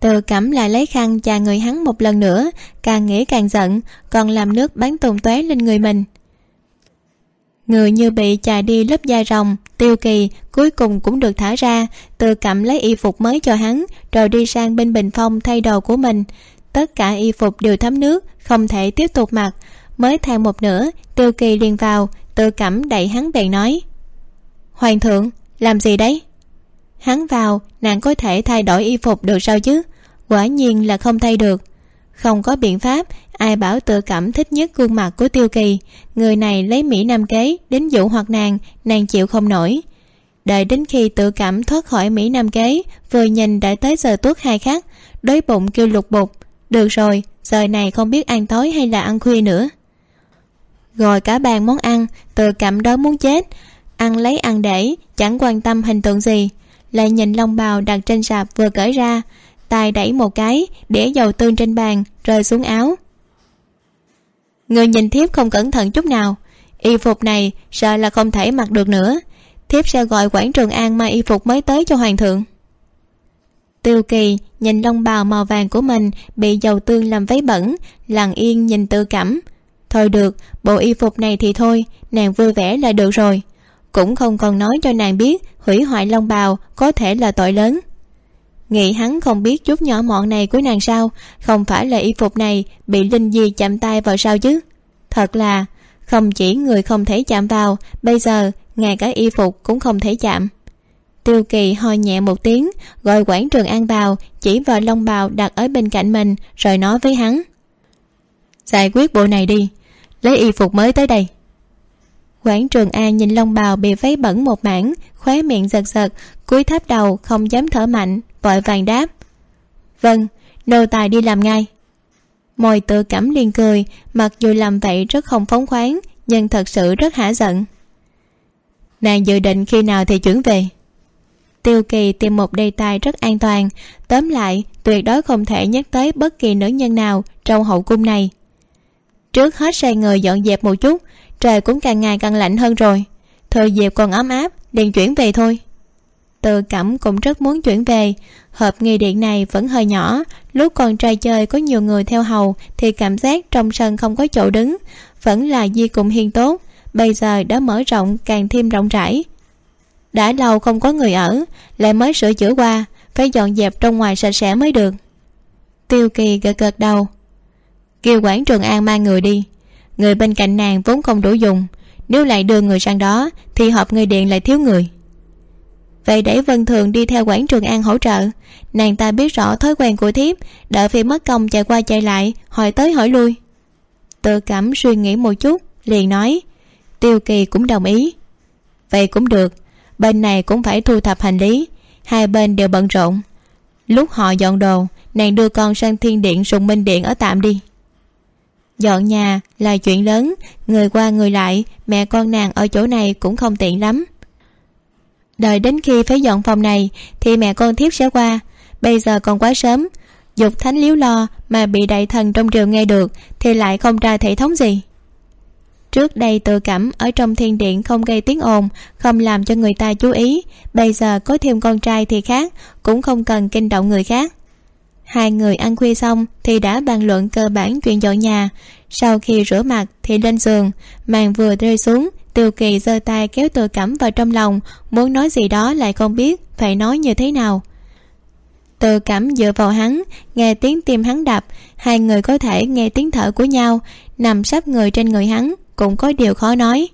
Từ cẩm lại lấy khăn chà người hắn một lần nữa, càng nghĩ càng giận, còn làm nước bắn tùng tóe lên người mình. Người như bị chà đi lớp da rồng, tiêu kỳ, cuối cùng cũng được thả ra, từ cẩm lấy y phục mới cho hắn, rồi đi sang bên bình phong thay đồ của mình. Tất cả y phục đều thấm nước, không thể tiếp tục mặc mới than một nửa, tiêu kỳ liền vào, tự cảm đẩy hắn bèn nói. Hoàng thượng, làm gì đấy? Hắn vào, nàng có thể thay đổi y phục được sao chứ? Quả nhiên là không thay được. Không có biện pháp, ai bảo tự cảm thích nhất gương mặt của tiêu kỳ. Người này lấy mỹ nam kế đến dụ hoặc nàng nàng chịu không nổi. Đợi đến khi tự cảm thoát khỏi mỹ nam kế, vừa nhìn đã tới giờ tuốt hai khắc, đói bụng kêu lục bục. Được rồi, giờ này không biết ăn tối hay là ăn khuya nữa gọi cả bàn món ăn tự cảm đó muốn chết. Ăn lấy ăn để, chẳng quan tâm hình tượng gì. Lại nhìn long bào đặt trên sạp vừa cởi ra, tay đẩy một cái đĩa dầu tương trên bàn, rơi xuống áo. Người nhìn thiếp không cẩn thận chút nào. Y phục này, sợ là không thể mặc được nữa. Thiếp sẽ gọi quản trường an mang y phục mới tới cho hoàng thượng. Tiêu kỳ nhìn lông bào màu vàng của mình bị dầu tương làm váy bẩn, lặng yên nhìn tự cảm thôi được, bộ y phục này thì thôi, nàng vui vẻ là được rồi. Cũng không còn nói cho nàng biết hủy hoại long bào có thể là tội lớn. Nghĩ hắn không biết chút nhỏ mọn này của nàng sao, không phải là y phục này bị linh di chạm tay vào sao chứ? Thật là, không chỉ người không thể chạm vào, bây giờ ngay cả y phục cũng không thể chạm. Tiêu kỳ ho nhẹ một tiếng, gọi quản trường an vào, chỉ vào lông bào đặt ở bên cạnh mình, rồi nói với hắn. Giải quyết bộ này đi lấy y phục mới tới đây. Quảng trường an nhìn long bào bị váy bẩn một mảng, khóe miệng giật giật, cúi thấp đầu, không dám thở mạnh, vội vàng đáp. Vâng nô tài đi làm ngay. Mồi tự cảm liền cười, mặc dù làm vậy rất không phóng khoáng, nhưng thật sự rất hả giận. Nàng dự định khi nào thì chuyển về. Tiêu kỳ tìm một đề tài rất an toàn, tóm lại, tuyệt đối không thể nhắc tới bất kỳ nữ nhân nào trong hậu cung này trước hết sai người dọn dẹp một chút, trời cũng càng ngày càng lạnh hơn rồi. Thời dịp còn ấm áp, liền chuyển về thôi. Tự cẩm cũng rất muốn chuyển về. Hộp nghi điện này vẫn hơi nhỏ, lúc còn trai chơi có nhiều người theo hầu thì cảm giác trong sân không có chỗ đứng, vẫn là di cùng hiền tốt, bây giờ đã mở rộng càng thêm rộng rãi. Đã lâu không có người ở, lại mới sửa chữa qua, phải dọn dẹp trong ngoài sạch sẽ mới được. Tiêu kỳ gật gật đầu kêu quản trường an mang người đi. Người bên cạnh nàng vốn không đủ dùng. Nếu lại đưa người sang đó, thì họp người điện lại thiếu người. Vậy để vân thường đi theo quản trường an hỗ trợ. Nàng ta biết rõ thói quen của thiếp đợi phi mất công chạy qua chạy lại, hỏi tới hỏi lui. Tự cảm suy nghĩ một chút, liền nói, tiêu kỳ cũng đồng ý. Vậy cũng được, bên này cũng phải thu thập hành lý, hai bên đều bận rộn. Lúc họ dọn đồ, nàng đưa con sang thiên điện sùng minh điện ở tạm đi dọn nhà là chuyện lớn, người qua người lại, mẹ con nàng ở chỗ này cũng không tiện lắm. Đợi đến khi phải dọn phòng này, thì mẹ con thiếp sẽ qua. Bây giờ còn quá sớm, dục thánh liếu lo mà bị đại thần trong triều nghe được thì lại không ra thể thống gì. Trước đây tự cảm ở trong thiên điện không gây tiếng ồn, không làm cho người ta chú ý, bây giờ có thêm con trai thì khác, cũng không cần kinh động người khác hai người ăn khuya xong thì đã bàn luận cơ bản chuyện dọn nhà. Sau khi rửa mặt thì lên giường, màn vừa rơi xuống, tiêu kỳ giơ tay kéo tự cảm vào trong lòng, muốn nói gì đó lại không biết phải nói như thế nào. Tự cảm dựa vào hắn, nghe tiếng tim hắn đập, hai người có thể nghe tiếng thở của nhau, nằm sắp người trên người hắn cũng có điều khó nói.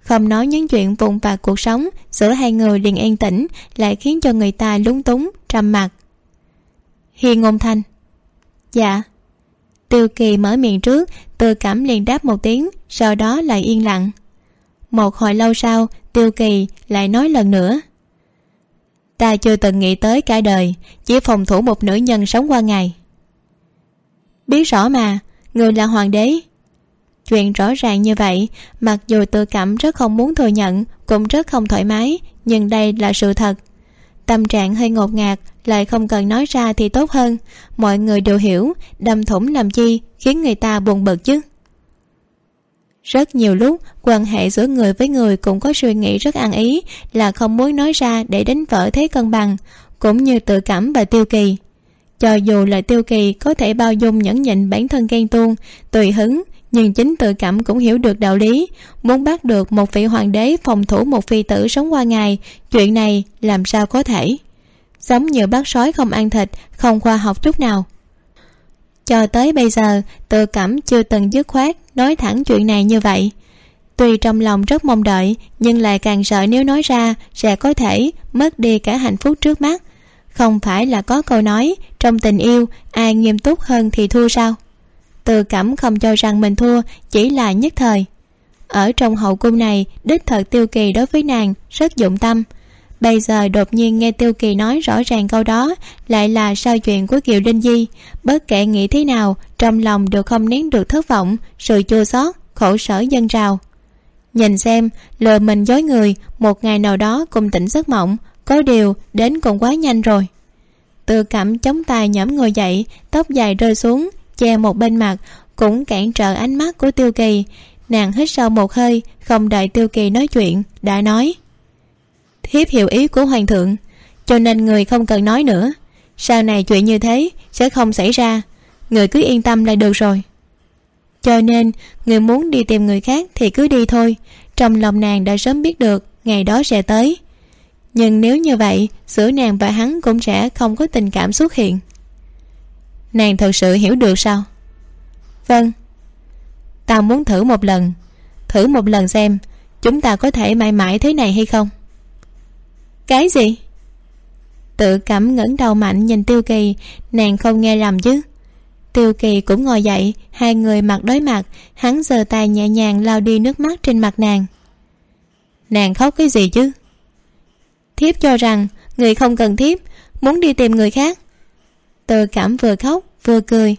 Không nói những chuyện vụn vặt cuộc sống giữa hai người liền yên tĩnh, lại khiến cho người ta lúng túng, trầm mặc hiền ngôn thanh. Dạ. Tiêu kỳ mở miệng trước tự cảm liền đáp một tiếng, sau đó lại yên lặng. Một hồi lâu sau, tiêu kỳ lại nói lần nữa. Ta chưa từng nghĩ tới cả đời, chỉ phòng thủ một nữ nhân sống qua ngày. Biết rõ mà, người là hoàng đế. Chuyện rõ ràng như vậy, mặc dù tự cảm rất không muốn thừa nhận, cũng rất không thoải mái, nhưng đây là sự thật tâm trạng hơi ngột ngạt, lại không cần nói ra thì tốt hơn. Mọi người đều hiểu, đâm thủng làm chi, khiến người ta buồn bực chứ. Rất nhiều lúc, quan hệ giữa người với người cũng có suy nghĩ rất ăn ý, là không muốn nói ra để đánh vỡ thế cân bằng, cũng như tự cảm và tiêu kỳ. Cho dù là tiêu kỳ có thể bao dung nhẫn nhịn bản thân ghen tuông, tùy hứng nhưng chính tự cảm cũng hiểu được đạo lý. Muốn bắt được một vị hoàng đế phòng thủ một phi tử sống qua ngày, chuyện này làm sao có thể? Giống như bác sói không ăn thịt, không khoa học chút nào. Cho tới bây giờ, tự cảm chưa từng dứt khoát nói thẳng chuyện này như vậy. Tuy trong lòng rất mong đợi, nhưng lại càng sợ nếu nói ra sẽ có thể mất đi cả hạnh phúc trước mắt. Không phải là có câu nói, trong tình yêu, ai nghiêm túc hơn thì thua sao? Tự cảm không cho rằng mình thua, chỉ là nhất thời. Ở trong hậu cung này, đích thật tiêu kỳ đối với nàng rất dụng tâm. Bây giờ đột nhiên nghe tiêu kỳ nói rõ ràng câu đó, lại là sao chuyện của kiều linh di. Bất kể nghĩ thế nào, trong lòng đều không nén được thất vọng sự chua xót, khổ sở dân rào nhìn xem, lừa mình dối người, một ngày nào đó cùng tỉnh giấc mộng, có điều đến còn quá nhanh rồi. Tự cảm chống tay nhõm ngồi dậy, tóc dài rơi xuống che một bên mặt, cũng cản trở ánh mắt của tiêu kỳ. Nàng hít sâu một hơi, không đợi tiêu kỳ nói chuyện, đã nói, thiếp hiểu ý của hoàng thượng, cho nên người không cần nói nữa. Sau này chuyện như thế sẽ không xảy ra. Người cứ yên tâm là được rồi. Cho nên, người muốn đi tìm người khác thì cứ đi thôi. Trong lòng nàng đã sớm biết được, ngày đó sẽ tới. Nhưng nếu như vậy, giữa nàng và hắn cũng sẽ không có tình cảm xuất hiện nàng thật sự hiểu được sao? Vâng. Ta muốn thử một lần. Thử một lần xem chúng ta có thể mãi mãi thế này hay không. Cái gì? Tự cảm ngẩng đầu mạnh nhìn tiêu kỳ. Nàng không nghe lầm chứ? Tiêu kỳ cũng ngồi dậy, hai người mặt đối mặt, hắn giơ tay nhẹ nhàng lau đi nước mắt trên mặt nàng. Nàng khóc cái gì chứ? Thiếp cho rằng người không cần thiếp, muốn đi tìm người khác tự cảm vừa khóc, vừa cười.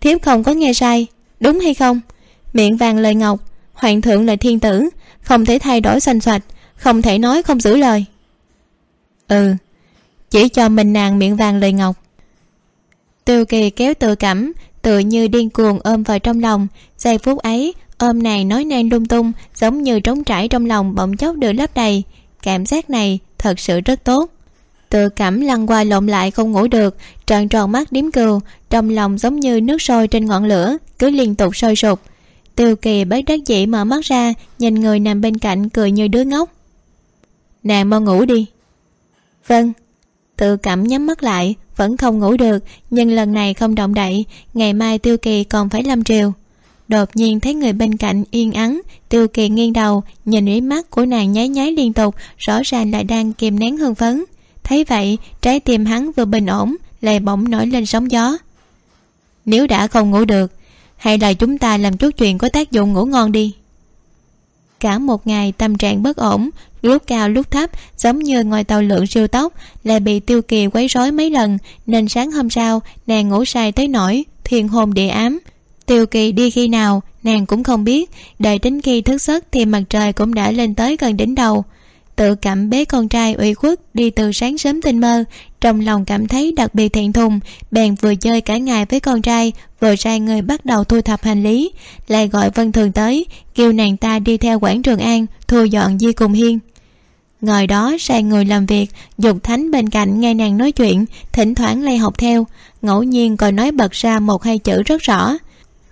Thiếp không có nghe sai, đúng hay không? Miệng vàng lời ngọc, hoàng thượng là thiên tử, không thể thay đổi xanh xoạch không thể nói không giữ lời. Ừ chỉ cho mình nàng miệng vàng lời ngọc. Tiêu kỳ kéo tự cảm tựa như điên cuồng ôm vào trong lòng. Giây phút ấy, ôm này nói nan lung tung, giống như trống trải trong lòng bỗng chốc được lấp đầy. Cảm giác này thật sự rất tốt tự cảm lăn qua lộn lại không ngủ được tròn tròn mắt điếm cừu, trong lòng giống như nước sôi trên ngọn lửa, cứ liên tục sôi sục. Tiêu kỳ bất đắc dĩ mở mắt ra, nhìn người nằm bên cạnh cười như đứa ngốc. Nàng mau ngủ đi. Vâng. Tự cảm nhắm mắt lại, vẫn không ngủ được, nhưng lần này không động đậy, ngày mai tiêu kỳ còn phải lâm triều. Đột nhiên thấy người bên cạnh yên ắng, tiêu kỳ nghiêng đầu, nhìn ý mắt của nàng nháy nháy liên tục, rõ ràng là đang kìm nén hưng phấn thấy vậy, trái tim hắn vừa bình ổn lại bỗng nổi lên sóng gió. Nếu đã không ngủ được, hay là chúng ta làm chút chuyện có tác dụng ngủ ngon đi. Cả một ngày tâm trạng bất ổn, lúc cao lúc thấp, giống như ngồi tàu lượn siêu tốc, lại bị tiêu kỳ quấy rối mấy lần, nên sáng hôm sau, nàng ngủ say tới nỗi thiên hồn địa ám. Tiêu kỳ đi khi nào, nàng cũng không biết, đợi đến khi thức giấc thì mặt trời cũng đã lên tới gần đỉnh đầu tự cảm bế con trai uy khuất đi từ sáng sớm tinh mơ. Trong lòng cảm thấy đặc biệt thẹn thùng, bèn vừa chơi cả ngày với con trai, vừa sai người bắt đầu thu thập hành lý. Lại gọi vân thường tới, kêu nàng ta đi theo quảng trường an, thu dọn di cùng hiên. Ngồi đó sai người làm việc, dục thánh bên cạnh nghe nàng nói chuyện, thỉnh thoảng lay học theo. Ngẫu nhiên còn nói bật ra một hai chữ rất rõ.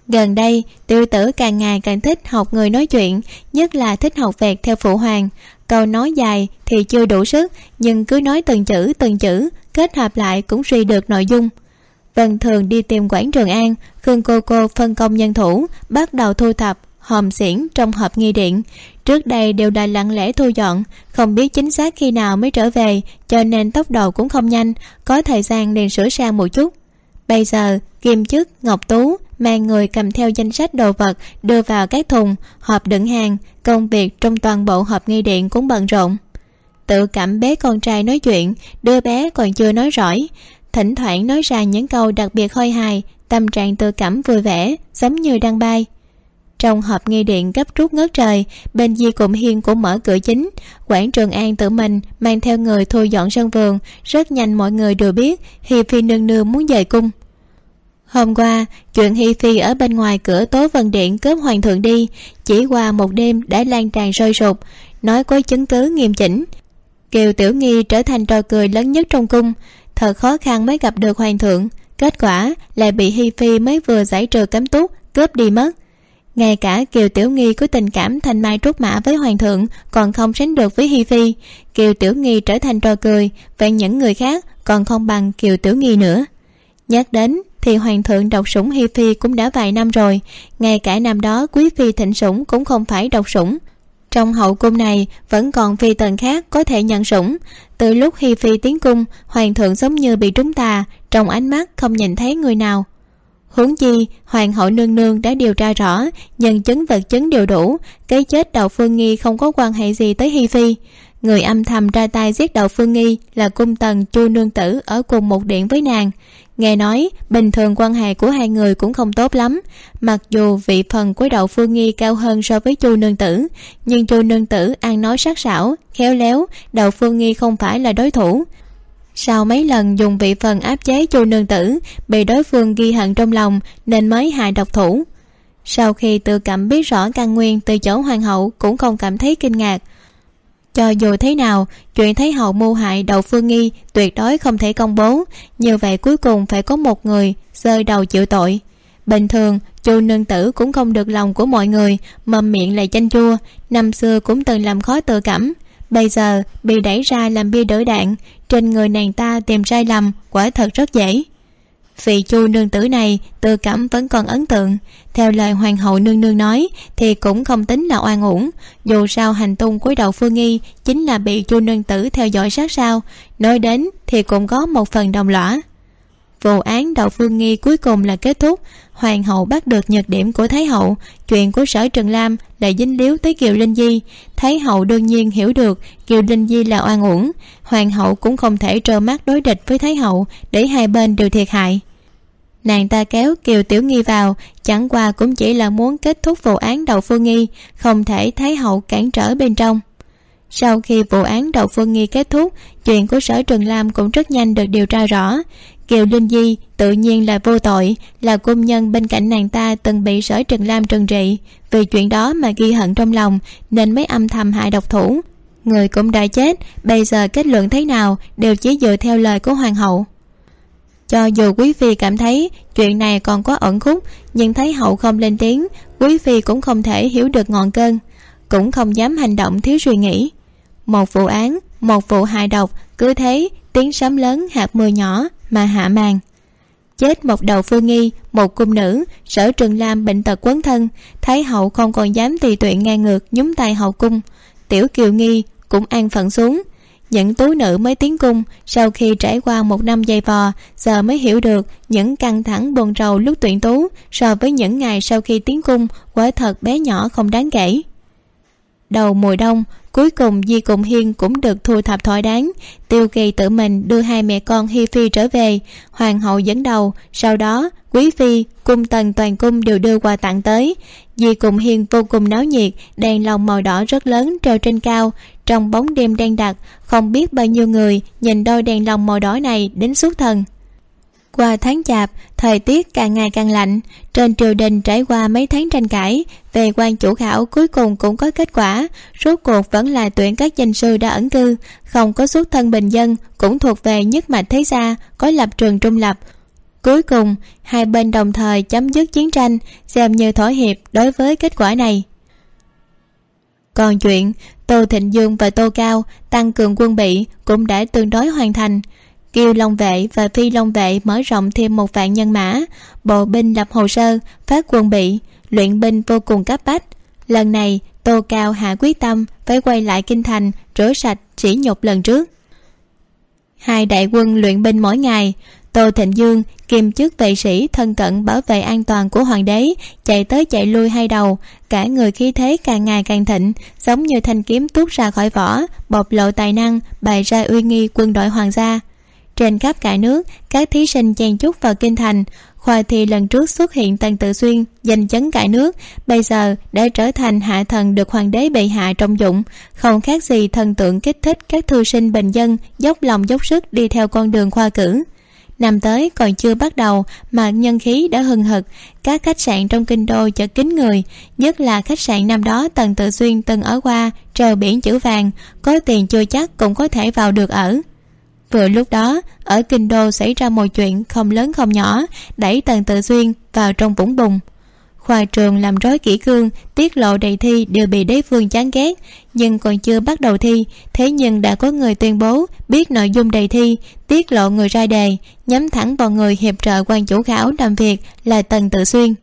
Gần đây tiêu tử càng ngày càng thích học người nói chuyện, nhất là thích học vẹt theo phụ hoàng câu nói dài thì chưa đủ sức, nhưng cứ nói từng chữ từng chữ, kết hợp lại cũng suy được nội dung. Vân thường đi tìm quảng trường an, khương cô cô phân công nhân thủ, bắt đầu thu thập hòm xiển trong hộp nghi điện. Trước đây đều đã lặng lẽ thu dọn, không biết chính xác khi nào mới trở về, cho nên tốc độ cũng không nhanh, có thời gian nên sửa sang một chút. Bây giờ, kim chức, ngọc tú mang người cầm theo danh sách đồ vật đưa vào các thùng, hộp đựng hàng công việc trong toàn bộ hộp nghi điện cũng bận rộn. Tự cảm bé con trai nói chuyện, đứa bé còn chưa nói rõ thỉnh thoảng nói ra những câu đặc biệt hơi hài, tâm trạng tự cảm vui vẻ, giống như đang bay. Trong hộp nghi điện gấp rút ngớt trời, bên di cụm hiên cũng mở cửa chính. Quảng trường an tự mình mang theo người thu dọn sân vườn, rất nhanh mọi người đều biết hiệp phi nương nương muốn dời cung hôm qua, chuyện hi phi ở bên ngoài cửa tố vân điện cướp hoàng thượng đi, chỉ qua một đêm đã lan tràn sôi sục, nói có chứng cứ nghiêm chỉnh. Kiều tiểu nghi trở thành trò cười lớn nhất trong cung, thật khó khăn mới gặp được hoàng thượng, kết quả lại bị hi phi mới vừa giải trừ cấm túc, cướp đi mất. Ngay cả kiều tiểu nghi có tình cảm thanh mai trúc mã với hoàng thượng còn không sánh được với hi phi, kiều tiểu nghi trở thành trò cười, vậy những người khác còn không bằng kiều tiểu nghi nữa. Nhắc đến thì hoàng thượng độc sủng hi phi cũng đã vài năm rồi. Ngay cả năm đó, quý phi thịnh sủng cũng không phải độc sủng. Trong hậu cung này, vẫn còn phi tần khác có thể nhận sủng. Từ lúc hi phi tiến cung, hoàng thượng giống như bị trúng tà, trong ánh mắt không nhìn thấy người nào. Huống chi, hoàng hậu nương nương đã điều tra rõ, nhân chứng vật chứng đều đủ, cái chết đậu phương nghi không có quan hệ gì tới hi phi. Người âm thầm ra tay giết đậu phương nghi là cung tần chu nương tử ở cùng một điện với nàng nghe nói, bình thường quan hệ của hai người cũng không tốt lắm. Mặc dù vị phần của đậu phương nghi cao hơn so với chu nương tử, nhưng chu nương tử ăn nói sắc sảo, khéo léo đậu phương nghi không phải là đối thủ. Sau mấy lần dùng vị phần áp chế chu nương tử, bị đối phương ghi hận trong lòng nên mới hại độc thủ. Sau khi tự cảm biết rõ căn nguyên từ chỗ hoàng hậu cũng không cảm thấy kinh ngạc cho dù thế nào, chuyện thấy hậu mưu hại đậu phương nghi tuyệt đối không thể công bố. Như vậy cuối cùng phải có một người rơi đầu chịu tội. Bình thường, chu nương tử cũng không được lòng của mọi người mầm miệng lại chanh chua, năm xưa cũng từng làm khó tự cảm. Bây giờ bị đẩy ra làm bia đỡ đạn, trên người nàng ta tìm sai lầm, quả thật rất dễ vị chu nương tử này, tư cảm vẫn còn ấn tượng. Theo lời hoàng hậu nương nương nói, thì cũng không tính là oan uổng. Dù sao hành tung cuối đầu phương nghi chính là bị chu nương tử theo dõi sát sao. Nói đến thì cũng có một phần đồng lõa vụ án đậu phương nghi cuối cùng là kết thúc. Hoàng hậu bắt được nhược điểm của thái hậu. Chuyện của sở trần lam lại dính líu tới kiều linh di. Thái hậu đương nhiên hiểu được kiều linh di là oan uổng. Hoàng hậu cũng không thể trơ mắt đối địch với thái hậu để hai bên đều thiệt hại. Nàng ta kéo kiều tiểu nghi vào, chẳng qua cũng chỉ là muốn kết thúc vụ án đậu phương nghi, không thể thái hậu cản trở bên trong. Sau khi vụ án đậu phương nghi kết thúc, chuyện của sở trường lam cũng rất nhanh được điều tra rõ kiều linh di tự nhiên là vô tội, là cung nhân bên cạnh nàng ta từng bị sở trần lam trừng trị. Vì chuyện đó mà ghi hận trong lòng, nên mới âm thầm hại độc thủ. Người cũng đã chết, bây giờ kết luận thế nào đều chỉ dựa theo lời của hoàng hậu. Cho dù quý phi cảm thấy chuyện này còn có ẩn khúc, nhưng thấy hậu không lên tiếng, quý phi cũng không thể hiểu được ngọn cơn, cũng không dám hành động thiếu suy nghĩ. Một vụ án, một vụ hại độc, cứ thế, tiếng sấm lớn hạt mưa nhỏ mà hạ màn. Chết một đầu phương nghi, một cung nữ, sở trường lam bệnh tật quấn thân thái hậu không còn dám tùy tiện ngang ngược nhúng tay hậu cung. Tiểu kiều nghi cũng an phận xuống. Những tú nữ mới tiến cung, sau khi trải qua một năm dày vò, giờ mới hiểu được những căng thẳng buồn rầu lúc tuyển tú so với những ngày sau khi tiến cung, quả thật bé nhỏ không đáng kể đầu mùa đông, cuối cùng di cùng hiên cũng được thu thập thỏa đáng. Tiêu kỳ tự mình đưa hai mẹ con hi phi trở về. Hoàng hậu dẫn đầu, sau đó quý phi, cung tần, toàn cung đều đưa quà tặng tới. Di cùng hiên vô cùng náo nhiệt, đèn lồng màu đỏ rất lớn treo trên cao. Trong bóng đêm đen đặc, không biết bao nhiêu người nhìn đôi đèn lồng màu đỏ này đến suốt thần qua tháng chạp, thời tiết càng ngày càng lạnh. Trên triều đình trải qua mấy tháng tranh cãi, về quan chủ khảo cuối cùng cũng có kết quả. Rốt cuộc vẫn là tuyển các danh sư đã ẩn cư. Không có xuất thân bình dân, cũng thuộc về nhất mạch thế gia, có lập trường trung lập. Cuối cùng, hai bên đồng thời chấm dứt chiến tranh, xem như thỏa hiệp đối với kết quả này. Còn chuyện, tô thịnh dương và tô cao tăng cường quân bị cũng đã tương đối hoàn thành kiều long vệ và phi long vệ mở rộng thêm một vạn nhân mã. Bộ binh lập hồ sơ, phát quân bị, luyện binh vô cùng cấp bách. Lần này, tô cao hạ quyết tâm phải quay lại kinh thành, rửa sạch chỉ nhục lần trước. Hai đại quân luyện binh mỗi ngày, tô thịnh dương kiêm chức vệ sĩ thân cận bảo vệ an toàn của hoàng đế, chạy tới chạy lui hai đầu. Cả người khí thế càng ngày càng thịnh, giống như thanh kiếm tuốt ra khỏi vỏ, bộc lộ tài năng, bày ra uy nghi quân đội hoàng gia trên khắp cả nước, các thí sinh chen chúc vào kinh thành. Khoa thi lần trước xuất hiện tần tự xuyên, danh chấn cả nước, bây giờ đã trở thành hạ thần được hoàng đế bệ hạ trọng dụng. Không khác gì thần tượng kích thích các thư sinh bình dân, dốc lòng dốc sức đi theo con đường khoa cử. Năm tới còn chưa bắt đầu, mà nhân khí đã hừng hực. Các khách sạn trong kinh đô chở kín người, nhất là khách sạn năm đó tần tự xuyên từng ở qua, treo biển chữ vàng, có tiền chưa chắc cũng có thể vào được ở vừa lúc đó, ở kinh đô xảy ra một chuyện không lớn không nhỏ, đẩy tần tự xuyên vào trong vũng bùn. Khoa trường làm rối kỹ cương, tiết lộ đề thi đều bị đế phương chán ghét, nhưng còn chưa bắt đầu thi, thế nhưng đã có người tuyên bố biết nội dung đề thi, tiết lộ người ra đề, nhắm thẳng vào người hiệp trợ quan chủ khảo làm việc là tần tự xuyên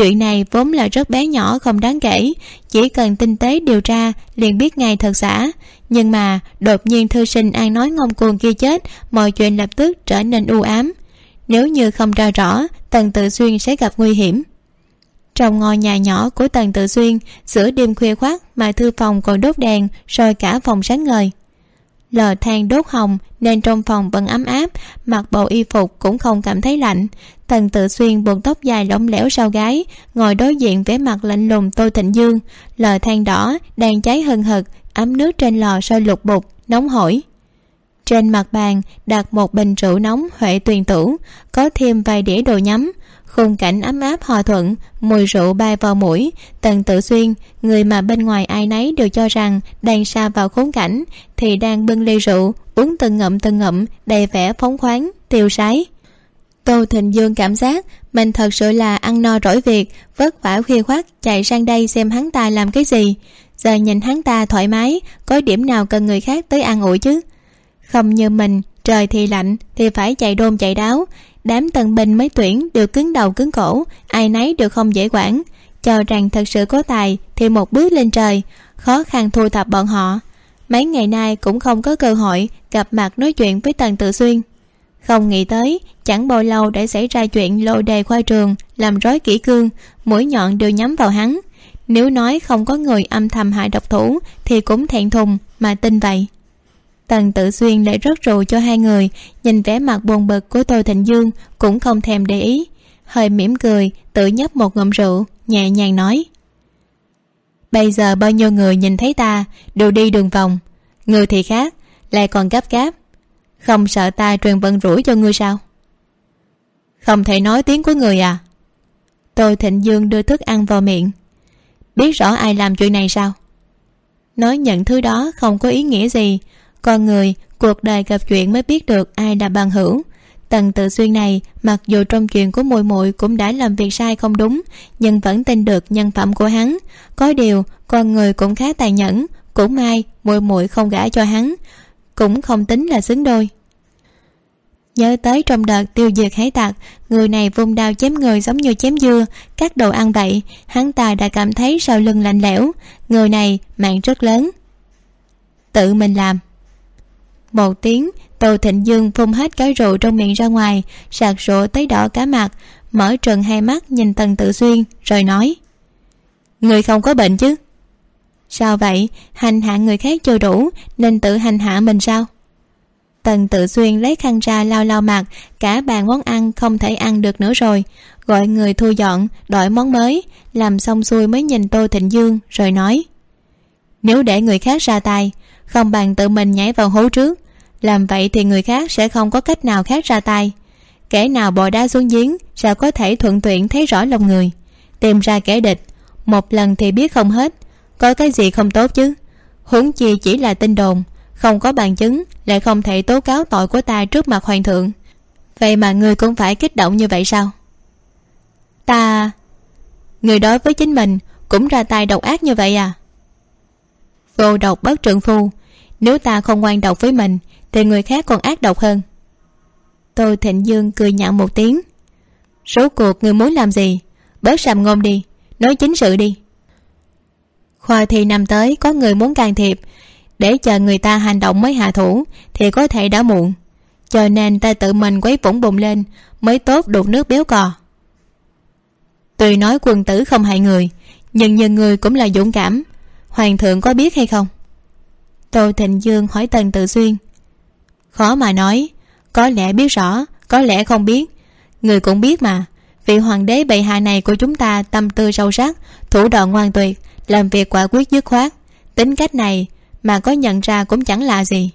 chuyện này vốn là rất bé nhỏ, không đáng kể. Chỉ cần tinh tế điều tra, liền biết ngay thật giả. Nhưng mà, đột nhiên thư sinh an nói ngông cuồng kia chết, mọi chuyện lập tức trở nên u ám. Nếu như không ra rõ, tần tự xuyên sẽ gặp nguy hiểm. Trong ngôi nhà nhỏ của tần tự xuyên, giữa đêm khuya khoác mà thư phòng còn đốt đèn, soi cả phòng sáng ngời. Lò than đốt hồng nên trong phòng vẫn ấm áp, mặc bộ y phục cũng không cảm thấy lạnh. Tần tự xuyên buộc tóc dài lỏng lẻo sau gái, ngồi đối diện vẻ mặt lạnh lùng tôi thịnh dương. Lò than đỏ đang cháy hừng hực, ấm nước trên lò sôi lục bục, nóng hổi. Trên mặt bàn đặt một bình rượu nóng huệ tuyền tửu có thêm vài đĩa đồ nhắm khung cảnh ấm áp, hòa thuận, mùi rượu bay vào mũi. Tần tự xuyên, người mà bên ngoài ai nấy đều cho rằng đang xa vào khốn cảnh, thì đang bưng ly rượu, uống từng ngậm từng ngậm đầy vẻ phóng khoáng, tiêu sái. Tô thịnh dương cảm giác mình thật sự là ăn no rỗi việc, vất vả khuya khoắt chạy sang đây xem hắn ta làm cái gì. Giờ nhìn hắn ta thoải mái, có điểm nào cần người khác tới ăn ủi chứ? Không như mình, trời thì lạnh thì phải chạy đôn chạy đáo đám tân binh mới tuyển đều cứng đầu cứng cổ, ai nấy đều không dễ quản. Cho rằng thật sự có tài thì một bước lên trời, khó khăn thu thập bọn họ. Mấy ngày nay cũng không có cơ hội gặp mặt nói chuyện với tần tự xuyên. Không nghĩ tới, chẳng bao lâu đã xảy ra chuyện lô đề khoa trường, làm rối kỹ cương, mũi nhọn đều nhắm vào hắn. Nếu nói không có người âm thầm hại độc thủ thì cũng thẹn thùng mà tin vậy tần tự xuyên lại rất rượu cho hai người, nhìn vẻ mặt buồn bực của tô thịnh dương cũng không thèm để ý. Hơi mỉm cười, tự nhấp một ngụm rượu, nhẹ nhàng nói, bây giờ bao nhiêu người nhìn thấy ta, đều đi đường vòng. Người thì khác, lại còn gấp gáp. Không sợ ta truyền vận rủi cho ngươi sao? Không thể nói tiếng của người à. Tôi thịnh dương đưa thức ăn vào miệng. Biết rõ ai làm chuyện này sao? Nói nhận thứ đó không có ý nghĩa gì con người, cuộc đời gặp chuyện mới biết được ai là bằng hữu. Tần tự xuyên này, mặc dù trong chuyện của mùi muội cũng đã làm việc sai không đúng, nhưng vẫn tin được nhân phẩm của hắn. Có điều, con người cũng khá tài nhẫn, cũng may mùi muội không gả cho hắn, cũng không tính là xứng đôi. Nhớ tới trong đợt tiêu diệt hải tặc người này vung đao chém người giống như chém dưa, cắt đồ ăn vậy. Hắn ta đã cảm thấy sau lưng lạnh lẽo. Người này, mạng rất lớn. Tự mình làm một tiếng, tô thịnh dương phun hết cái rượu trong miệng ra ngoài, sạc rộ tới đỏ cá mặt, mở trừng hai mắt nhìn tần tự xuyên, rồi nói, người không có bệnh chứ? Sao vậy? Hành hạ người khác chưa đủ, nên tự hành hạ mình sao? Tần tự xuyên lấy khăn ra lau lau mặt, cả bàn món ăn không thể ăn được nữa rồi, gọi người thu dọn, đổi món mới, làm xong xuôi mới nhìn tô thịnh dương, rồi nói, nếu để người khác ra tay không bằng tự mình nhảy vào hố trước. Làm vậy thì người khác sẽ không có cách nào khác ra tay. Kẻ nào bò đá xuống giếng sẽ có thể thuận tiện thấy rõ lòng người. Tìm ra kẻ địch, một lần thì biết không hết. Có cái gì không tốt chứ? Huống chi chỉ là tin đồn, không có bằng chứng, lại không thể tố cáo tội của ta trước mặt hoàng thượng. Vậy mà người cũng phải kích động như vậy sao? Ta, người đối với chính mình cũng ra tay độc ác như vậy à? Vô độc bất trượng phu nếu ta không ngoan độc với mình, thì người khác còn ác độc hơn. Tôi thịnh dương cười nhạo một tiếng. Số cuộc người muốn làm gì? Bớt sàm ngôn đi, nói chính sự đi. Khoa thi năm tới có người muốn can thiệp. Để chờ người ta hành động mới hạ thủ, thì có thể đã muộn. Cho nên ta tự mình quấy vũng bùng lên, mới tốt đục nước béo cò. Tuy nói quân tử không hại người, nhưng nhân người cũng là dũng cảm. Hoàng thượng có biết hay không? Tô thịnh dương hỏi tần tự xuyên. Khó mà nói, có lẽ biết rõ, có lẽ không biết. Người cũng biết mà, vị hoàng đế bệ hạ này của chúng ta tâm tư sâu sắc, thủ đoạn ngoan tuyệt, làm việc quả quyết dứt khoát. Tính cách này mà có nhận ra cũng chẳng là gì.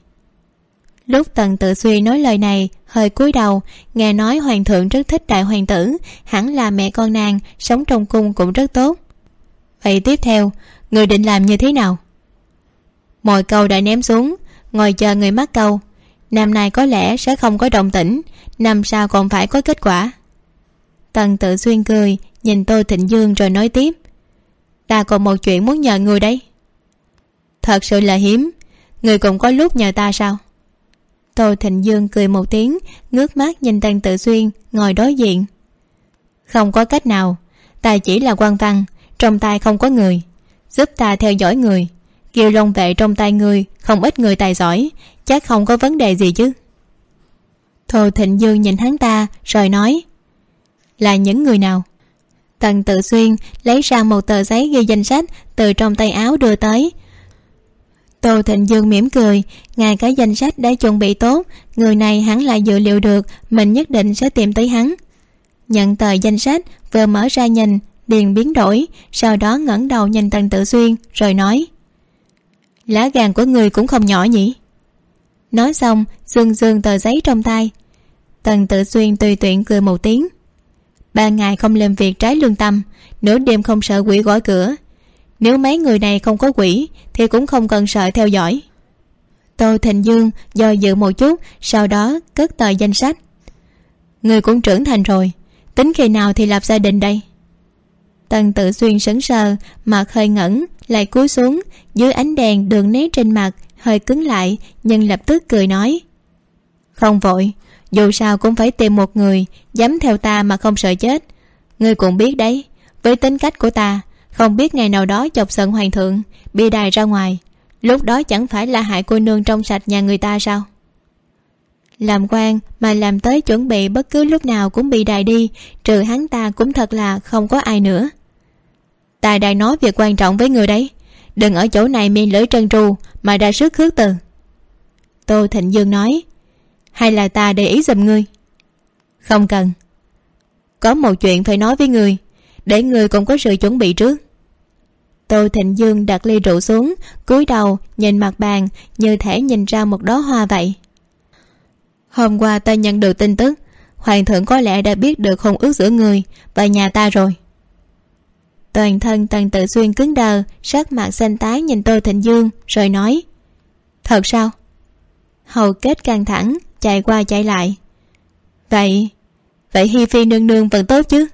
Lúc tần tự suy nói lời này, hơi cúi đầu, nghe nói hoàng thượng rất thích đại hoàng tử, hẳn là mẹ con nàng, sống trong cung cũng rất tốt. Vậy tiếp theo, người định làm như thế nào? Mọi câu đã ném xuống, ngồi chờ người mắc câu. Năm nay có lẽ sẽ không có động tĩnh, năm sau còn phải có kết quả. Tần tự xuyên cười, nhìn tô thịnh dương rồi nói tiếp. Ta còn một chuyện muốn nhờ người đấy thật sự là hiếm, người cũng có lúc nhờ ta sao? Tô thịnh dương cười một tiếng, ngước mắt nhìn tần tự xuyên, ngồi đối diện. Không có cách nào, ta chỉ là quan văn, trong tay không có người, giúp ta theo dõi người kiều long vệ trong tay người không ít người tài giỏi, chắc không có vấn đề gì chứ. Thồ thịnh dương nhìn hắn ta, rồi nói, là những người nào? Tần tự xuyên lấy ra một tờ giấy ghi danh sách từ trong tay áo đưa tới. Tô thịnh dương mỉm cười, ngài cái danh sách đã chuẩn bị tốt, người này hắn lại dự liệu được, mình nhất định sẽ tìm tới hắn. Nhận tờ danh sách, vừa mở ra nhìn, liền biến đổi, sau đó ngẩng đầu nhìn tần tự xuyên, rồi nói lá gan của người cũng không nhỏ nhỉ? Nói xong, dương dương tờ giấy trong tay. Tần tự xuyên tùy tiện cười một tiếng. Ba ngày không làm việc trái lương tâm, nửa đêm không sợ quỷ gõ cửa. Nếu mấy người này không có quỷ, thì cũng không cần sợ theo dõi. Tô thịnh dương do dự một chút, sau đó cất tờ danh sách. Người cũng trưởng thành rồi, tính khi nào thì lập gia đình đây? Tần tự xuyên sững sờ, mặt hơi ngẩn lại cúi xuống, dưới ánh đèn đường nét trên mặt, hơi cứng lại, nhưng lập tức cười nói, không vội, dù sao cũng phải tìm một người, dám theo ta mà không sợ chết. Ngươi cũng biết đấy, với tính cách của ta, không biết ngày nào đó chọc giận hoàng thượng bị đài ra ngoài, lúc đó chẳng phải là hại cô nương trong sạch nhà người ta sao? Làm quan mà làm tới chuẩn bị bất cứ lúc nào cũng bị đài đi, trừ hắn ta cũng thật là không có ai nữa ta đang nói việc quan trọng với người đấy. Đừng ở chỗ này miên lưỡi trân tru, mà ra sức khước từ. Tô thịnh dương nói. Hay là ta để ý giùm ngươi? Không cần. Có một chuyện phải nói với người, để người cũng có sự chuẩn bị trước. Tô thịnh dương đặt ly rượu xuống, cúi đầu nhìn mặt bàn như thể nhìn ra một đóa hoa vậy. Hôm qua ta nhận được tin tức, hoàng thượng có lẽ đã biết được hôn ước giữa người và nhà ta rồi toàn thân tần tự xuyên cứng đờ, sắc mặt xanh tái nhìn tôi thịnh dương, rồi nói, thật sao? Hầu kết căng thẳng, chạy qua chạy lại. Vậy vậy hi phi nương nương vẫn tốt chứ?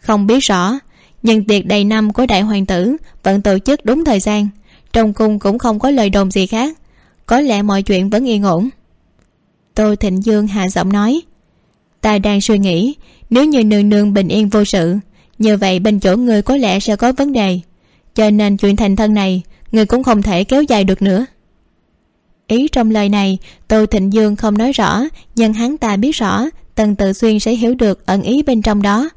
Không biết rõ, nhưng tiệc đầy năm của đại hoàng tử vẫn tổ chức đúng thời gian, trong cung cũng không có lời đồn gì khác, có lẽ mọi chuyện vẫn yên ổn. Tôi thịnh dương hạ giọng nói, ta đang suy nghĩ, nếu như nương nương bình yên vô sự như vậy bên chỗ người có lẽ sẽ có vấn đề. Cho nên chuyện thành thân này, người cũng không thể kéo dài được nữa. Ý trong lời này, tô thịnh dương không nói rõ, nhưng hắn ta biết rõ, tần tự xuyên sẽ hiểu được ẩn ý bên trong đó.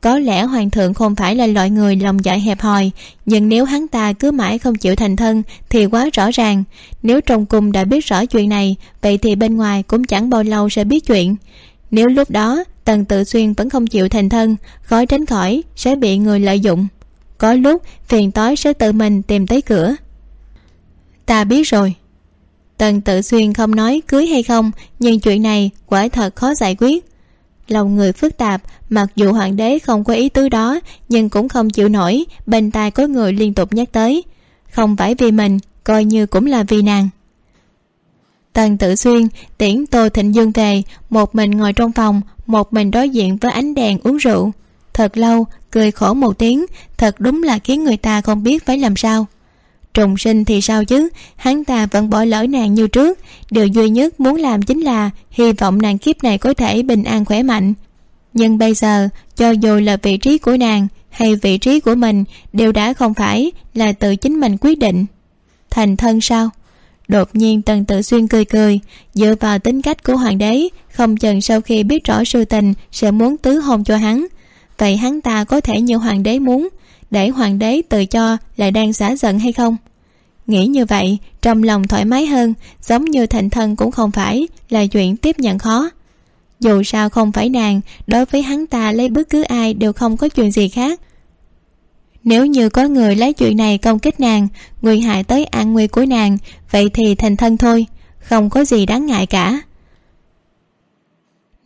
Có lẽ hoàng thượng không phải là loại người lòng dạ hẹp hòi, nhưng nếu hắn ta cứ mãi không chịu thành thân thì quá rõ ràng. Nếu trong cung đã biết rõ chuyện này, vậy thì bên ngoài cũng chẳng bao lâu sẽ biết chuyện. Nếu lúc đó tần tự xuyên vẫn không chịu thành thân khó tránh khỏi, sẽ bị người lợi dụng. Có lúc, phiền tối sẽ tự mình tìm tới cửa. Ta biết rồi. Tần tự xuyên không nói cưới hay không, nhưng chuyện này quả thật khó giải quyết. Lòng người phức tạp, mặc dù hoàng đế không có ý tứ đó, nhưng cũng không chịu nổi, bên tai có người liên tục nhắc tới. Không phải vì mình, coi như cũng là vì nàng tần tự xuyên, tiễn tô thịnh dương về, một mình ngồi trong phòng, một mình đối diện với ánh đèn uống rượu. Thật lâu, cười khổ một tiếng, thật đúng là khiến người ta không biết phải làm sao. Trùng sinh thì sao chứ? Hắn ta vẫn bỏ lỡ nàng như trước. Điều duy nhất muốn làm chính là hy vọng nàng kiếp này có thể bình an khỏe mạnh. Nhưng bây giờ, cho dù là vị trí của nàng hay vị trí của mình, đều đã không phải là tự chính mình quyết định. Thành thân sao? Đột nhiên tần tự xuyên cười cười, dựa vào tính cách của hoàng đế, không chừng sau khi biết rõ sự tình, sẽ muốn tứ hôn cho hắn. Vậy hắn ta có thể như hoàng đế muốn, để hoàng đế tự cho là đang xả giận hay không? Nghĩ như vậy, trong lòng thoải mái hơn, giống như thành thân cũng không phải là chuyện tiếp nhận khó. Dù sao không phải nàng, đối với hắn ta lấy bất cứ ai đều không có chuyện gì khác nếu như có người lấy chuyện này công kích nàng nguy hại tới an nguy của nàng vậy thì thành thân thôi không có gì đáng ngại cả.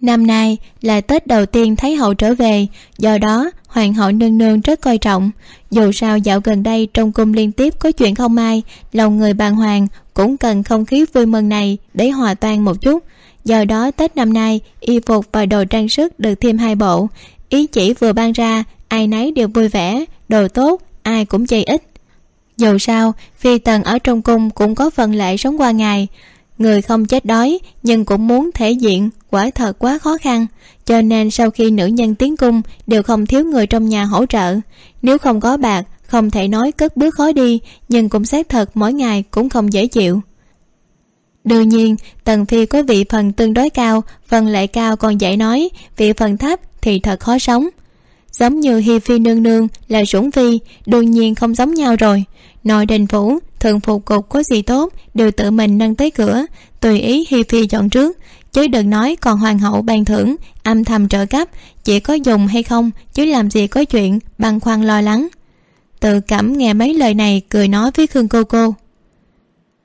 Năm nay là tết đầu tiên thấy hậu trở về do đó hoàng hậu nương nương rất coi trọng. Dù sao dạo gần đây trong cung liên tiếp có chuyện không ai, lòng người bàng hoàng cũng cần không khí vui mừng này để hòa tan một chút. Do đó tết năm nay y phục và đồ trang sức được thêm hai bộ. Ý chỉ vừa ban ra ai nấy đều vui vẻ đồ tốt, ai cũng chây ít. Dù sao, phi tần ở trong cung cũng có phần lệ sống qua ngày. Người không chết đói, nhưng cũng muốn thể diện, quả thật quá khó khăn. Cho nên sau khi nữ nhân tiến cung, đều không thiếu người trong nhà hỗ trợ. Nếu không có bạc, không thể nói cất bước khó đi, nhưng cũng xác thật mỗi ngày cũng không dễ chịu. Đương nhiên, tần phi có vị phần tương đối cao, phần lệ cao còn dễ nói, vị phần thấp thì thật khó sống giống như hi phi nương nương là sủng phi, đương nhiên không giống nhau rồi. Nội đình phủ, thường phục cục có gì tốt đều tự mình nâng tới cửa. Tùy ý hi phi chọn trước, chứ đừng nói còn hoàng hậu ban thưởng, âm thầm trợ cấp, chỉ có dùng hay không, chứ làm gì có chuyện, băn khoăn lo lắng. Tự cảm nghe mấy lời này cười nói với khương cô cô.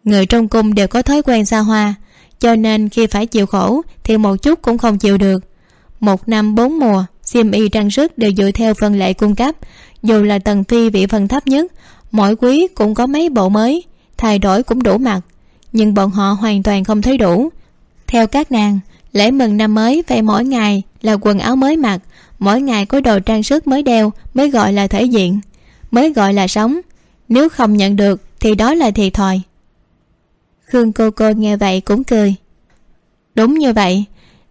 Người trong cung đều có thói quen xa hoa, cho nên khi phải chịu khổ thì một chút cũng không chịu được. Một năm bốn mùa xiêm y trang sức đều dựa theo phần lệ cung cấp. Dù là tầng phi vị phần thấp nhất, mỗi quý cũng có mấy bộ mới, thay đổi cũng đủ mặt. Nhưng bọn họ hoàn toàn không thấy đủ. Theo các nàng, lễ mừng năm mới phải mỗi ngày là quần áo mới mặc, mỗi ngày có đồ trang sức mới đeo mới gọi là thể diện, mới gọi là sống. Nếu không nhận được thì đó là thiệt thòi. Khương cô cô nghe vậy cũng cười. Đúng như vậy,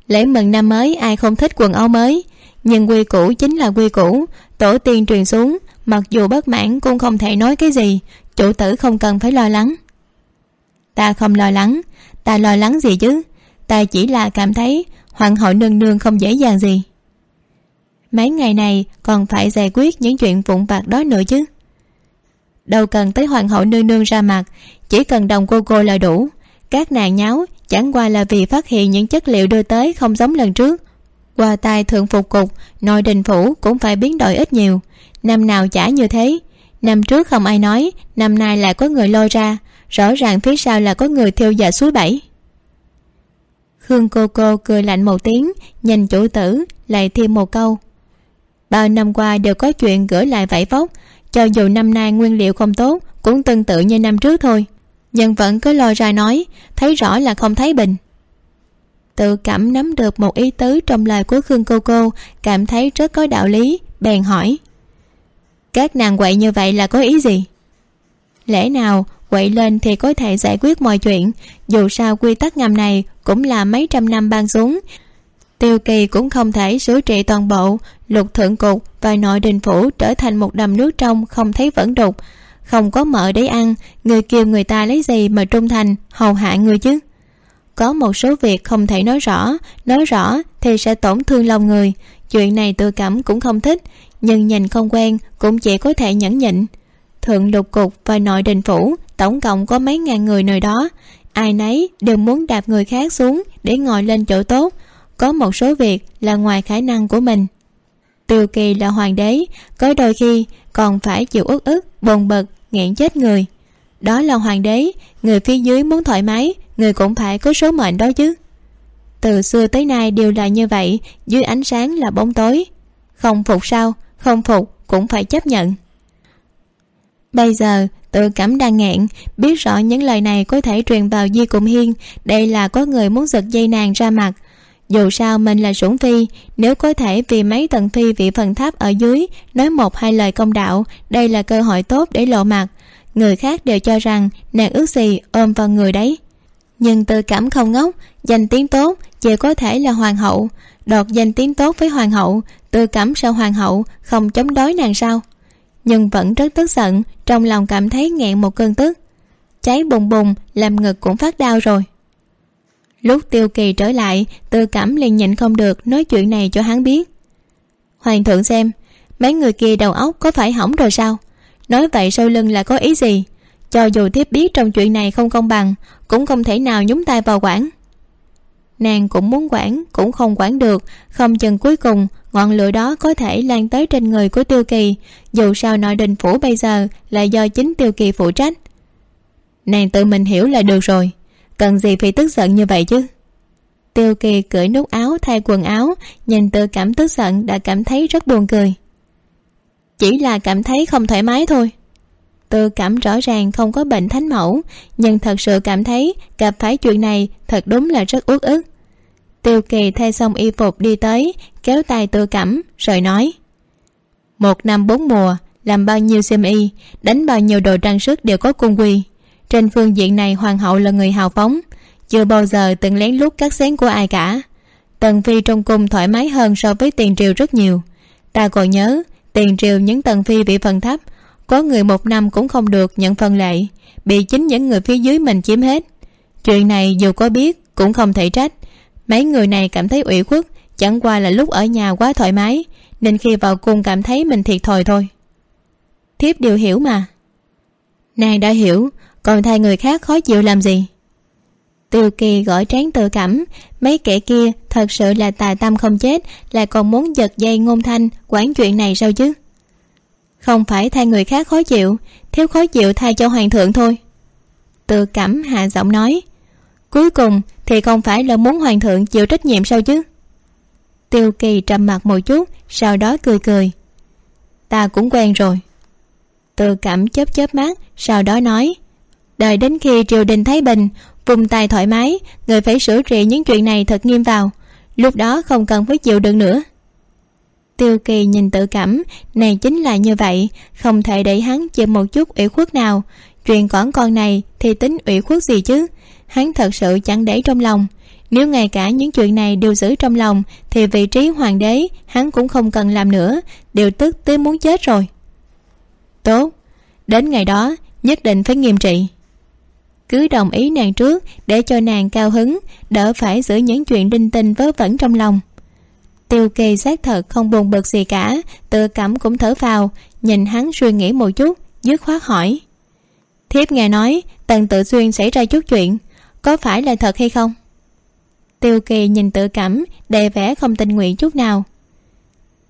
lễ mừng năm mới ai không thích quần áo mới nhưng quy củ chính là quy củ. Tổ tiên truyền xuống, mặc dù bất mãn cũng không thể nói cái gì. Chủ tử không cần phải lo lắng. Ta không lo lắng. Ta lo lắng gì chứ? Ta chỉ là cảm thấy hoàng hậu nương nương không dễ dàng gì. Mấy ngày này còn phải giải quyết những chuyện vụn vặt đó nữa chứ. Đâu cần tới hoàng hậu nương nương ra mặt. Chỉ cần đồng cô cô là đủ. Các nàng nháo chẳng qua là vì phát hiện những chất liệu đưa tới không giống lần trước qua tay thượng phục cục, nội đình phủ cũng phải biến đổi ít nhiều. Năm nào chả như thế. Năm trước không ai nói, năm nay lại có người lôi ra. Rõ ràng phía sau là có người thiêu dạ suối bảy khương cô cô cười lạnh một tiếng, nhìn chủ tử, lại thêm một câu. Bao năm qua đều có chuyện gửi lại vải vóc, cho dù năm nay nguyên liệu không tốt, cũng tương tự như năm trước thôi. Nhưng vẫn cứ lo ra nói, thấy rõ là không thấy bình tự cảm nắm được một ý tứ trong lời của khương cô cô, cảm thấy rất có đạo lý, bèn hỏi. Các nàng quậy như vậy là có ý gì? Lẽ nào quậy lên thì có thể giải quyết mọi chuyện, dù sao quy tắc ngầm này cũng là mấy trăm năm ban xuống. Tiêu kỳ cũng không thể sửa trị toàn bộ, lục thượng cục và nội đình phủ trở thành một đầm nước trong không thấy vẫn đục. Không có mỡ để ăn, người kêu người ta lấy gì mà trung thành, hầu hạ người chứ? Có một số việc không thể nói rõ. Nói rõ thì sẽ tổn thương lòng người. Chuyện này tự cảm cũng không thích, nhưng nhìn không quen cũng chỉ có thể nhẫn nhịn. Thượng lục cục và nội đình phủ, tổng cộng có mấy ngàn người nơi đó. Ai nấy đều muốn đạp người khác xuống để ngồi lên chỗ tốt. Có một số việc là ngoài khả năng của mình. Tiêu kỳ là hoàng đế, có đôi khi còn phải chịu uất ức, bồn bật nghẹn chết người. Đó là hoàng đế, người phía dưới muốn thoải mái người cũng phải có số mệnh đó chứ. Từ xưa tới nay đều là như vậy, dưới ánh sáng là bóng tối. Không phục sao, không phục cũng phải chấp nhận. Bây giờ, tự cảm đang nghẹn, biết rõ những lời này có thể truyền vào di cùng hiên, đây là có người muốn giật dây nàng ra mặt. Dù sao mình là sủng phi, nếu có thể vì mấy tầng phi vị phần tháp ở dưới nói một hai lời công đạo, đây là cơ hội tốt để lộ mặt. Người khác đều cho rằng nàng ước gì ôm vào người đấy nhưng tư cảm không ngốc, danh tiếng tốt chỉ có thể là hoàng hậu. Đọt danh tiếng tốt với hoàng hậu, tư cảm sợ hoàng hậu không chống đối nàng sao? Nhưng vẫn rất tức giận, trong lòng cảm thấy nghẹn một cơn tức. Cháy bùng bùng, làm ngực cũng phát đau rồi. Lúc tiêu kỳ trở lại, tư cảm liền nhịn không được nói chuyện này cho hắn biết. Hoàng thượng xem, mấy người kia đầu óc có phải hỏng rồi sao? Nói vậy sau lưng là có ý gì? Cho dù thiếp biết trong chuyện này không công bằng, cũng không thể nào nhúng tay vào quản. Nàng cũng muốn quản, cũng không quản được. Không chừng cuối cùng, ngọn lửa đó có thể lan tới trên người của tiêu kỳ. Dù sao nội đình phủ bây giờ là do chính tiêu kỳ phụ trách. Nàng tự mình hiểu là được rồi. Cần gì phải tức giận như vậy chứ? Tiêu kỳ cởi nút áo, thay quần áo, nhìn tự cảm tức giận đã cảm thấy rất buồn cười. Chỉ là cảm thấy không thoải mái thôi tự cảm rõ ràng không có bệnh thánh mẫu, nhưng thật sự cảm thấy gặp phải chuyện này thật đúng là rất uất ức. Tiêu kỳ thay xong y phục đi tới, kéo tay tự cảm rồi nói, một năm bốn mùa, làm bao nhiêu xem y, đánh bao nhiêu đồ trang sức đều có cung quy. Trên phương diện này hoàng hậu là người hào phóng, chưa bao giờ từng lén lút cắt xén của ai cả. Tần phi trong cung thoải mái hơn so với tiền triều rất nhiều. Ta còn nhớ, tiền triều những tần phi bị phần thấp có người một năm cũng không được nhận phần lệ, bị chính những người phía dưới mình chiếm hết. Chuyện này dù có biết cũng không thể trách. Mấy người này cảm thấy ủy khuất, chẳng qua là lúc ở nhà quá thoải mái, nên khi vào cung cảm thấy mình thiệt thòi thôi. Thiếp đều hiểu mà. Nàng đã hiểu, còn thay người khác khó chịu làm gì? Tiêu kỳ gõ trán tự cảm, mấy kẻ kia thật sự là tà tâm không chết, lại còn muốn giật dây ngôn thanh quản chuyện này sao chứ? Không phải thay người khác khó chịu, thiếu khó chịu thay cho hoàng thượng thôi. Tự cảm hạ giọng nói, cuối cùng thì không phải là muốn hoàng thượng chịu trách nhiệm sao chứ? Tiêu kỳ trầm mặt một chút, sau đó cười cười. Ta cũng quen rồi. Tự cảm chớp chớp mắt, sau đó nói, đợi đến khi triều đình thái bình vùng tài thoải mái, người phải sửa trị những chuyện này thật nghiêm vào. Lúc đó không cần phải chịu đựng nữa tiêu kỳ nhìn tự cảm, này chính là như vậy, không thể để hắn chịu một chút ủy khuất nào. Chuyện cỏn con này thì tính ủy khuất gì chứ? Hắn thật sự chẳng để trong lòng. Nếu ngay cả những chuyện này đều giữ trong lòng, thì vị trí hoàng đế hắn cũng không cần làm nữa, đều tức tới muốn chết rồi. Tốt, đến ngày đó nhất định phải nghiêm trị. Cứ đồng ý nàng trước để cho nàng cao hứng, đỡ phải giữ những chuyện đinh tinh vớ vẩn trong lòng tiêu kỳ xác thật không buồn bực gì cả, tự cảm cũng thở vào, nhìn hắn suy nghĩ một chút, dứt khoát hỏi. Thiếp nghe nói, tần tự xuyên xảy ra chút chuyện, có phải là thật hay không? Tiêu kỳ nhìn tự cảm, đầy vẻ không tình nguyện chút nào.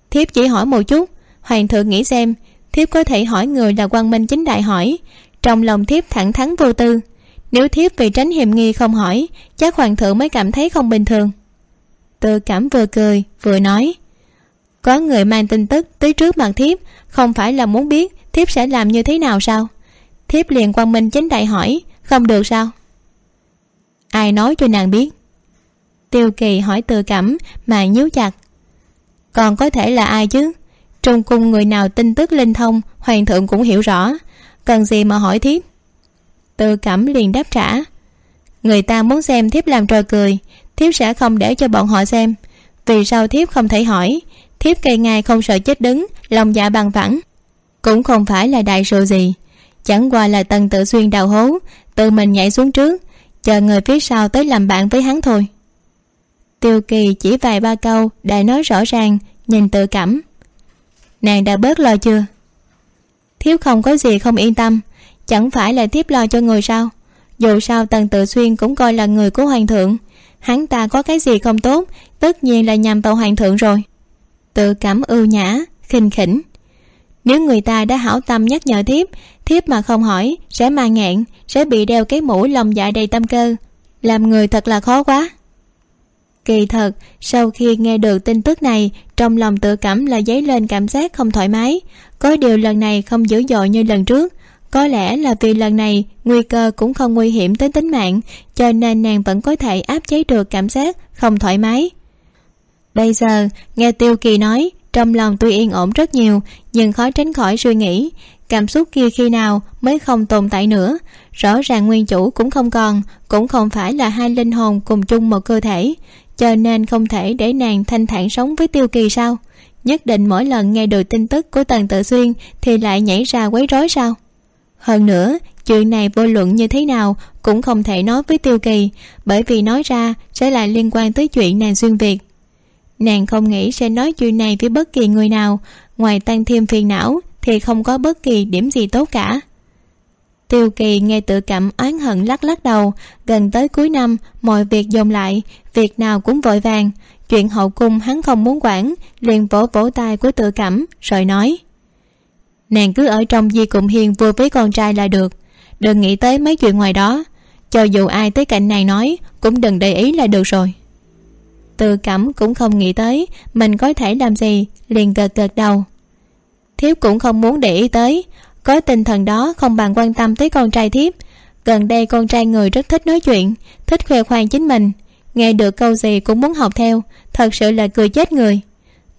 Thiếp chỉ hỏi một chút, hoàng thượng nghĩ xem, thiếp có thể hỏi người là quan minh chính đại hỏi, trong lòng thiếp thẳng thắn vô tư. Nếu thiếp vì tránh hiểm nghi không hỏi, chắc hoàng thượng mới cảm thấy không bình thường tự cảm vừa cười, vừa nói. Có người mang tin tức tới trước mặt thiếp, không phải là muốn biết thiếp sẽ làm như thế nào sao? Thiếp liền quan minh chính đại hỏi, không được sao? Ai nói cho nàng biết? Tiêu kỳ hỏi tự cảm mà nhíu chặt. Còn có thể là ai chứ? Trong cung người nào tin tức linh thông, hoàng thượng cũng hiểu rõ. Cần gì mà hỏi thiếp? Tự cảm liền đáp trả. Người ta muốn xem thiếp làm trò cười thiếp sẽ không để cho bọn họ xem. Vì sao thiếp không thể hỏi? Thiếp cây ngài không sợ chết đứng, lòng dạ bằng phẳng. Cũng không phải là đại sự gì. Chẳng qua là tần tự xuyên đào hố, tự mình nhảy xuống trước, chờ người phía sau tới làm bạn với hắn thôi. Tiêu kỳ chỉ vài ba câu, đã nói rõ ràng, nhìn tự cảm. Nàng đã bớt lo chưa? Thiếp không có gì không yên tâm. Chẳng phải là thiếp lo cho người sao? Dù sao tần tự xuyên cũng coi là người của hoàng thượng hắn ta có cái gì không tốt, tất nhiên là nhằm vào hoàng thượng rồi. Tự cảm ưu nhã, khinh khỉnh. Nếu người ta đã hảo tâm nhắc nhở thiếp thiếp mà không hỏi, sẽ mà ngạn, sẽ bị đeo cái mũ lòng dạ đầy tâm cơ. Làm người thật là khó quá. Kỳ thật, sau khi nghe được tin tức này, trong lòng tự cảm là dấy lên cảm giác không thoải mái. Có điều lần này không dữ dội như lần trước có lẽ là vì lần này, nguy cơ cũng không nguy hiểm tới tính mạng, cho nên nàng vẫn có thể áp chế được cảm giác không thoải mái. Bây giờ, nghe tiêu kỳ nói, trong lòng tuy yên ổn rất nhiều, nhưng khó tránh khỏi suy nghĩ, cảm xúc kia khi nào mới không tồn tại nữa. Rõ ràng nguyên chủ cũng không còn, cũng không phải là hai linh hồn cùng chung một cơ thể, cho nên không thể để nàng thanh thản sống với tiêu kỳ sao? Nhất định mỗi lần nghe được tin tức của tần tự xuyên thì lại nhảy ra quấy rối sao? Hơn nữa, chuyện này vô luận như thế nào cũng không thể nói với tiêu kỳ, bởi vì nói ra sẽ lại liên quan tới chuyện nàng xuyên việt. Nàng không nghĩ sẽ nói chuyện này với bất kỳ người nào, ngoài tăng thêm phiền não thì không có bất kỳ điểm gì tốt cả. Tiêu kỳ nghe tự cảm oán hận lắc lắc đầu, gần tới cuối năm, mọi việc dồn lại, việc nào cũng vội vàng, chuyện hậu cung hắn không muốn quản, liền vỗ vỗ tay của tự cảm, rồi nói nàng cứ ở trong di cụm hiền vừa với con trai là được. Đừng nghĩ tới mấy chuyện ngoài đó. Cho dù ai tới cạnh nàng nói, cũng đừng để ý là được rồi. Tự cảm cũng không nghĩ tới mình có thể làm gì, liền gật gật đầu. Thiếp cũng không muốn để ý tới. Có tinh thần đó không bằng quan tâm tới con trai thiếp. Gần đây con trai người rất thích nói chuyện, thích khoe khoang chính mình. Nghe được câu gì cũng muốn học theo, thật sự là cười chết người.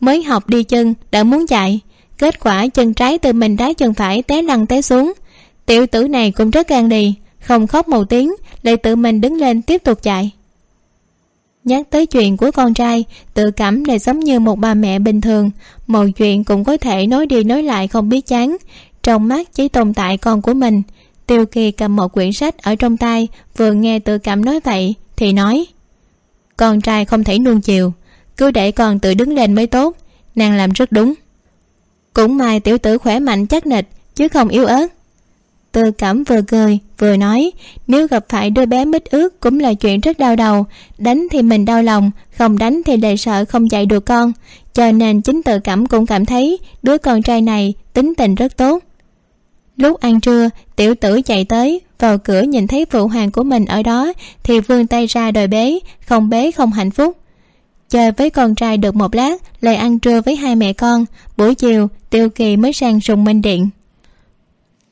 Mới học đi chân đã muốn chạy kết quả chân trái từ mình đá chân phải té lăn té xuống. Tiểu tử này cũng rất gan đi, không khóc một tiếng, lại tự mình đứng lên tiếp tục chạy. Nhắc tới chuyện của con trai, tự cảm lại giống như một bà mẹ bình thường. Mọi chuyện cũng có thể nói đi nói lại không biết chán. Trong mắt chỉ tồn tại con của mình. Tiêu kỳ cầm một quyển sách ở trong tay, vừa nghe tự cảm nói vậy, thì nói, con trai không thể nuông chiều, cứ để con tự đứng lên mới tốt, nàng làm rất đúng cũng may tiểu tử khỏe mạnh chắc nịch, chứ không yếu ớt. Tư cẩm vừa cười, vừa nói, nếu gặp phải đứa bé mít ướt cũng là chuyện rất đau đầu. Đánh thì mình đau lòng, không đánh thì lại sợ không dạy được con. Cho nên chính tự cẩm cũng cảm thấy đứa con trai này tính tình rất tốt. Lúc ăn trưa, tiểu tử chạy tới, vào cửa nhìn thấy phụ hoàng của mình ở đó, thì vươn tay ra đòi bế, không bế không hạnh phúc chơi với con trai được một lát, lại ăn trưa với hai mẹ con. Buổi chiều, tiêu kỳ mới sang sùng minh điện.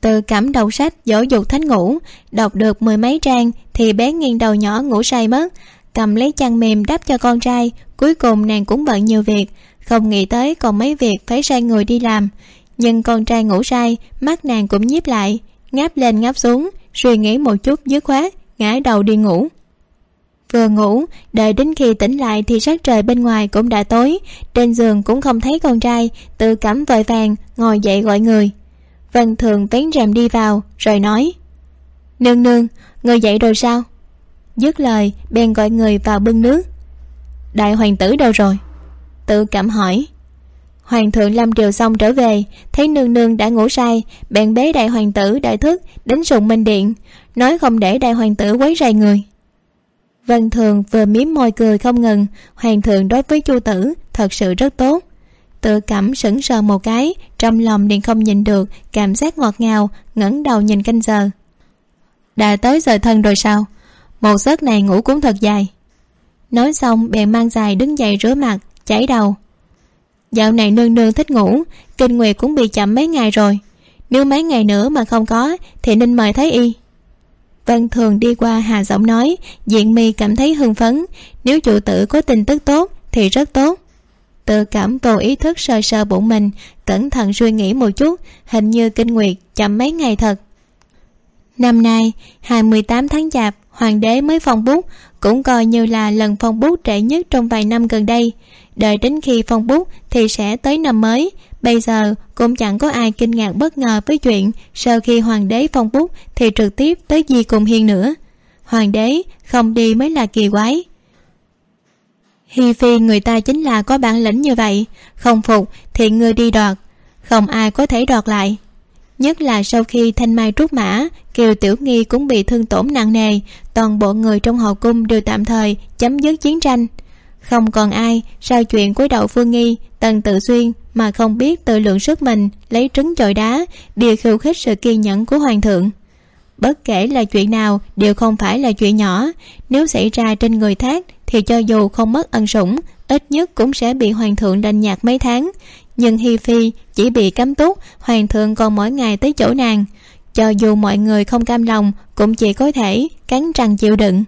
Từ cắm đầu sách dỗ dục thánh ngủ đọc được mười mấy trang thì bé nghiêng đầu nhỏ ngủ say mất. Cầm lấy chăn mềm đắp cho con trai, cuối cùng nàng cũng bận nhiều việc. Không nghĩ tới còn mấy việc phải sai người đi làm. Nhưng con trai ngủ say, mắt nàng cũng nhíp lại, ngáp lên ngáp xuống, suy nghĩ một chút dứt khoát, ngã đầu đi ngủ vừa ngủ, đợi đến khi tỉnh lại thì sắc trời bên ngoài cũng đã tối. Trên giường cũng không thấy con trai tự cảm vội vàng ngồi dậy gọi người. Vân thường vén rèm đi vào, rồi nói, nương nương, người dậy rồi sao? Dứt lời, bèn gọi người vào bưng nước. Đại hoàng tử đâu rồi? Tự cảm hỏi. Hoàng thượng làm điều xong trở về, thấy nương nương đã ngủ say, bèn bế đại hoàng tử đại thức đến sùng minh điện, nói không để đại hoàng tử quấy rầy người vân thường vừa mím môi cười không ngừng. Hoàng thượng đối với chu tử, thật sự rất tốt. Tự cảm sững sờ một cái, trong lòng liền không nhìn được, cảm giác ngọt ngào, ngẩng đầu nhìn canh giờ. Đã tới giờ thân rồi sao? Một giấc này ngủ cũng thật dài. Nói xong, bèn mang dài đứng dậy rửa mặt chảy đầu. Dạo này nương nương thích ngủ, kinh nguyệt cũng bị chậm mấy ngày rồi. Nếu mấy ngày nữa mà không có, thì nên mời thái y vân thường đi qua hà giọng nói diện mi cảm thấy hưng phấn. Nếu chủ tử có tin tức tốt, thì rất tốt. Tự cảm vô ý thức sờ sờ bụng mình, cẩn thận suy nghĩ một chút, hình như kinh nguyệt chậm mấy ngày thật. Năm nay, hai mươi tám tháng chạp, hoàng đế mới phong bút, cũng coi như là lần phong bút trễ nhất trong vài năm gần đây. Đợi đến khi phong bút, thì sẽ tới năm mới bây giờ, cũng chẳng có ai kinh ngạc bất ngờ với chuyện sau khi hoàng đế phong bút thì trực tiếp tới di cùng hiên nữa. Hoàng đế không đi mới là kỳ quái. Hi phi, người ta chính là có bản lĩnh như vậy. Không phục thì ngươi đi đoạt. Không ai có thể đoạt lại. Nhất là sau khi thanh mai trút mã, kiều tiểu nghi cũng bị thương tổn nặng nề, toàn bộ người trong hậu cung đều tạm thời chấm dứt chiến tranh. Không còn ai, sau chuyện cuối đậu phương nghi, tần tự xuyên mà không biết tự lượng sức mình, lấy trứng chọi đá đều khiêu khích sự kiên nhẫn của hoàng thượng. Bất kể là chuyện nào đều không phải là chuyện nhỏ. Nếu xảy ra trên người thác, thì cho dù không mất ân sủng, ít nhất cũng sẽ bị hoàng thượng đành nhạt mấy tháng. Nhưng hi phi chỉ bị cấm túc, hoàng thượng còn mỗi ngày tới chỗ nàng. Cho dù mọi người không cam lòng, cũng chỉ có thể cắn răng chịu đựng.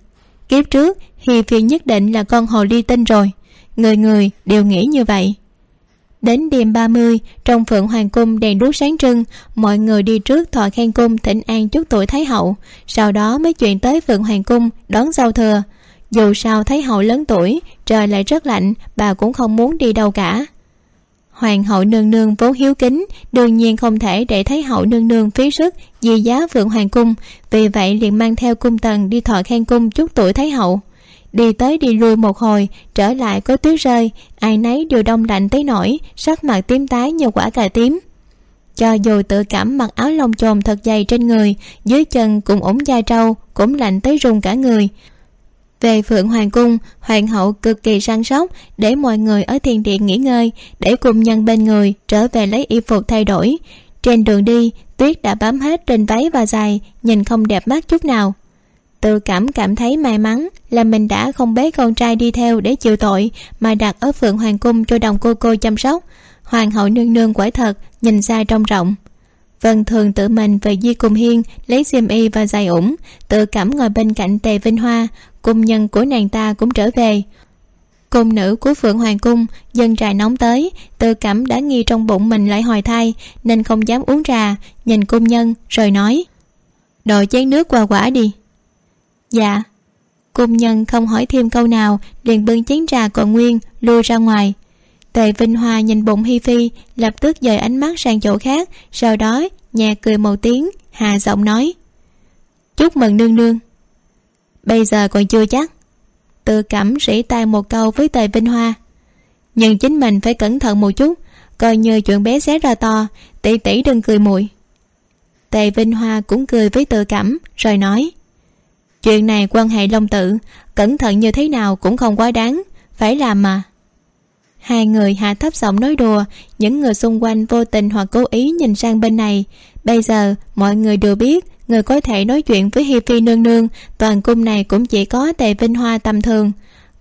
Kiếp trước, hi phi nhất định là con hồ ly tinh rồi. Người người đều nghĩ như vậy đến đêm ba mươi, trong phượng hoàng cung đèn đuốc sáng trưng, mọi người đi trước thọ khen cung thỉnh an chúc tuổi thái hậu. Sau đó mới chuyển tới phượng hoàng cung đón giao thừa. Dù sao thái hậu lớn tuổi, trời lại rất lạnh, bà cũng không muốn đi đâu cả. Hoàng hậu nương nương vốn hiếu kính, đương nhiên không thể để thái hậu nương nương phí sức di giá phượng hoàng cung, vì vậy liền mang theo cung tần đi thọ khen cung chúc tuổi thái hậu đi tới đi lui một hồi, trở lại có tuyết rơi, ai nấy đều đông lạnh tới nổi sắc mặt tím tái như quả cà tím. Cho dù tự cảm mặc áo lông chồn thật dày trên người, dưới chân cũng ủng da trâu, cũng lạnh tới run cả người. Về phượng hoàng cung, hoàng hậu cực kỳ săn sóc, để mọi người ở thiền điện nghỉ ngơi, để cùng nhân bên người trở về lấy y phục thay đổi. Trên đường đi, tuyết đã bám hết trên váy và dài, nhìn không đẹp mắt chút nào tự cảm cảm thấy may mắn là mình đã không bế con trai đi theo để chịu tội, mà đặt ở phượng hoàng cung cho đồng cô cô chăm sóc. Hoàng hậu nương nương quả thật, nhìn xa trông rộng. Vân thường tự mình về di cùng hiên, lấy xiêm y và giày ủng, tự cảm ngồi bên cạnh tề vinh hoa. Cung nhân của nàng ta cũng trở về. Cung nữ của phượng hoàng cung dân trà nóng tới, tự cảm đã nghi trong bụng mình lại hoài thai, nên không dám uống trà. Nhìn cung nhân, rồi nói đội chén nước qua quả đi dạ. Cung nhân không hỏi thêm câu nào, liền bưng chén trà còn nguyên lui ra ngoài. Tề vinh hoa nhìn bụng hi phi, lập tức dời ánh mắt sang chỗ khác, sau đó nhà cười một tiếng, hà giọng nói. Chúc mừng nương nương. Bây giờ còn chưa chắc. Tự cảm rỉ tay một câu với tề vinh hoa. Nhưng chính mình phải cẩn thận một chút, coi như chuyện bé xé ra to, tỷ tỷ đừng cười muội. Tề vinh hoa cũng cười với tự cảm rồi nói chuyện này quan hệ long tự, cẩn thận như thế nào cũng không quá đáng, phải làm mà. Hai người hạ thấp giọng nói đùa, những người xung quanh vô tình hoặc cố ý nhìn sang bên này. Bây giờ, mọi người đều biết, người có thể nói chuyện với hi phi nương nương, toàn cung này cũng chỉ có tề vinh hoa tầm thường.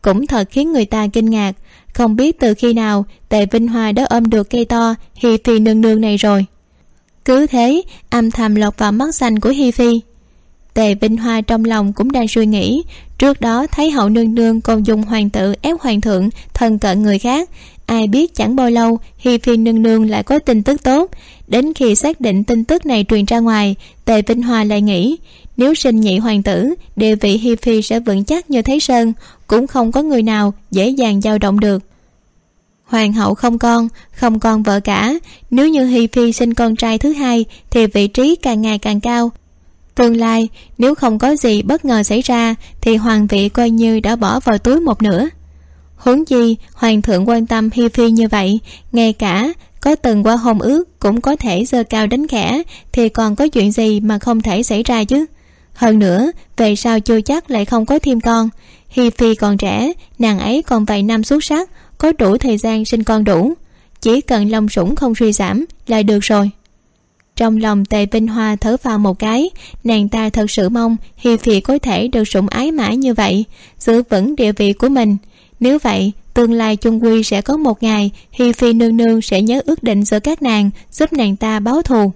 Cũng thật khiến người ta kinh ngạc, không biết từ khi nào tề vinh hoa đã ôm được cây to hi phi nương nương này rồi. Cứ thế, âm thầm lọt vào mắt xanh của hi phi tề vinh hoa trong lòng cũng đang suy nghĩ. Trước đó, thấy hậu nương nương còn dùng hoàng tử ép hoàng thượng, thân cận người khác. Ai biết chẳng bao lâu, hi phi nương nương lại có tin tức tốt. Đến khi xác định tin tức này truyền ra ngoài, tề vinh hoa lại nghĩ, nếu sinh nhị hoàng tử, địa vị hi phi sẽ vững chắc như thế sơn, cũng không có người nào dễ dàng dao động được. Hoàng hậu không con không con vợ cả. Nếu như hi phi sinh con trai thứ hai, thì vị trí càng ngày càng cao tương lai, nếu không có gì bất ngờ xảy ra, thì hoàng vị coi như đã bỏ vào túi một nửa. Huống chi, hoàng thượng quan tâm hi phi như vậy, ngay cả có từng qua hôn ước cũng có thể giơ cao đánh khẽ, thì còn có chuyện gì mà không thể xảy ra chứ? Hơn nữa, về sau chưa chắc lại không có thêm con. Hi phi còn trẻ, nàng ấy còn vài năm xuất sắc, có đủ thời gian sinh con đủ. Chỉ cần lòng sủng không suy giảm là được rồi trong lòng tề vinh hoa thở vào một cái. Nàng ta thật sự mong hi phi có thể được sủng ái mãi như vậy, giữ vững địa vị của mình. Nếu vậy, tương lai chung quy sẽ có một ngày, hi phi nương nương sẽ nhớ ước định giữa các nàng, giúp nàng ta báo thù.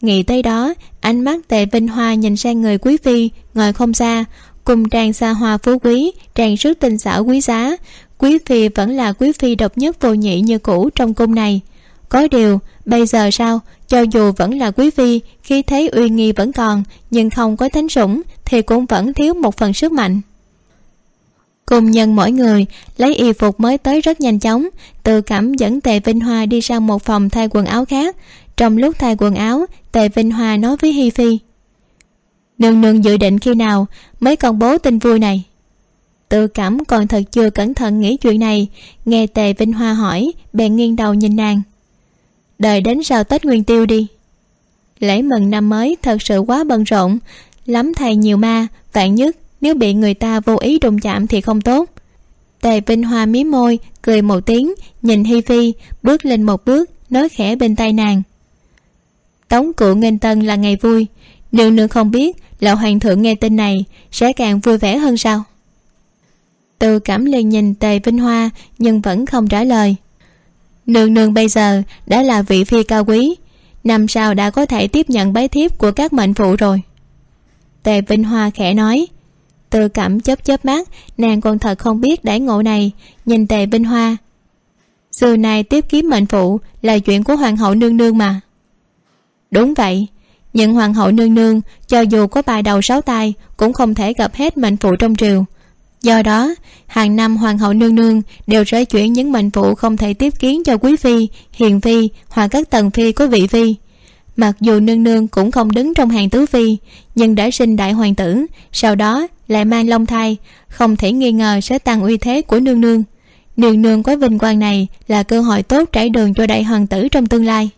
Nghĩ tới đó, ánh mắt tề vinh hoa nhìn sang người quý phi, ngồi không xa. Cùng tràn xa hoa phú quý, tràn sức tinh xảo quý giá, quý phi vẫn là quý phi độc nhất vô nhị như cũ trong cung này có điều, bây giờ sao? Cho dù vẫn là quý phi, khi thấy uy nghi vẫn còn, nhưng không có thánh sủng, thì cũng vẫn thiếu một phần sức mạnh. Cùng nhân mỗi người, lấy y phục mới tới rất nhanh chóng tự cảm dẫn tề vinh hoa đi sang một phòng thay quần áo khác. Trong lúc thay quần áo, tề vinh hoa nói với hi phi, nương nương dự định khi nào mới công bố tin vui này? Tự cảm còn thật chưa cẩn thận nghĩ chuyện này, nghe tề vinh hoa hỏi, bèn nghiêng đầu nhìn nàng đợi đến sau tết nguyên tiêu đi. Lễ mừng năm mới thật sự quá bận rộn. Lắm thầy nhiều ma, vạn nhất nếu bị người ta vô ý đụng chạm thì không tốt. Tề vinh hoa mí môi, cười một tiếng, nhìn hi phi, bước lên một bước, nói khẽ bên tai nàng. Tống cựu nghênh tân là ngày vui. Nương nương không biết lão hoàng thượng nghe tin này sẽ càng vui vẻ hơn sao? Từ cảm liền nhìn tề vinh hoa nhưng vẫn không trả lời nương nương bây giờ đã là vị phi cao quý. Năm sau đã có thể tiếp nhận bái thiếp của các mệnh phụ rồi. Tề vinh hoa khẽ nói từ cảm chớp chớp mắt, nàng còn thật không biết đãi ngộ này. Nhìn tề vinh hoa, xưa này tiếp kiếm mệnh phụ là chuyện của hoàng hậu nương nương mà. Đúng vậy những hoàng hậu nương nương cho dù có bài đầu sáu tay cũng không thể gặp hết mệnh phụ trong triều do đó, hàng năm hoàng hậu nương nương đều rơi chuyển những mệnh phụ không thể tiếp kiến cho quý phi, hiền phi hoặc các tần phi của vị phi. Mặc dù nương nương cũng không đứng trong hàng tứ phi, nhưng đã sinh đại hoàng tử, sau đó lại mang long thai, không thể nghi ngờ sẽ tăng uy thế của nương nương. Nương nương có vinh quang này là cơ hội tốt trải đường cho đại hoàng tử trong tương lai.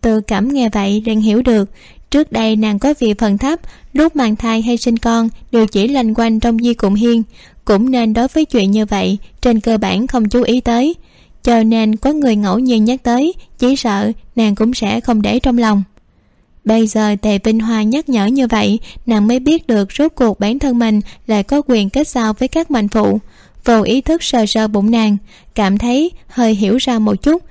Tự cảm nghe vậy liền hiểu được trước đây nàng có vị phần thấp, lúc mang thai hay sinh con đều chỉ lanh quanh trong di cụm hiên. Cũng nên đối với chuyện như vậy, trên cơ bản không chú ý tới. Cho nên có người ngẫu nhiên nhắc tới, chỉ sợ nàng cũng sẽ không để trong lòng. Bây giờ tề vinh hoa nhắc nhở như vậy, nàng mới biết được rốt cuộc bản thân mình lại có quyền kết giao với các mạnh phụ. Vô ý thức sờ sờ bụng nàng, cảm thấy hơi hiểu ra một chút.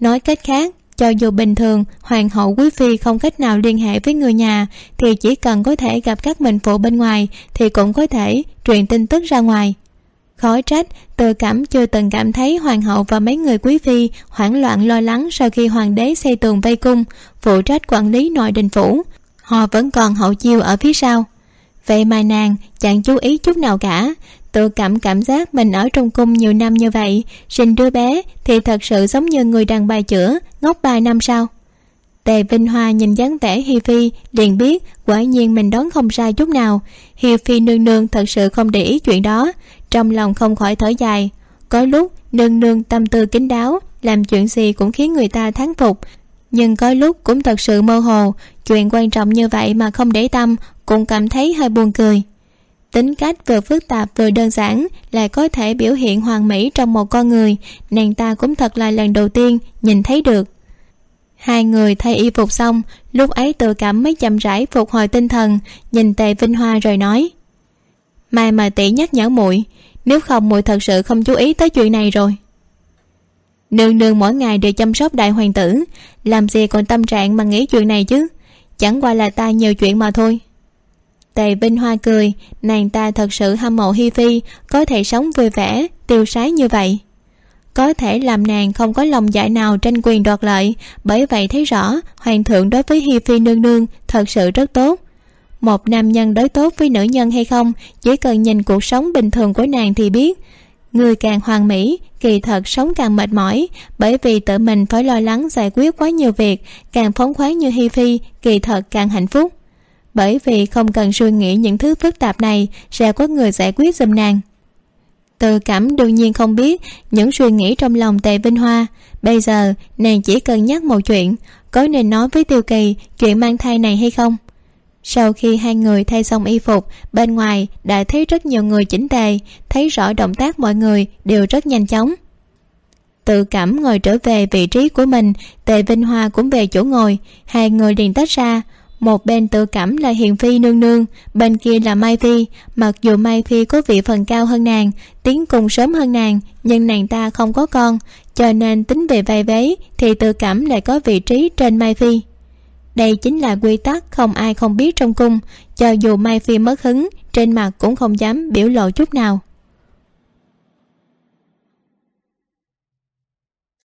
Nói cách khác cho dù bình thường, hoàng hậu quý phi không cách nào liên hệ với người nhà, thì chỉ cần có thể gặp các mệnh phụ bên ngoài, thì cũng có thể truyền tin tức ra ngoài. Khó trách tự cảm chưa từng cảm thấy hoàng hậu và mấy người quý phi hoảng loạn lo lắng sau khi hoàng đế xây tường vây cung, phụ trách quản lý nội đình phủ. Họ vẫn còn hậu chiêu ở phía sau. Vậy mà nàng, chẳng chú ý chút nào cả tự cảm cảm giác mình ở trong cung nhiều năm như vậy. Sinh đứa bé thì thật sự giống như người đàn bà chữa, ngốc ba năm sau. Tề vinh hoa nhìn dáng vẻ hi phi, liền biết quả nhiên mình đoán không sai chút nào. Hi phi nương nương thật sự không để ý chuyện đó. Trong lòng không khỏi thở dài. Có lúc nương nương tâm tư kín đáo, làm chuyện gì cũng khiến người ta thán phục. Nhưng có lúc cũng thật sự mơ hồ, chuyện quan trọng như vậy mà không để tâm, cũng cảm thấy hơi buồn cười tính cách vừa phức tạp vừa đơn giản lại có thể biểu hiện hoàn mỹ trong một con người. Nàng ta cũng thật là lần đầu tiên nhìn thấy được. Hai người thay y phục xong, lúc ấy tự cảm mới chậm rãi phục hồi tinh thần, nhìn tề vinh hoa rồi nói, mai mà tỷ nhắc nhở muội, nếu không muội thật sự không chú ý tới chuyện này rồi. Nương nương mỗi ngày đều chăm sóc đại hoàng tử, làm gì còn tâm trạng mà nghĩ chuyện này chứ? Chẳng qua là ta nhiều chuyện mà thôi tề vinh hoa cười, nàng ta thật sự hâm mộ hi phi, có thể sống vui vẻ, tiêu sái như vậy. Có thể làm nàng không có lòng dạ nào tranh quyền đoạt lợi, bởi vậy thấy rõ hoàng thượng đối với hi phi nương nương thật sự rất tốt. Một nam nhân đối tốt với nữ nhân hay không, chỉ cần nhìn cuộc sống bình thường của nàng thì biết. Người càng hoàn mỹ, kỳ thật sống càng mệt mỏi, bởi vì tự mình phải lo lắng giải quyết quá nhiều việc, càng phóng khoáng như hi phi, kỳ thật càng hạnh phúc bởi vì không cần suy nghĩ những thứ phức tạp này, sẽ có người giải quyết giùm nàng. Tự cảm đương nhiên không biết, những suy nghĩ trong lòng tề vinh hoa. Bây giờ, nàng chỉ cần nhắc một chuyện, có nên nói với tiêu kỳ chuyện mang thai này hay không? Sau khi hai người thay xong y phục, bên ngoài đã thấy rất nhiều người chỉnh tề, thấy rõ động tác mọi người đều rất nhanh chóng. Tự cảm ngồi trở về vị trí của mình, tề vinh hoa cũng về chỗ ngồi, hai người liền tách ra một bên tự cảm là hiền phi nương nương, bên kia là mai phi. Mặc dù mai phi có vị phần cao hơn nàng, tiến cùng sớm hơn nàng, nhưng nàng ta không có con, cho nên tính về vai vế thì tự cảm lại có vị trí trên mai phi. Đây chính là quy tắc không ai không biết trong cung, cho dù mai phi mất hứng, trên mặt cũng không dám biểu lộ chút nào.